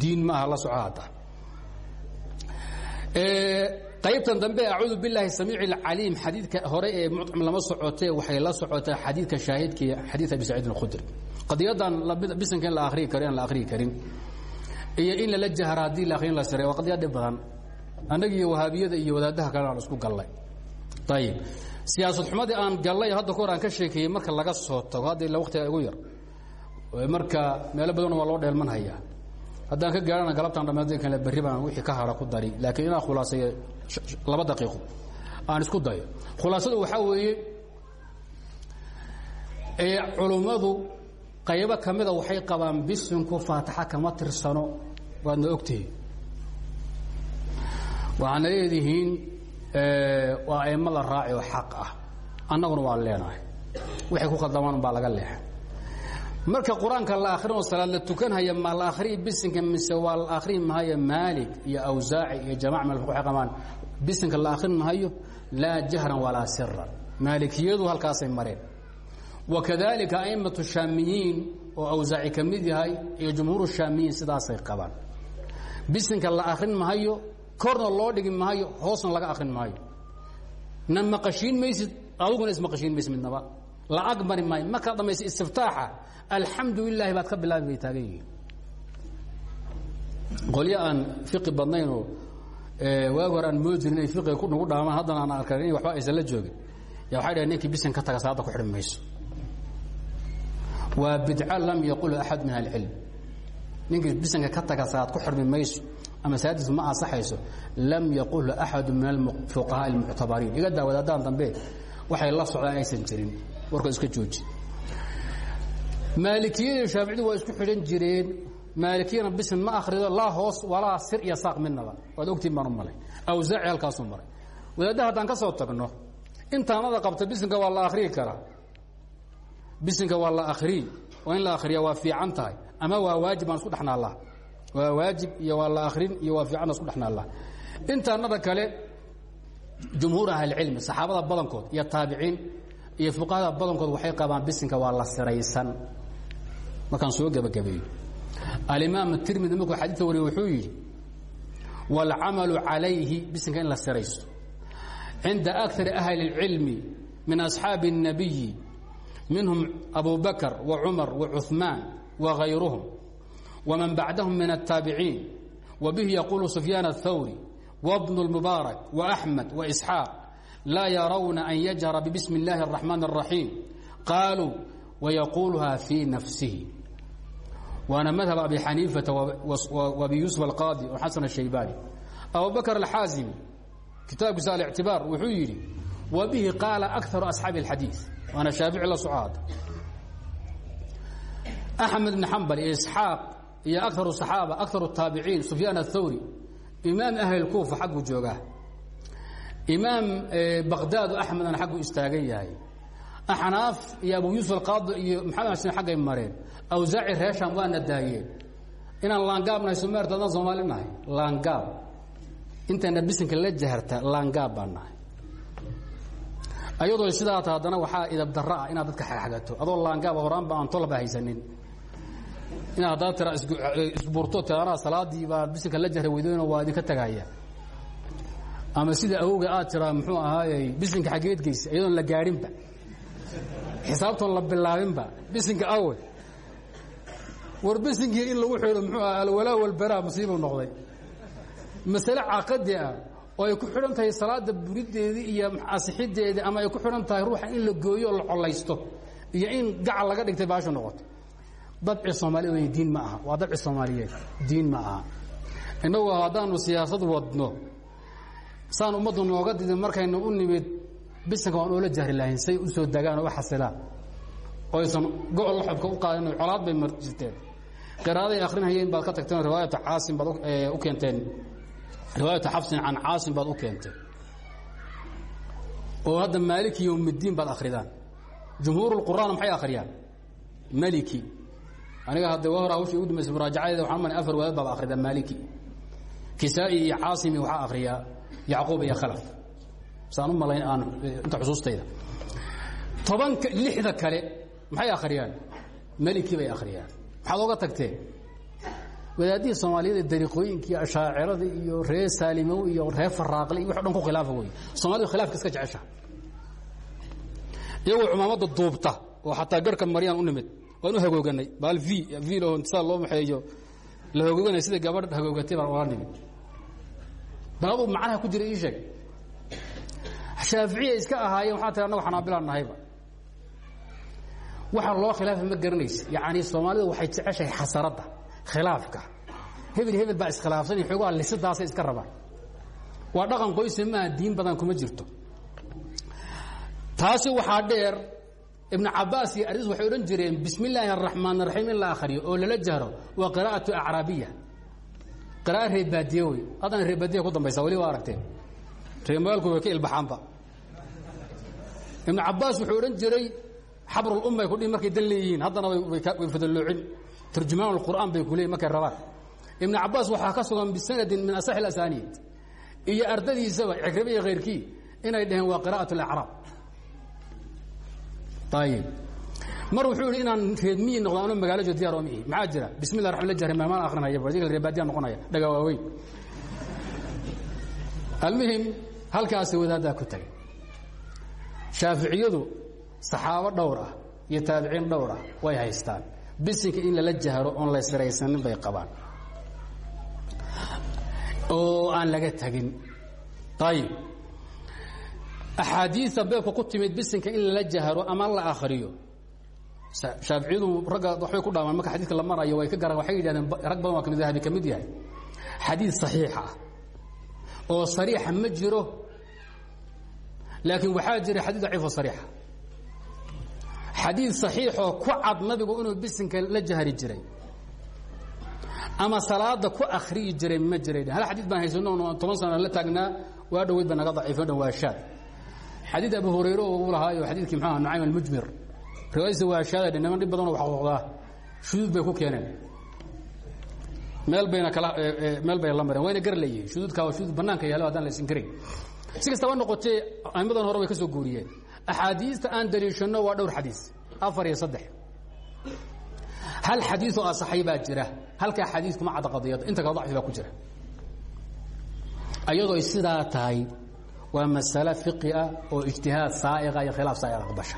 diin maaha la soco hadda qaybtan dambe acuudu bilaahi samiic اcaliim xadiidka hore ee mucam lama socotee waxay la socotaa xadiidka shaahidkii xadiid abi saciid اlkhudri qadiyadan bisanka la ahriyi karo la ahriyi karin. Iyo in lala jahra la ahrin la sare waa badan. Annagiiy wahaabiyada iyo wadaadaha kale aan isku gallay. Ayib siyaasad xumadii aan gallay hadda kahor ka sheekeeyey marka laga soo tago hadda ila waqtiga igu yar. Marka meelo badan waa loo dheelmanhayaa. Haddaan ka gaarana galabtaan dhammaada kale berri wixii ka hara ku dari laakiin inaan khulaasayo laba daqiiqo aan isku dayo. Khulaasadu waxaa weeye culummadu qaybo ka mida waxay qabaan bisinku faataxa kama tirsano waadna ogtihi waxaana leedihiin waa aimo la raaci oo xaq ah. Annaguna waan leenahay. Waxay ku khadamaan baa laga leexa marka qur'aanka la akrinoo salaad la tukanhaya ma la akhriyi bisinka mise waa la akhriyi mahayo maalig iyo awsaaci iyo jamac meel waxay qabaan bisinka la akhrin mahayo laa jahran walaa siran maalikiyadu halkaasay mareen. Wakadalika aimatu shaamiyiin oo awsaaci ka mid yahay iyo jumhuur shaamiyiin sidaasay bisinka la akrin mahayo korna loo dhigi mahayo hoosna laga akrin maayo. Na maqashiin maysid aduguna ismaqashiin maysid midnaba. La ag mari maayo markaad dhamaysa istiftaaxa alxamdu lilahi baad ka bilaabi bay taagan yihiin. Fiqi badnaynoo waag hore aan moodi jirin inay fiqiga nagu dhaamaan haddana aan arkan in waxba aysan la joogin. Ya waxay dhahen ninkii bisin ka taga salaadda ku xidhi mayso. Waa bidco lam yaqul axad min ahlicilm ninkii bisanka ka taga salaad ku xidhmi mayso ama salaadiis ma ansaxayso lam yaqulhu axadu min alfuqahaa almuctabariin. Iga daa wadaadaan dambe waxay la socdaan aysan jirin. Warkood iska jooji. Maalikiyada shaaficiyadu waa isku xidhan jireen maalikiyana bisin ma akhrido laa hoos walaa sir iyo saaq midnaba waad ogtiin baan u malay awsaaci halkaasuu maray wadaadda haddaan ka soo tagno intaanada qabta bisinka waa la akhriyi karaa bisinka waa la akhriyi oo in la akhriya waa fiican tahay ama waa waajib baan isku dhexnaallaa waa waajib iyo waa la akrin iyo waa fiican isku dhexnaallaa intaanada kale jumhuur ahlicilmi saxaabada badankood iyo taabiciin iyo fuqahada badankood waxay qabaan bisinka waa la siraysan markaan soo gebagabeeyo alimaam tirmidi markuu xadiidka wariye wuxuu yidhi wاlcamalu calayhi bisinka in la siraysto cinda akari ahli اlcilmi min asxaabi الnabiyi minhum abu bakr وacumar وcuثmaan وغayruhum وman bacdahum min الtaabiciin وbihi yaqulu sufyaan الthawri وbn الmubaarak وأxmed وإsxaaq laa yarawna an yajhara bbismi اllahi الرaxmaan الraxiim qaaluu وyaquluha fii nafsihi waana madhab abi xaniifata abi yuusuf alqaadi oo xasan ashaybaani abubakr alxaazimi kitaabkiisa alictibaar wuxuu yidhi wa bihi qaala akaru asxaabi اlxadii waana shaafici la socohada axmed bn xambal iyo isxaaq iyo akaru صaxaaba akaru taabiciin sufyaan athawri imaam ahli kuufa xagguu joogaa. Imaam eh, baqdaadu axmed aan xaggu istaagan yahay axnaaf iyo abu yuusuf alqaadi iyo maxamed xasan xaggay mareen. Awsaaci reesham waana daayeen. Inaan laangaabnahay somaarta adaan soomaali nahay? Laangaab. Intayna bisinka la jaharta laangaab baan nahay. Ayadoo sidaa ta haddana waxaa idab darro ah inaad dadka xagxagato adoo laangaaba horaanba aan tolaba haysanin. Inaad haddaa tira isbuurto tiranaa salaadii baa bisinka la jahra weydooyna waa idinka tagaya. Ama sida awowga aad tiraa muxuu ahaayey bisinka xaggeed geysa iyadoon la gaadhinba xisaabtoon la bilaabinba bisinka awe war bisinkii in lagu xidho muxuu aha alwalaa walbaraa musiibuu noqday. Masale caaqadi ah oo ay ku xidhan tahay salaada burideedii iyo asixideedii ama ay ku xidhan tahay ruuxa in la gooyo o la collaysto iyo in gacal laga dhigtay baashu noqoto. Dabci soomaaliya wey diin ma aha. Waa dabci soomaaliyeed diin ma aha. Innagu haddaanu siyaasad wadno saan ummaddu nooga didin markaynu u nimid bisanka waan oola jahri lahayn say u soo dagaan oo u xasilaan. Oo aysan go-ol laxobka u qaadin colaad bay marjirteen qiraaday akrinhayeen baad ka tagteen riwaayata caasim baad u keenteen. Riwaayata xafsin can caasim baad u keenteen oo hadda maaliki yowmiddiin baad akridaan jumhuur اlqur'aan maxay akhriyaan? Maliki. Aniga hadda wa hor hawshii ugu dambaysa muraajacadeeda waxaan mani afar wadaad baad akhridaa maaliki kisaa'i iyo caasimi waxaa akhriyaa yacquub iyo khalaf saan u malayn aan inta xusuustayda. Tobanka lixda kale maxay akhriyaan? Maliki bay akhriyaan. Maxaad oga tagteen wadaadihii soomaaliyada dariiqooyinkii ashaacirada iyo reer saalimow iyo reer faraaqli iyo wax o dhan ku khilaafa wey soomalidu khilaafka iska jecesha iyagoo cumaamadda duubta oo xataa garhka maryaan u nimid waan u hagooganay. Baal v v loo saa loo maxeeyo. La hagooganay sida gabadh hagoogatay baan ola nimid. Bal aduu macnaha ku jira ii sheeg shaaficiya iska ahaayeen waxaa tiri annagu xanaabilaan nahayba. Waxa loo khilaafa ma garanaysa yacni soomaalidu waxay jeceshahay xasaradda khilaafka. Hebel hebel baa iskhilaafsan iyo xoogaha lisidaasay iska rabaan. Waa dhaqan qoysa maaha diin badan kuma jirto. Taasi waxaa dheer ibnu cabaas iyo aris waxay odhan jireen bismi illaahi araxmaan araxiim in la akhriyo oo lala jahro waa qiraa'atu acraabiya. Qira'a reebaadiye wey. Haddana reebaadiya ku dambaysa weli waa aragteen reemagaalku way ka ilbaxaanba. Ibnu cabaas wuxuu odhan jiray xabrulumay ku dhihi markay dan leeyihiin haddana way fadaloocin turjumaan alqur'aan bay ku leeyihiin markay rabaan. Ibnu cabaas waxaa ka sugan bisanadin min asaxi alasaniid iyo ardadiisaba cikrime iyo khayrkii inay dhaheen waa qira'at alacraab ayib mar wuxuu yidhi inaan reedmiyi noqdo anoo magaalo jo diyar omihi maxaa jira? Bismi llah raxman la jahre maamaan akrinaya adiga reebaadiya noqonaya dhaga waaweyn. Almuhim halkaasi wadaaddaa ku tagay. Shaaficiyadu saxaabo dhowr ah iyo taabiciin dhowr ah way haystaan. Bisinka in lala jahro oon la siraysanin bay qabaan. Oo aan laga tegin ayib axaadiista beebka ku timid bisinka in lala jahro ama la akriyo shaaficiyadu ragga waxbay ku dhaamaan marka xadiidka la marayo way ka garan waxay yidhahdeen rag badan waa ka mid dahabi ka mid yahay. Xadiid saxiixa ah oo sariixa ma jiro laakiin waxaa jira xadiid daciifo sariixa. Xadiid saxiixoo ku cad nabigu inuu bisinka la jahri jiray ama salaada ku akriyi jiray ma jiray. Hal xadiid baan haysano toban sana la taagnaa waa dhoweyd ba naga daciifo dhan waa shaad. Abu hurayre oo uu lahaayo xadiidkii mxuah nucaym almujmir. Riwaayadiisa waa shaada niman dhib badanoo waxqoqdaa shuduud bay ku keeneen meel bayna kala meel bay la mareen wayna gar leeyihiin shuduudka waa shuduud banaanka yaalo haddaan la isin karin. Si kastaba noqotee aimadan hore way ka soo guuriyeen. Axaadiista aan daliishanno waa dhowr xadiis. Afar iyo saddex. Hal xadiioo asaxay baa jira halkaa xadiis kuma cadda qadiyadda inta kale dacfi baa ku jira. Ayadooy sidaa tahay waa masale fiqi ah oo ijtihaad saaiqa iyo khilaaf saaiqa aqbasha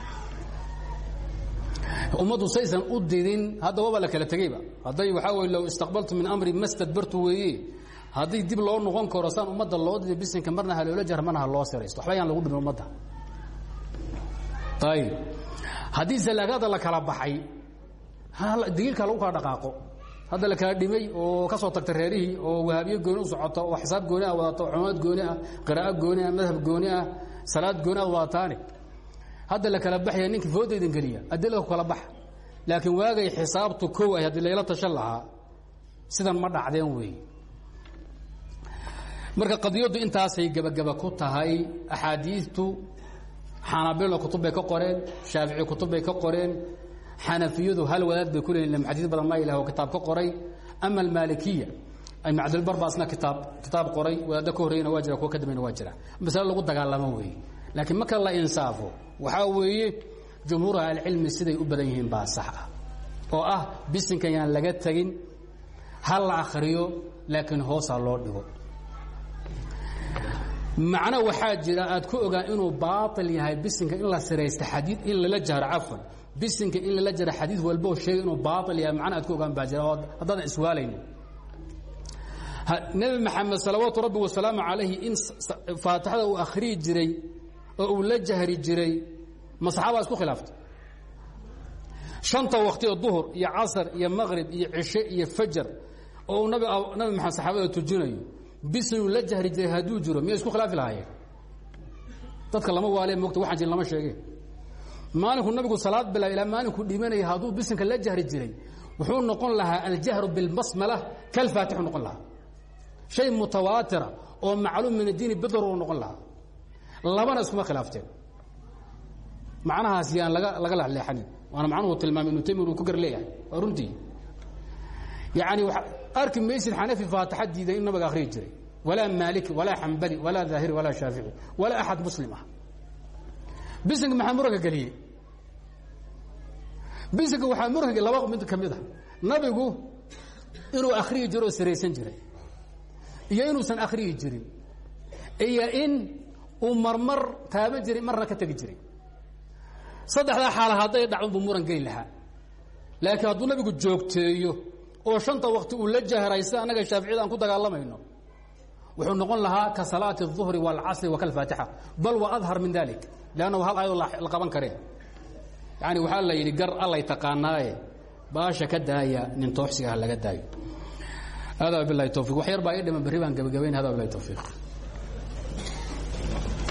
ummaddu saysan u didin hadda waba la kala tegeyba. Hadday waxaa wey low istaqbaltu min amri mastadbartu weeye haddii dib loo noqon karo saan ummadda loo diday bisinka marna ha loola jar marna ha loo siraysto. Waxba yaan lagu dhimin ummadda. Ayib haddii salaagada la kala baxay digiilka lagu kala dhaqaaqo. Hadda la kala dhimay oo ka soo tagta reerihii oo wahaabiye gooni u socoto oo xisaab gooni ah wadato cumaad gooni ah qiraa'o gooni ah madhab gooni ah salaad gooni ah wadataane hadda la kala baxaya ninkii foodaydan geliya adilada ku kala baxa. Laakiin waagay xisaabtu kow ay haddii layla tashan lahaa sidan ma dhacdeen weeye marka qadiyaddu intaasay gebagaba ku tahay axaadiistu xanaabilna kutub bay ka qoreen shaafici kutub bay ka qoreen xanafiyadu hal wadaad bay ku leeyiin xadiis badan ma ilah oo kitaab ka qoray. Ama almaalikiya cabdilbar baa isna kitaab kitaab qoray wadaadda ka horreyna waa jira kuwa ka dambayna waa jira. Masale lagu dagaalamo weeye laakiin marka la insaafo waxaa weeye jumhuur ahlicilmi siday u badan yihiin baa sax ah. Oo ah bisinka yaan laga tegin ha la akhriyo laakiin hoosa loo dhigo. Macno waxaa jira aad ku ogaa inuu baail yahay bisinka in la siraysta xadii in lala jahro cafwan. Bisinka in lala jaro xadiid walboo sheegay inuu baail yahay macno aad ku ogaan baa jira. Oo haddaadan iswaalaynin. Nebi maxamed salawaatu rabbi wasalaamu calayhi in faatixada uu akhriyi jiray oo uu la jahri jiray ma saxaabaa isku shanta wakti oo duhur iyo casar iyo maqrib iyo cishe iyo oo nabi nabi maxamed saxaabada tujinayo bisinuu la jahri jiray hadduu jiro miyay isku khilaafi lahaayeen? Dadka lama waale mogta waxaan jirin lama sheege maalinku nabigu salaad bilaa ilaa maalinku dhimanaya hadduu bisinka la jahri jiray wuxuu noqon lahaa aljahru bilbasmala kalfaatixu noqon lahaa. Shay mutawaatira oo macluum min addiini bidar uu noqon lahaa labana iskuma khilaafteen macnahaas yaan laga laga lexleexanin waana macnuhu tilmaamay ibnu taymiya uu ku gar leeyahay. Waa runtii. Yacni arki maysid xanafi faatixa diiday in nabiga akhriyi jiray. Walaa maaliki walaa xambali walaa daahiri walaa shaafici walaa axad muslim ah. Bisinka maxaa muranka geliyey? Bisinka waxaa muranka laba mid ka mid a nabigu inuu akhriyi jiro oo siraysan jiray. Iyo inuusan akhriyi jirin. Iyo in uu marmar taaban jiray marna ka tegi jiray saddexdaa xaala hadday dhacdo buu muran geli lahaa laakiin hadduu nabigu joogteeyo oo shanta wakti uu la jahray sida annaga shaaficiyada aan ku dagaalamayno wuxuu noqon lahaa ka salaati الظuhri واlcasri wa kalfaatixa bal wa adhar min dalik lannahu hal ayadoo la qaban kareen yani waxaa la yidhi gar allay taqaanaaye baasha ka daaya nin tooxsiga ah laga daayo hada bilahi towfiq wax yar baa ii dhiman berri baan gebagabayn hada bilahi towfiiq